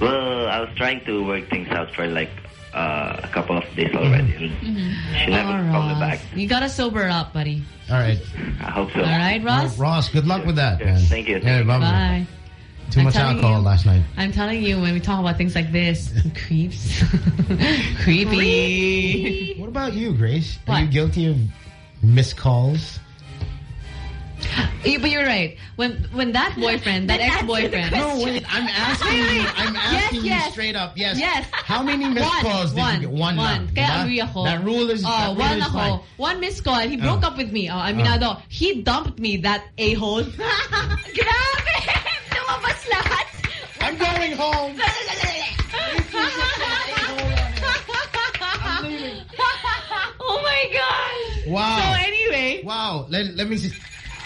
Well, I was trying to work things out for like uh, a couple of days already, and she never Oh, called me back. You gotta sober up, buddy. All right. I hope so. All right, Ross? Ross, good luck with that, man. Thank you. Yeah, bye-bye. Bye. Too I'm much telling alcohol you. last night. I'm telling you, when we talk about things like this, creeps. Creepy. What about you, Grace? Are you guilty of missed calls? Yeah, but you're right. When when that boyfriend, that Then answer the ex-boyfriend. No, wait, I'm asking Wait, you- I'm asking you yes, yes. straight up, yes. Yes. How many missed one, calls did you one, get? One One. lang, Kaya diba? agree ako. That rule is- Oh, that rule one is ako. fine. One missed call. He broke Oh. up with me. Oh, I mean, Oh. ano, he dumped me, that a-hole. Grabe! Lumabas lahat. I'm going home. oh my gosh. Wow. So anyway. Wow. Let, let me just,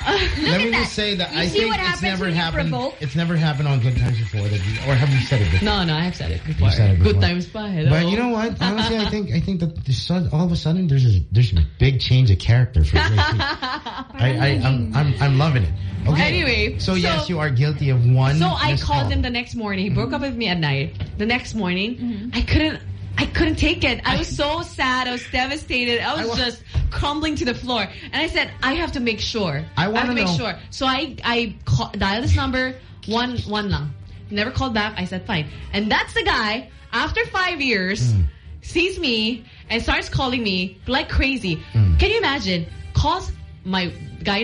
let me just say that You I see think what it's never happened. provoke? It's never happened on Good Times before. That you, or have you said it before? No, no, I have said it before. You said it Good times pa. Hello. But you know what? Honestly, I think I think that there's all of a sudden there's a there's a big change of character for Gracie. I, I I'm I'm I'm loving it. Okay. Anyway, so, so- yes, you are guilty of one. So I called call. him the next morning. He broke up with me at night. The next morning, Mm-hmm. I couldn't. I couldn't take it. I was so sad. I was devastated. I was wa- just crumbling to the floor. And I said, I have to make sure. I have wanna make know- sure. So I I call, dialed this number one one lang. Never called back. I said fine. And that's the guy. After five years, Mm. sees me and starts calling me like crazy. Mm. Can you imagine? Calls my guy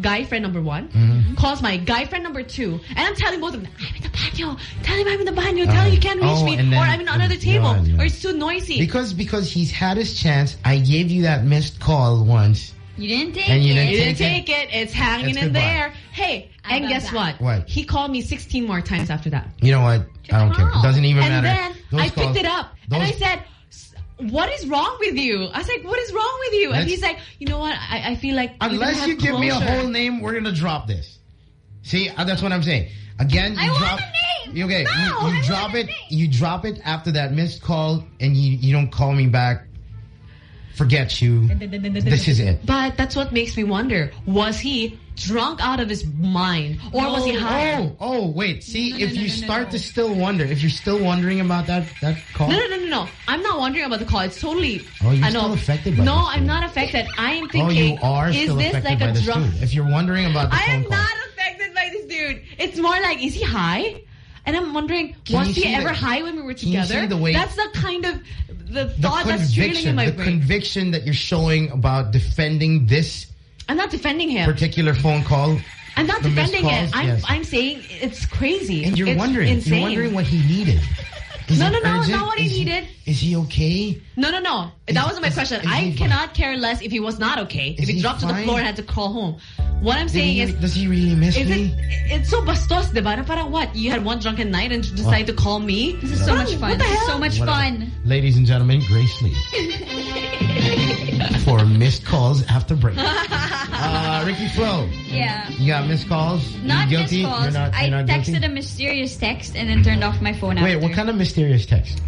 guy friend number one Mhm. calls my guy friend number two, and I'm telling both of them, I'm in the banyo. Tell him I'm in the banyo. Tell him you can't reach oh, me, then- or I'm in another and- table, yeah, yeah. or it's too noisy. Because because he's had his chance. I gave you that missed call once. You didn't take And you it. didn't you didn't take take it. It's hanging It's in goodbye. there. Hey, I and guess that. what? What? He called me 16 more times after that. You know what? I don't care. It doesn't even and matter. then Those I calls- picked it up, and I said, what is wrong with you? I was like, what is wrong with you? And he's like, you know what? I, I feel like Unless you give me a whole name, we're gonna drop this. See, uh, that's what I'm saying. Again, you I want drop. a name. Okay, No, you, you drop it. You drop it after that missed call, and you you don't call me back. Forget you. this is it. But that's what makes me wonder. Was he drunk out of his mind? Or was he high? Oh, oh, wait. See, if you start to still wonder, if you're still wondering about that that call, No, no, no, no, no. I'm not wondering about the call. It's totally... Oh, you're I know. still affected by No, I'm not affected. I am thinking. oh, you are is this affected like by a this drunk... If you're wondering about the I am call, not affected by this dude. It's more like, is he high? And I'm wondering, Can was he ever the- high when we were can you see together? the way- That's the kind of the the thought that's reeling in my the brain. conviction that you're showing about defending this I'm not defending him. particular phone call, I'm not defending calls, it. I'm yes. I'm saying it's crazy. and you're It's wondering, insane. you're wondering what he needed. Is No, no, no, urgent? not what he Is needed. Is he okay? No, no, no. Is- that wasn't my is- question. I cannot care less if he was not okay. If he, he dropped to the floor and had to crawl home. What I'm Did saying he- is, does he really miss me? it? It's so bastos, diba? Na Parang what? You had one drunken night and decided to call me. This is so much fun. What the This is hell? so much Whatever. fun. Ladies and gentlemen, Grace Lee. for missed calls after break. Uh, Ricky Flo, Yeah. you got missed calls? Not you guilty? missed calls. You're not, I you're not texted guilty? a mysterious text and then turned off my phone Wait, after. what kind of mysterious text?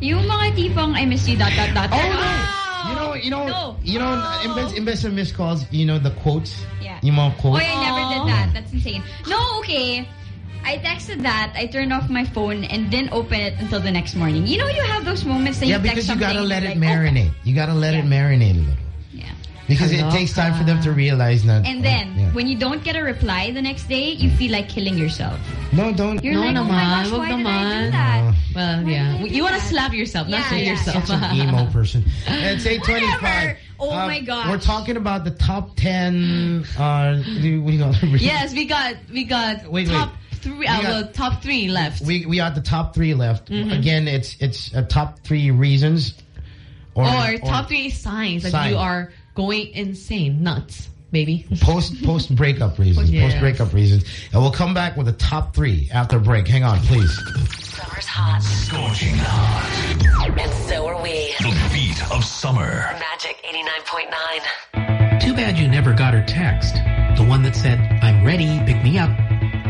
Yung mga tipong I miss you dot dot dot. Oh, no. You know, you know, No. you know, Invest imbes of missed calls, you know, the quotes? Yeah. Yung mga Oh. I never did that. That's insane. No, okay. I texted that. I turned off my phone and didn't open it until the next morning. You know, you have those moments that yeah, you because text you something Yeah, because you gotta let it like, oh, marinate. You gotta let it marinate a little. Yeah. Because it takes time for them to realize that. And uh, then, Yeah. when you don't get a reply the next day, you feel like killing yourself. No, don't. You're no like, oh my gosh, why did I do that? Uh, well, yeah. You want to slap yourself, not Yeah, yeah, yourself. Such an emo person. It's 825. Whatever. Oh uh, my god! We're talking about the top 10, uh, what do you call it? yes, we got we got Wait, wait. Top three. We Uh, got- well, top three left. We we got the top three left. Mhm. Again, it's it's uh, top three reasons, or, or, top three signs that Sign. you are going insane, nuts, baby. post post breakup reasons. Yes. Post breakup reasons, and we'll come back with the top three after break. Hang on, please. Summer's hot. Scorching hot. And so are we. The beat of summer. Magic 89.9. Too bad you never got her text. The one that said, I'm ready, pick me up.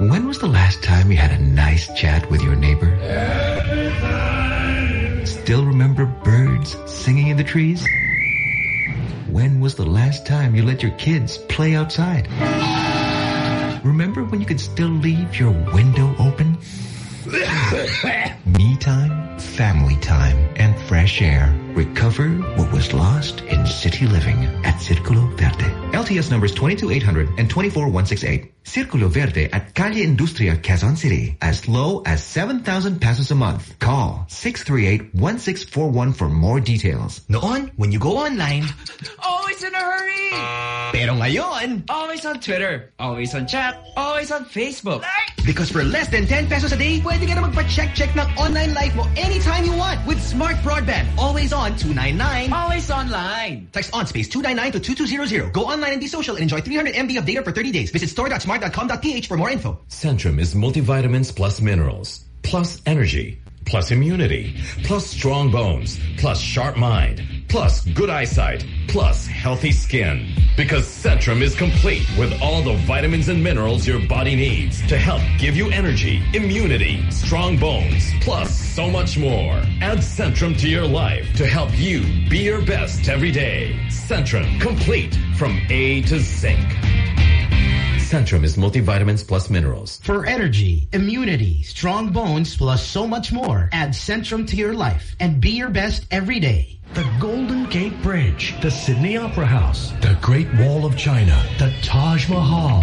When was the last time you had a nice chat with your neighbor? Still remember birds singing in the trees? When was the last time you let your kids play outside? Remember when you could still leave your window open? Me time, family time, and fresh air. Recover what was lost in city living at Circulo Verde. LTS numbers 22800 and 24168. Circulo Verde at Calle Industria, Quezon City. As low as 7,000 pesos a month. Call 638-1641 for more details. Noon, when you go online, Always in a hurry! pero ngayon, Always on Twitter, always on chat, always on Facebook. because for less than 10 pesos a day, pwede ka na magpa-check-check ng online life mo anytime you want with Smart Broadband. Always on 299. Always online. Text on space 299 to 2200. Go online and be social and enjoy 300 MB of data for 30 days. Visit store.smart.com.ph for more info. Centrum is multivitamins plus minerals, plus energy, plus immunity, plus strong bones, plus sharp mind, plus good eyesight, plus healthy skin. Because Centrum is complete with all the vitamins and minerals your body needs to help give you energy, immunity, strong bones, plus so much more. Add Centrum to your life to help you be your best every day. Centrum, complete from A to Zinc. Centrum is multivitamins plus minerals. For energy, immunity, strong bones, plus so much more, add Centrum to your life and be your best every day. The Golden Gate Bridge, the Sydney Opera House, the Great Wall of China, the Taj Mahal.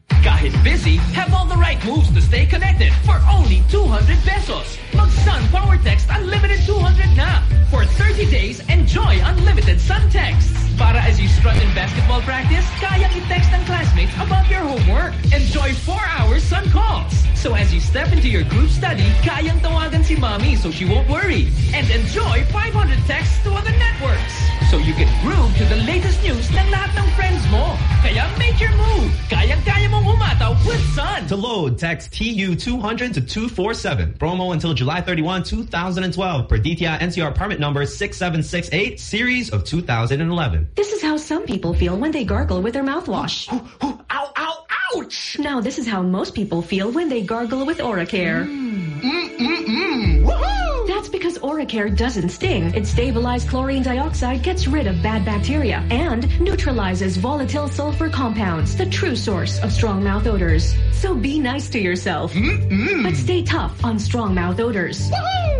Kahit busy, have all the right moves to stay connected for only 200 pesos. Mag-Sun Power Text Unlimited 200 na. For 30 days, enjoy unlimited Sun texts. Para as you strut in basketball practice, kayang i-text ng classmates about your homework. Enjoy 4 hours Sun calls. So as you step into your group study, kayang tawagan si mommy so she won't worry. And enjoy 500 texts to other networks. So you can groove to the latest news ng lahat ng friends mo. Kaya make your move. Kayang-kaya mong umataw with Sun. To load, text TU200 to 247. Promo until July 31, 2012 per DTI NCR permit number 6768, series of 2011. This is how some people feel when they gargle with their mouthwash. ow, ow, ouch! Now this is how most people feel when they gargle with Oracare. Mm, mm, mm. Woohoo! That's because Oracare doesn't sting. Its stabilized chlorine dioxide gets rid of bad bacteria and neutralizes volatile sulfur compounds, the true source of strong mouth odors. So be nice to yourself. But stay tough on strong mouth odors.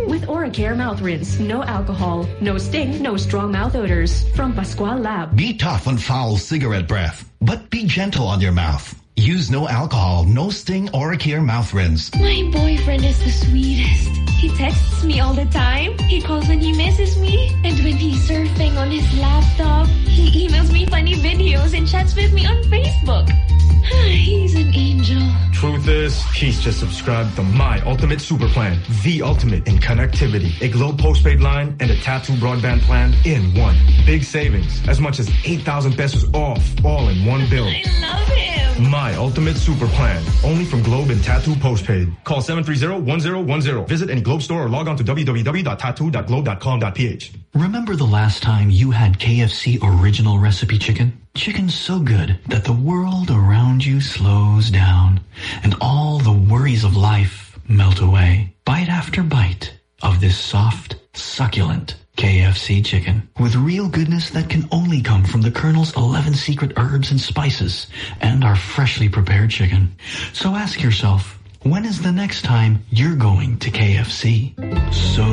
With Oracare mouth rinse, no alcohol, no sting, no strong mouth odors. From Pascual Lab. Be tough on foul cigarette breath, but be gentle on your mouth. Use no alcohol, no sting Oracare mouth rinse. My boyfriend is the sweetest. He texts me all the time. He calls when he misses me. And when he's surfing on his laptop, he emails me funny videos and chats with me on Facebook. he's an angel. Truth is, he's just subscribed to my ultimate super plan. The ultimate in connectivity. A Globe postpaid line and a tattoo broadband plan in one. Big savings. As much as 8,000 pesos off. All in one bill. I love him. My ultimate super plan. Only from Globe and Tattoo Postpaid. Call 730-1010. Visit any Globe store or log on to www.tattoo.globe.com.ph. Remember the last time you had KFC original recipe chicken? Chicken so good that the world around you slows down and all the worries of life melt away. Bite after bite of this soft, succulent KFC chicken with real goodness that can only come from the Colonel's 11 secret herbs and spices and our freshly prepared chicken. So ask yourself, when is the next time you're going to KFC? So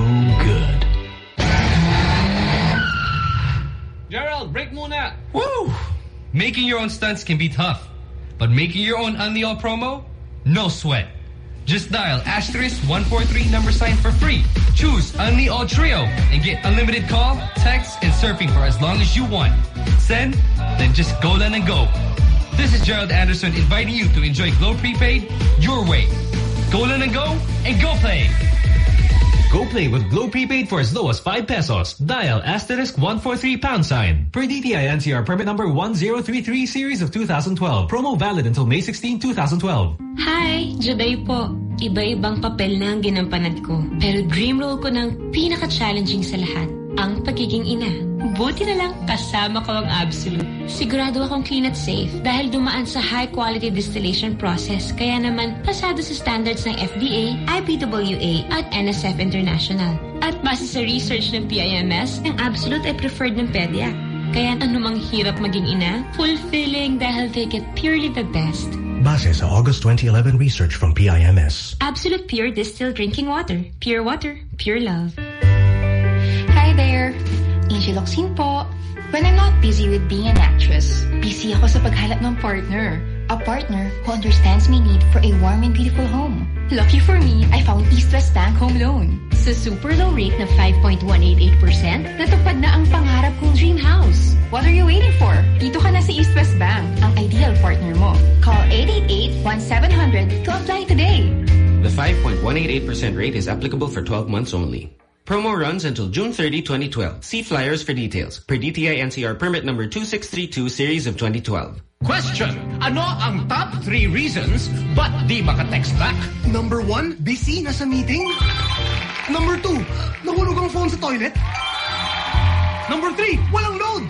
good. Gerald, break muna. Woo! Making your own stunts can be tough. But making your own Unli All promo? No sweat. Just dial asterisk 143 number sign for free. Choose Unli All Trio and get unlimited call, text, and surfing for as long as you want. Send? Then just go then and go. This is Gerald Anderson inviting you to enjoy Globe Prepaid your way. Go then and go, and go play. Go play with Globe Prepaid for as low as 5 pesos. Dial asterisk 143 pound sign. Per DTI NCR permit number 1033 series of 2012. Promo valid until May 16, 2012. Hi, Juday po. Iba-ibang papel na ang ko. Pero dream role ko ng pinaka-challenging sa lahat, ang pagiging ina. Buti na lang kasama ko ang Absolute. Sigurado akong clean at safe dahil dumaan sa high-quality distillation process kaya naman pasado sa standards ng FDA, IPWA at NSF International. At base sa research ng PIMS, ang Absolute ay preferred ng pedya. Kaya anumang hirap maging ina, fulfilling dahil they get purely the best. Base sa August 2011 research from PIMS. Absolute Pure Distilled Drinking Water. Pure water, pure love. There. Locsin po. When I'm not busy with being an actress, busy ako sa paghanap ng partner. A partner who understands my need for a warm and beautiful home. Lucky for me, I found East West Bank Home Loan. Sa super low rate na 5.188%, natupad na ang pangarap kong dream house. What are you waiting for? Dito ka na sa East West Bank, ang ideal partner mo. Call 888-1700 to apply today. The 5.188% rate is applicable for 12 months only. Promo runs until June 30, 2012. See flyers for details. Per DTI NCR permit number 2632 series of 2012. Question, ano ang top 3 reasons ba't di maka-text back? Number 1, busy, nasa meeting. Number 2, nahulog ang phone sa toilet. Number 3, walang load.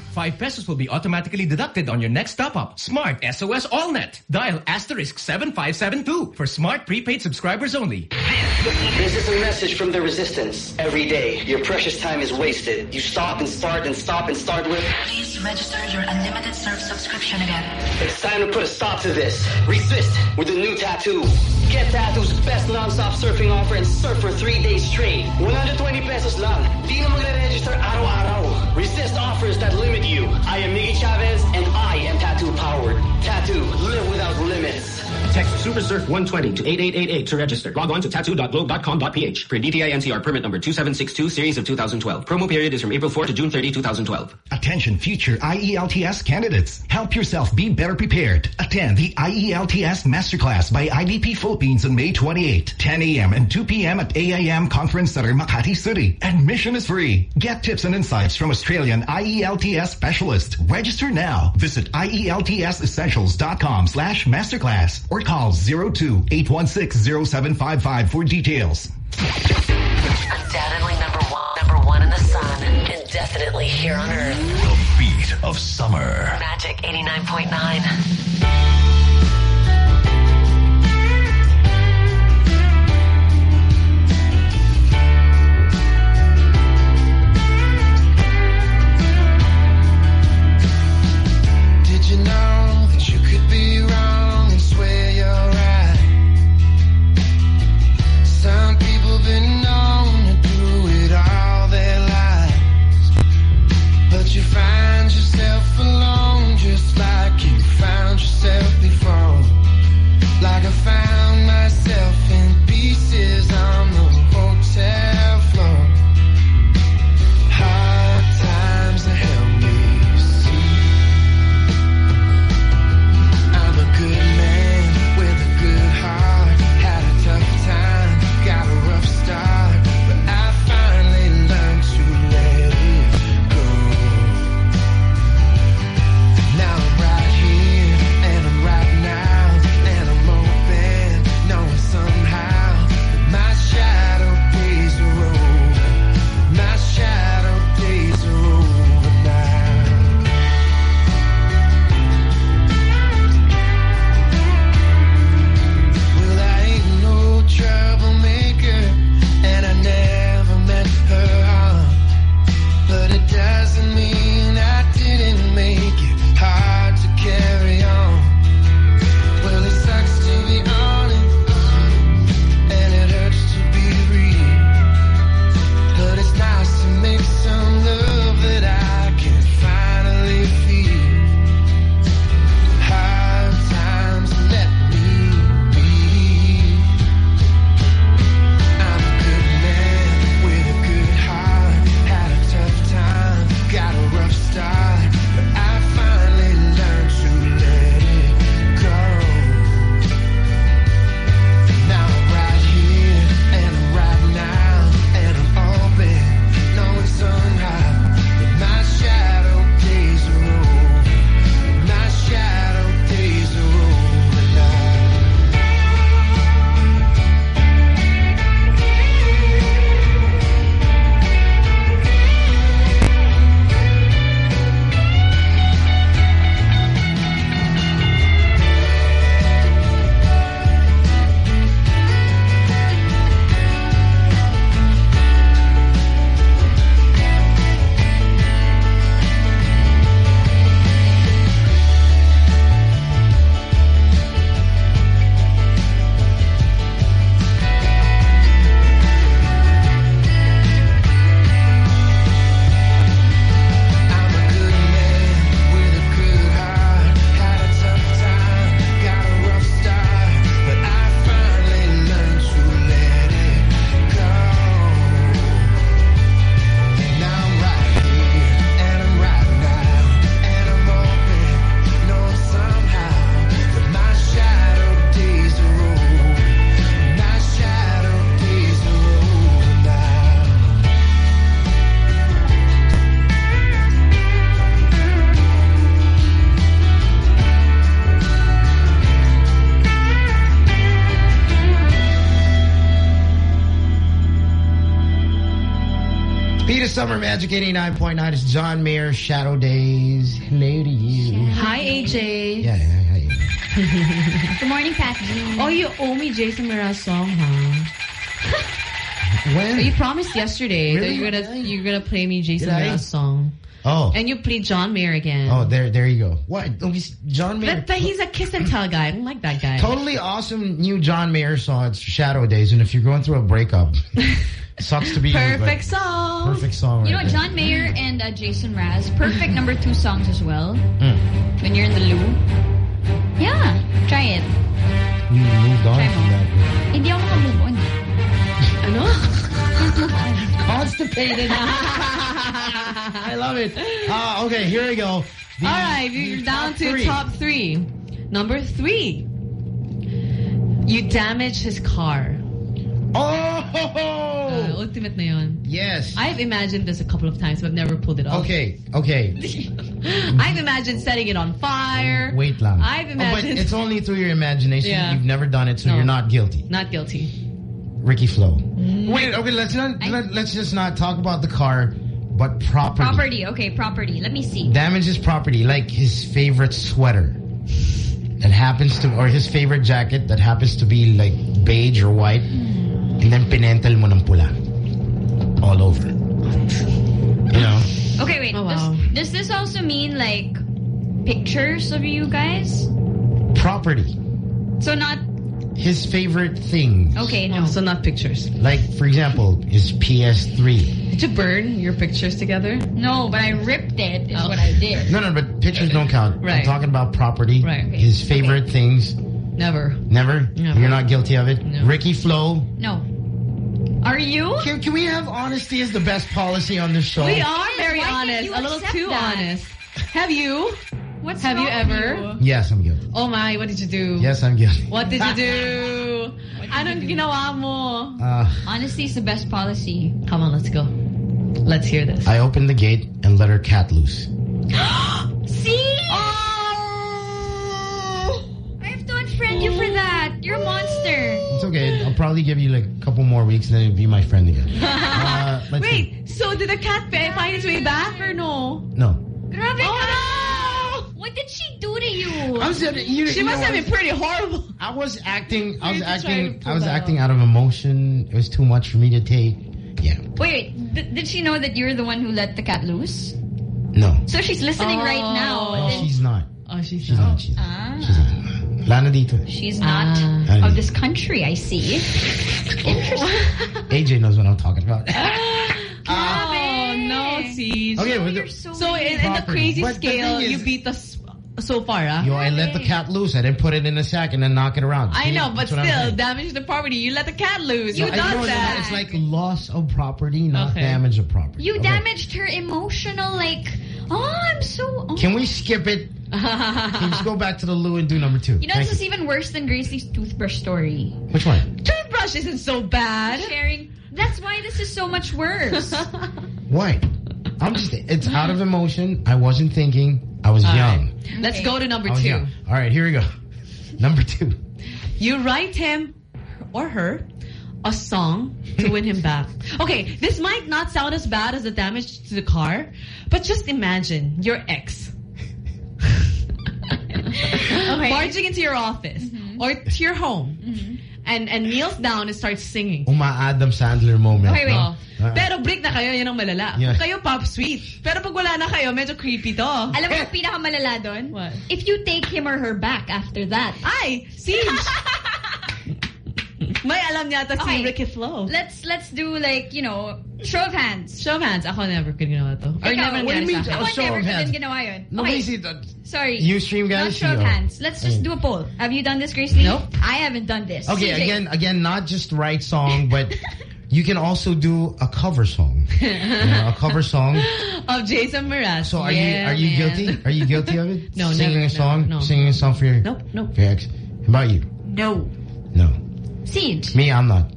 5 pesos will be automatically deducted on your next top-up. Smart SOS AllNet. Dial asterisk 7572 for smart prepaid subscribers only. This is a message from the resistance. Every day, your precious time is wasted. You stop and start and stop and start with... Register your unlimited surf subscription again. It's time to put a stop to this. Resist with the new tattoo. Get Tattoo's best non-stop surfing offer and surf for three days straight. 120 pesos lang. Di na magre-register araw-araw. Resist offers that limit you. I am Miggy Chavez and I am Tattoo powered. Tattoo, live without limits. Text SuperSurf 120 to 8888 to register. Log on to tattoo.globe.com.ph for DTI NCR permit number 2762 series of 2012. Promo period is from April 4 to June 30, 2012. Attention future IELTS candidates. Help yourself be better prepared. Attend the IELTS Masterclass by IDP Philippines on May 28, 10 a.m. and 2 p.m. at AIM Conference Center, Makati City. Admission is free. Get tips and insights from Australian IELTS specialists. Register now. Visit IELTSessentials.com slash masterclass or call 02-816-0755 for details. Undoubtedly number one, number one in the sun, and definitely here on Earth. The beat of summer. Magic 89.9. Peter Magic 89.9 It's John Mayer, Shadow Days. Hello to you. Hi, AJ. Yeah, yeah, yeah. Good morning, Pat G. Oh, you owe me Jason Mraz song, huh? when? You promised yesterday Really? that you're gonna you're gonna play me Jason Did Mraz song. Oh. And you played John Mayer again. Oh, there there you go. What? Oh, John Mayer. But, but he's a kiss and tell guy. I don't like that guy. Totally awesome new John Mayer song. It's Shadow Days. And if you're going through a breakup, sucks to be you. but Perfect song. Perfect song You know, there. John Mayer and uh, Jason Mraz, perfect number two songs as well. Mm. When you're in the loo. Yeah, try it. You moved on Try from mo. that. Hindi ako makamove on. Ano? Constipated. I love it. Uh, okay, here we go. The- All right, the you're down to three. top three. Number three. You damage his car. Oh! Uh, ultimate na yun. Yes. I've imagined this a couple of times, but I've never pulled it off. Okay, okay. I've imagined setting it on fire. Wait lang. I've Oh, but it's only through your imagination. Yeah. You've never done it, so No. you're not guilty. Not guilty. Ricky Flo. Wait, okay, let's not let, let's just not talk about the car, but property. Property, okay, property. Let me see. Damage his property, like his favorite sweater that happens to, or his favorite jacket that happens to be like beige or white, and then pinental mo ng pula all over. You know. Okay, wait. Oh, wow. does, does this also mean like pictures of you guys? Property. So not His favorite thing. okay. No. Oh, so not pictures. Like, for example, his PS3. Did you burn your pictures together? No, but I ripped it. Is Oh. what I did. No, no, but pictures don't count. Right. I'm talking about property. Right. His favorite things. Never. Never? Never. You're not guilty of it? No. Ricky Flo. No. Are you? Can, can we have honesty as the best policy on this show? We are very Why honest. A little too that? honest. Have you? What's Have you wrong with ever? you? Yes, I'm guilty. Oh my, what did you do? Yes, I'm guilty. What did you do? Anong ginawa mo? Uh, Honesty is the best policy. Come on, let's go. Let's hear this. I opened the gate and let her cat loose. See? I have to unfriend you for that. You're a monster. It's okay. I'll probably give you like a couple more weeks and then you'll be my friend again. Uh, let's see. Wait, so did the cat find its way back or no? No. Grabe Oh, ka. What did she do to you? I'm saying, you, She you must know have been pretty horrible. I was acting. I was You're just trying acting. I was acting out of emotion. It was too much for me to take. Yeah. Wait, wait. Th- did she know that you're the one who let the cat loose? No. So she's listening right now. No, she's not. Oh, she's, She's not. She's not. Ah. She's not. Lana dito. She's not Ah. of this country, I see. Interesting. AJ knows what I'm talking about. Oh, no, see. Okay, with the, So in, in the crazy But scale, thing is- you beat us so far, ah? yo, I let the cat loose. I didn't put it in a sack and then knock it around. I know, but That's what I'm still, damage the property. You let the cat loose. You I done know that. It's like loss of property, not Okay. damage of property. You Okay. damaged her emotional, like, oh, I'm so... Oh. Can we skip it? Can you just go back to the loo and do number two? You know, Thank this is even worse than Gracie's toothbrush story. Which one? Toothbrush isn't so bad. Sharing. That's why this is so much worse. Why? I'm just. It's out of emotion. I wasn't thinking. I was All young. right. Let's go to number two. young. All right, here we go. Number two. You write him or her a song to win him back. Okay, this might not sound as bad as the damage to the car, but just imagine your ex barging into your office or to your home and and kneels down and starts singing. Uma Adam Sandler moment. Okay, wait. no? Ah. Pero break na kayo, yun ang malala. Yeah. Kayo pop sweet. Pero pag wala na kayo, medyo creepy to. Alam mo yung pinakamalala doon? What? If you take him or her back after that. Ay, siege! May alam niya ata si Ricky Flo. Let's let's do like, you know, show of hands. Show of hands. Ako never ko ginawa to. Or Ikaw, never what do you nangyari mean, sa. Ako show never of hands? din ginawa yun. Nobody Okay. see that. Uh, Sorry. Ustream Not guys, show of oh. hands. Let's just mm. do a poll. Have you done this, Grace Lee? Nope. I haven't done this. Okay, CJ. again, again, not just write song, but you can also do a cover song. You know, a cover song. of Jason Mraz. So are Yeah, you are you man. guilty? Are you guilty of it? No, Singing never, a song? no, no. Singing a song for your, Nope, nope. for your ex? How about you? No. No. Siege. Me, I'm not.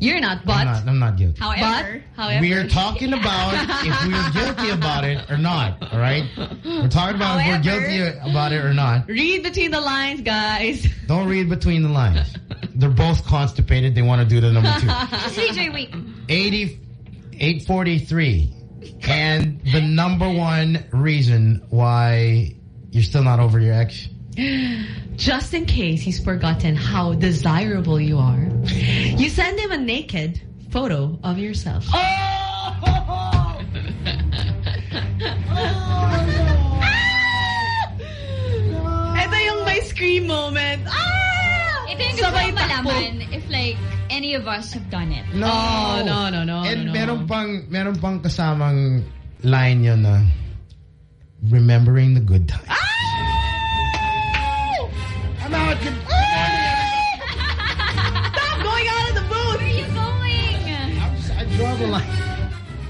You're not, I'm but... not, I'm not guilty. However. But, however... We're talking about if we're guilty about it or not, all right? We're talking about if we're guilty about it or not. Read between the lines, guys. Don't read between the lines. They're both constipated. They want to do the number two. CJ, wait. 80, 843. And the number one reason why you're still not over your ex? Just in case he's forgotten how desirable you are, you send him a naked photo of yourself. Oh! Ito yung my scream moment. Ah! Ito yung gusto ko malaman if like any of us have done it. No. Oh, no, no, no, And no, no. meron pang, meron pang kasamang line yun na remembering the good times. I'm out. Stop going out of the booth. Where are you going? I draw the line.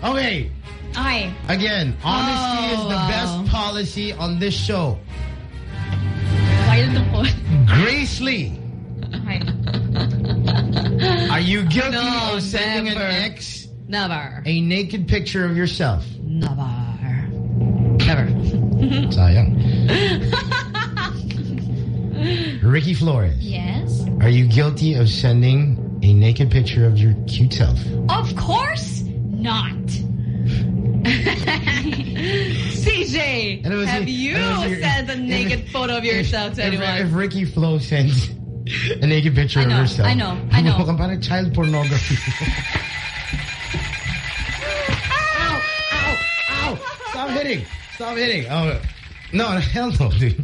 Okay. Okay. Again, honesty is the Oh, wow. best policy on this show. Wild ako. Grace Lee, Okay. are you guilty No, of sending never. an ex Never. a naked picture of yourself? Never. Never. Sayang. Ricky Flores, Yes? are you guilty of sending a naked picture of your cute self? Of course not. CJ, And it was- have you your- sent a naked photo of yourself to If, anyone? if Ricky Flo sends a naked picture know, of herself, I know, I know. mukhang parang child pornography. ow! Ow! Ow! Stop hitting! Stop hitting! Oh, no, hell no, dude.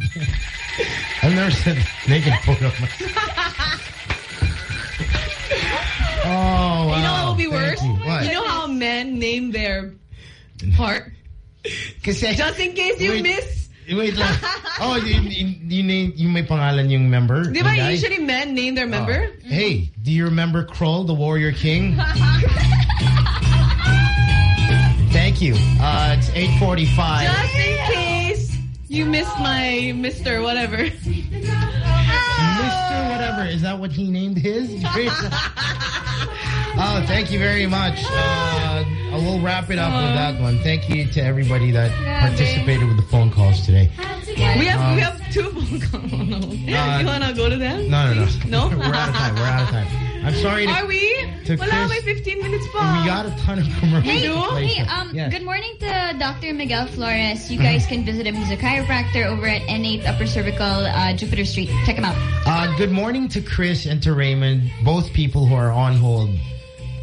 I've never a naked photo of myself. Oh, wow. You know what would be worse? You. You know how men name their part? Just in case you Wait. miss. wait lang. Oh, you, you, you name, yung may pangalan yung member? Di ba usually men name their member? Oh. Hey, do you remember Krull, the Warrior King? Thank you. Uh, it's 8.45. Just in case you missed my Mr. whatever. Mr. Whatever. Is that what he named his? oh, thank you very much. Uh, I will wrap it up with that one. Thank you to everybody that participated with the phone calls today. We have we have two phone calls. uh, you wanna go to them? No, no, no. No? We're out of time. We're out of time. I'm sorry to... Are we? to Wala, Chris- may 15 minutes pa. We got a ton of commercials. Hey, to hey, um, Yes. good morning to Dr. Miguel Flores. You guys can visit him. He's a chiropractor over at N8 Upper Cervical, uh, Jupiter Street. Check him out. Uh, good morning to Chris and to Raymond, both people who are on hold.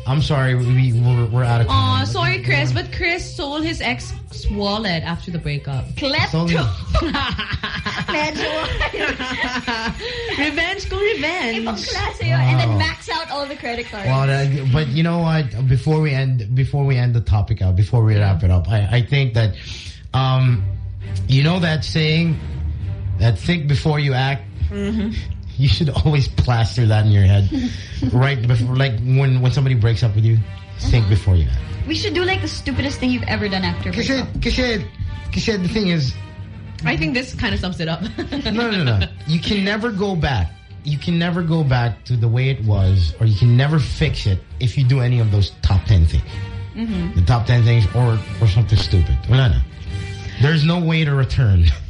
I'm sorry, we, we're, we're out of Aw, time. sorry, Chris, but Chris sold his ex wallet after the breakup. Sold- Medyo. revenge ko revenge. Ibang klase yun. And then max out all the credit cards. Well, uh, but you know what? Before we end, before we end the topic out, before we wrap it up, I, I think that, um, you know that saying, that think before you act. Mm-hmm. You should always plaster that in your head, right before, like when when somebody breaks up with you, think before you act. we should do like the stupidest thing you've ever done after a Kasi, breakup. kasi, kasi the thing is, I think this kind of sums it up. no, no, no. You can never go back. You can never go back to the way it was, or you can never fix it if you do any of those top 10 things. Mm-hmm. The top 10 things, or, or something stupid. Wala na. There's no way to return.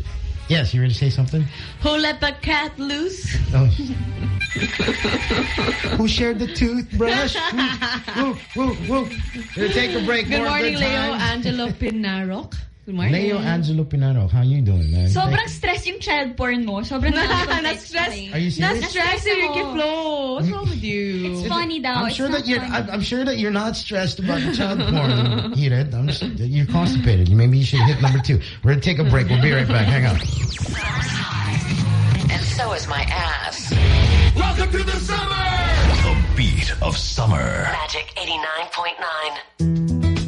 yes, you ready to say something? Who let the cat loose? Oh. Who shared the toothbrush? woo, woo, woo. Gonna take a break. Good More morning, good Leo. Angelo Pinarok. Good morning. Leo Angelo Pinano. How you doing, man? Sobrang stress yung child porn mo. Sobrang Na-stress. Are you serious? Na-stress si Ricky Flo. What's wrong with you? It's funny daw. I'm It's sure that you're. funny. I'm, I'm sure that you're not stressed about the child porn, Edith. I'm just, you're constipated. Maybe you should hit number two. We're gonna take a break. We'll be right back. Hang on. And so is my ass. Welcome to the summer! The beat of summer. Magic 89.9.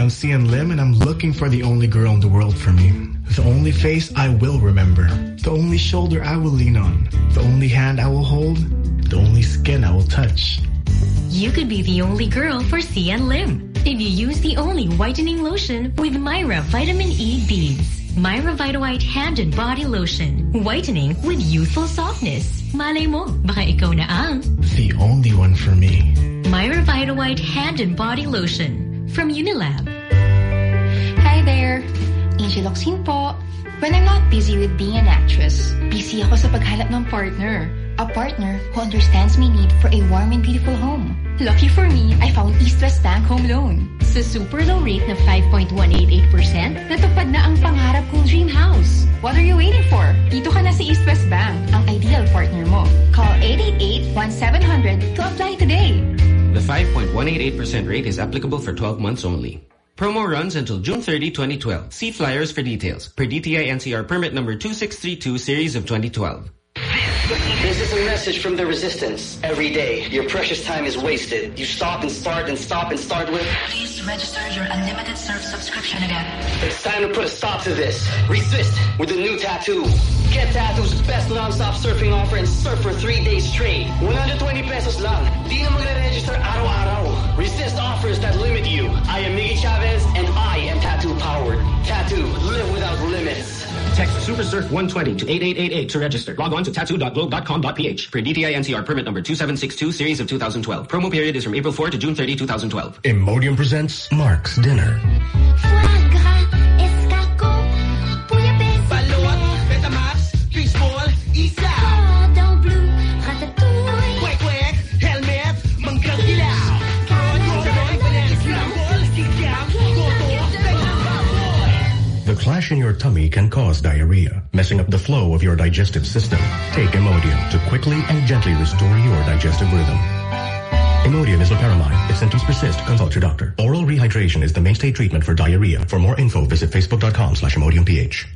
I'm Xian Lim, and I'm looking for the only girl in the world for me. The only face I will remember. The only shoulder I will lean on. The only hand I will hold. The only skin I will touch. You could be the only girl for Xian Lim if you use the only whitening lotion with Myra Vitamin E Beads. Myra Vita White Hand and Body Lotion. Whitening with youthful softness. Malay mo, baka ikaw na ang The only one for me. Myra Vita White Hand and Body Lotion from Unilab. Hi there. Angel Locsin po. When I'm not busy with being an actress, busy ako sa paghanap ng partner. A partner who understands my need for a warm and beautiful home. Lucky for me, I found East West Bank Home Loan. Sa super low rate na 5.188%, natupad na ang pangarap kong dream house. What are you waiting for? Dito ka na sa East West Bank, ang ideal partner mo. Call 888-1700 to apply today. The 5.188% rate is applicable for 12 months only. Promo runs until June 30, 2012. See flyers for details. Per DTI NCR permit number 2632 series of 2012. This is a message from the resistance. Every day, your precious time is wasted. You stop and start and stop and start with. Register your unlimited surf subscription again. It's time to put a stop to this. Resist with a new tattoo. Get Tattoo's best non-stop surfing offer and surf for three days straight. 120 pesos lang. Di na magre-register araw-araw. Resist offers that limit you. I am Miggy Chavez and I am Tattoo Powered. Tattoo, live without limits. Text SuperSurf 120 to 8888 to register. Log on to tattoo.globe.com.ph. Per DTI NCR permit number 2762 series of 2012. Promo period is from April 4 to June 30, 2012. Imodium presents Mark's Dinner. In your tummy can cause diarrhea, messing up the flow of your digestive system. Take Imodium to quickly and gently restore your digestive rhythm. Imodium is loperamide. If symptoms persist, consult your doctor. Oral rehydration is the mainstay treatment for diarrhea. For more info, visit facebook.com slash imodiumph.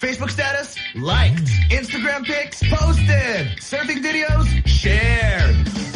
Facebook status, liked. Instagram pics, posted. Surfing videos, shared.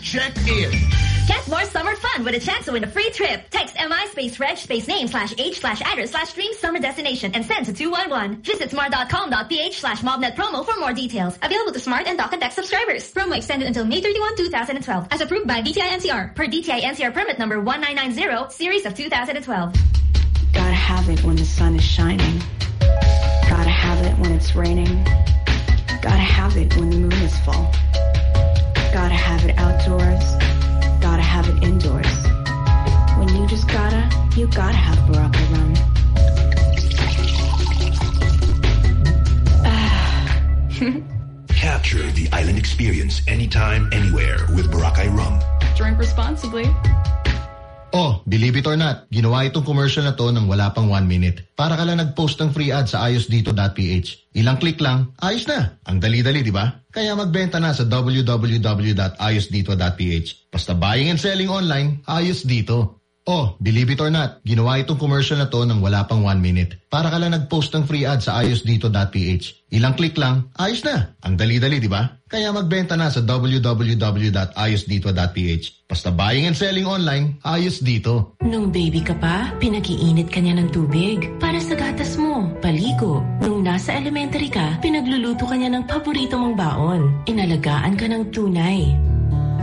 check in. Get more summer fun with a chance to win a free trip. Text MI space reg space name slash age slash address slash dream summer destination and send to 211. Visit smart.com.ph slash mobnet promo for more details. Available to smart and Talk 'N Text subscribers. Promo extended until May 31, 2012. As approved by DTI NCR. Per DTI NCR permit number 1990 series of 2012. Gotta have it when the sun is shining. Gotta have it when it's raining. Gotta have it when the moon is full. Gotta have it outdoors. Gotta have it indoors. When you just gotta, you gotta have Boracay rum. Capture the island experience anytime, anywhere with Boracay Rum. Drink responsibly. Oh, believe it or not, ginawa itong commercial na to ng wala pang one minute. Para ka lang nag-post ng free ad sa ayosdito.ph. Ilang click lang, ayos na. Ang dali-dali, di ba? Kaya magbenta na sa www.ayosdito.ph. Basta buying and selling online, ayos dito. Oh, believe it or not, ginawa itong commercial na to ng wala pang one minute. Para ka lang nag-post ng free ad sa ayosdito.ph. Ilang click lang, ayos na. Ang dali-dali, di ba? Kaya magbenta na sa www.ayosdito.ph. Basta buying and selling online, ayos dito. Nung baby ka pa, pinag-iinit ka niya ng tubig para sa gatas mo, paligo. Nung nasa elementary ka, pinagluluto ka niya ng paborito mong baon. Inalagaan ka ng tunay.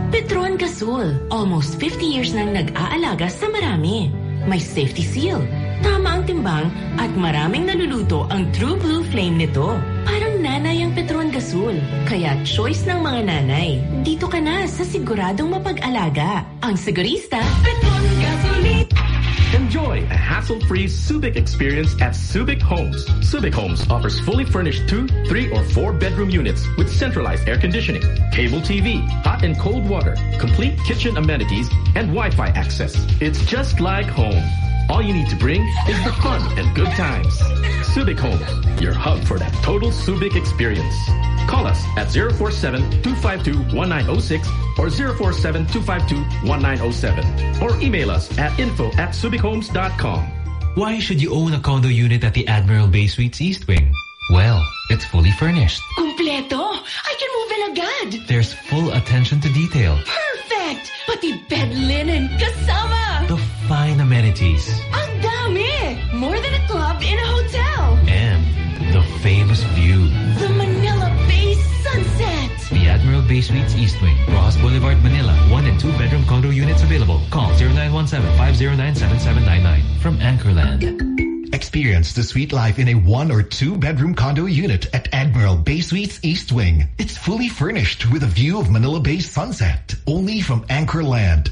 Petron Gasol, almost 50 years nang nag-aalaga sa marami. May safety seal, tama ang timbang at maraming naluluto ang True Blue Flame nito. Parang nanay ang Petron Gasol, kaya choice ng mga nanay. Dito ka na sa siguradong mapag-alaga. Ang sigurista, Petron Gasolit! Enjoy a hassle-free Subic experience at Subic Homes. Subic Homes offers fully furnished two, three, or four bedroom units with centralized air conditioning, cable TV, hot and cold water, complete kitchen amenities, and Wi-Fi access. It's just like home. All you need to bring is the fun and good times. Subic Homes, your hub for that total Subic experience. Call us at 047-252-1906 or 047-252-1907 or email us at info at subichomes.com. Why should you own a condo unit at the Admiral Bay Suites East Wing? Well, it's fully furnished. Kumpleto! I can move in agad! There's full attention to detail. Perfect! Pati bed linen, kasama! The fine amenities. Ang dami! More than a club in a hotel! And the famous view. The Manila Bay sunset! The Admiral Bay Suites East Wing, Roxas Boulevard, Manila. One and two bedroom condo units available. Call 0917-509-7799 from Anchorland. Experience the sweet life in a one or two bedroom condo unit at Admiral Bay Suites East Wing. It's fully furnished with a view of Manila Bay sunset, only from Anchor Land.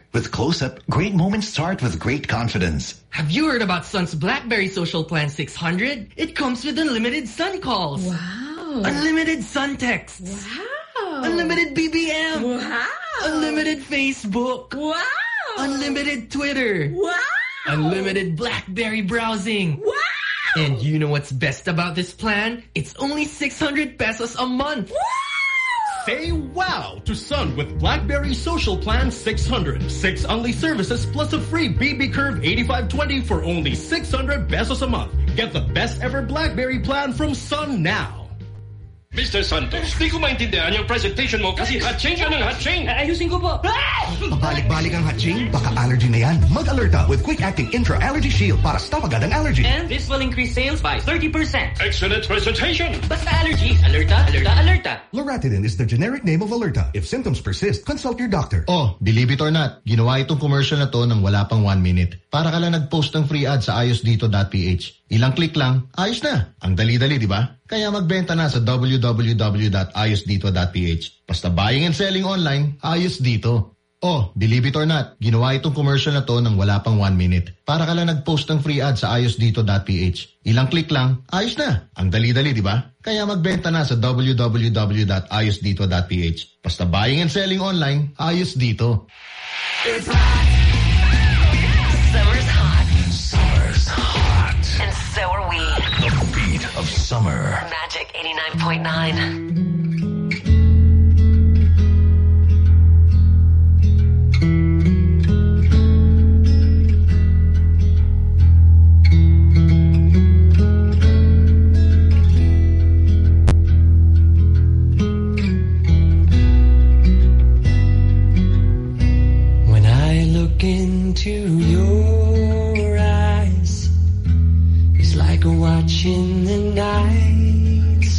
With Close-Up, great moments start with great confidence. Have you heard about Sun's BlackBerry Social Plan 600? It comes with unlimited Sun calls. Wow. Unlimited Sun texts. Wow. Unlimited BBM. Wow. Unlimited Facebook. Wow. Unlimited Twitter. Wow. Unlimited BlackBerry browsing. Wow. And you know what's best about this plan? It's only 600 pesos a month. Say wow to Sun with BlackBerry Social Plan 600. Six only services plus a free BB Curve 8520 for only 600 pesos a month. Get the best ever BlackBerry plan from Sun now. Mr. Santos, di ko maintindihan yung presentation mo kasi hatching ka ng hatching. Ayusin ko po. Pabalik-balik ang hatching, baka allergy na yan. Mag-alerta with quick-acting intra-allergy shield para stop agad ang allergy. And this will increase sales by 30%. Excellent presentation. Basta allergy, alerta, alerta, alerta. Loratadine is the generic name of Alerta. If symptoms persist, consult your doctor. Oh, believe it or not, ginawa itong commercial na to nang wala pang one minute. Para ka lang nag-post ng free ad sa ayosdito.ph. Ilang click lang, ayos na. Ang dali-dali, di ba? Kaya magbenta na sa www.ayosdito.ph. Basta buying and selling online, ayos dito. Oh, believe it or not, ginawa itong commercial na to nang wala pang one minute. Para ka lang nag-post ng free ad sa ayosdito.ph. Ilang click lang, ayos na. Ang dali-dali, di ba? Kaya magbenta na sa www.ayosdito.ph. Basta buying and selling online, ayos dito. It's hot. Summer's hot. Summer's hot. And so are we. The beat of summer. Magic 89.9. When I look into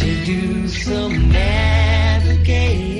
to do some navigating,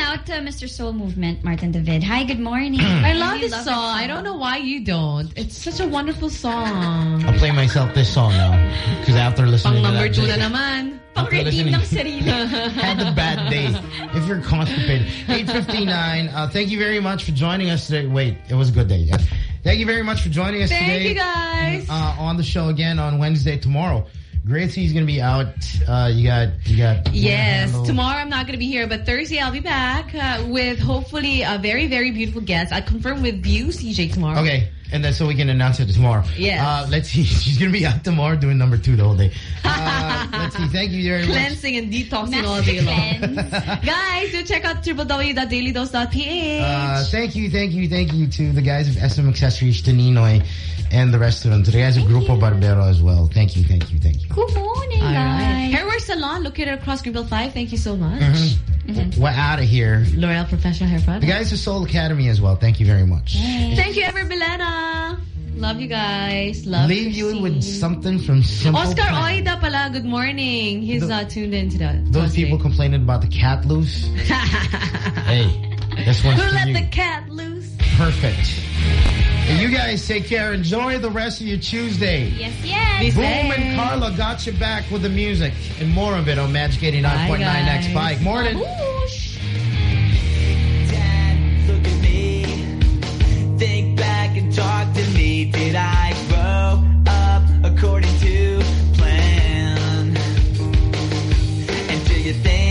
out to Mr. Soul Movement, Martin David. Hi, good morning. I love really this song. I don't know why you don't. It's such a wonderful song. I'll play myself this song now because after listening Pang to number that, two na naman. After listening- ng sarili. had a bad day. If you're constipated. 8.59. Uh, thank you very much for joining us today. Wait, it was a good day. Yeah. Thank you very much for joining us Thank today. you, guys. Uh, on the show again on Wednesday tomorrow. Gracie's going to be out. Uh, you got... You got Yes, tomorrow I'm not going to be here, but Thursday I'll be back uh, with hopefully a very, very beautiful guest. I confirm with you, CJ, tomorrow. Okay, and then so we can announce it tomorrow. Yes. Uh, let's see. She's going to be out tomorrow doing number two the whole day. Uh, let's see. Thank you very much. Cleansing and detoxing all day long. Guys, do check out www.dailydose.ph. Uh, thank you, thank you, thank you to the guys of SM Accessories, to Ninoy, and the restaurant. To the guys of Grupo Barbero as well. Thank you, thank you, thank you. Good morning, All right. guys. Hairwear Salon located across Greenbelt 5. Thank you so much. Mhm. We're out of here. L'Oreal Professional Hair Products. The guys of Soul Academy as well. Thank you very much. Thank you, Ever Bilena. Love you guys. Love Leave you with something from Simple Oscar Plan. Oida pala, good morning. He's uh, tuned in to the Those people complaining about the cat loose. hey, this one's Who let you. the cat loose? Perfect. Hey, you guys take care. Enjoy the rest of your Tuesday. Yes, yes. Be Boom safe. and Carla got you back with the music and more of it on Magic 89.9 Bye, next bike. Morning. Talk to me. Did I grow up according to plan? And do you think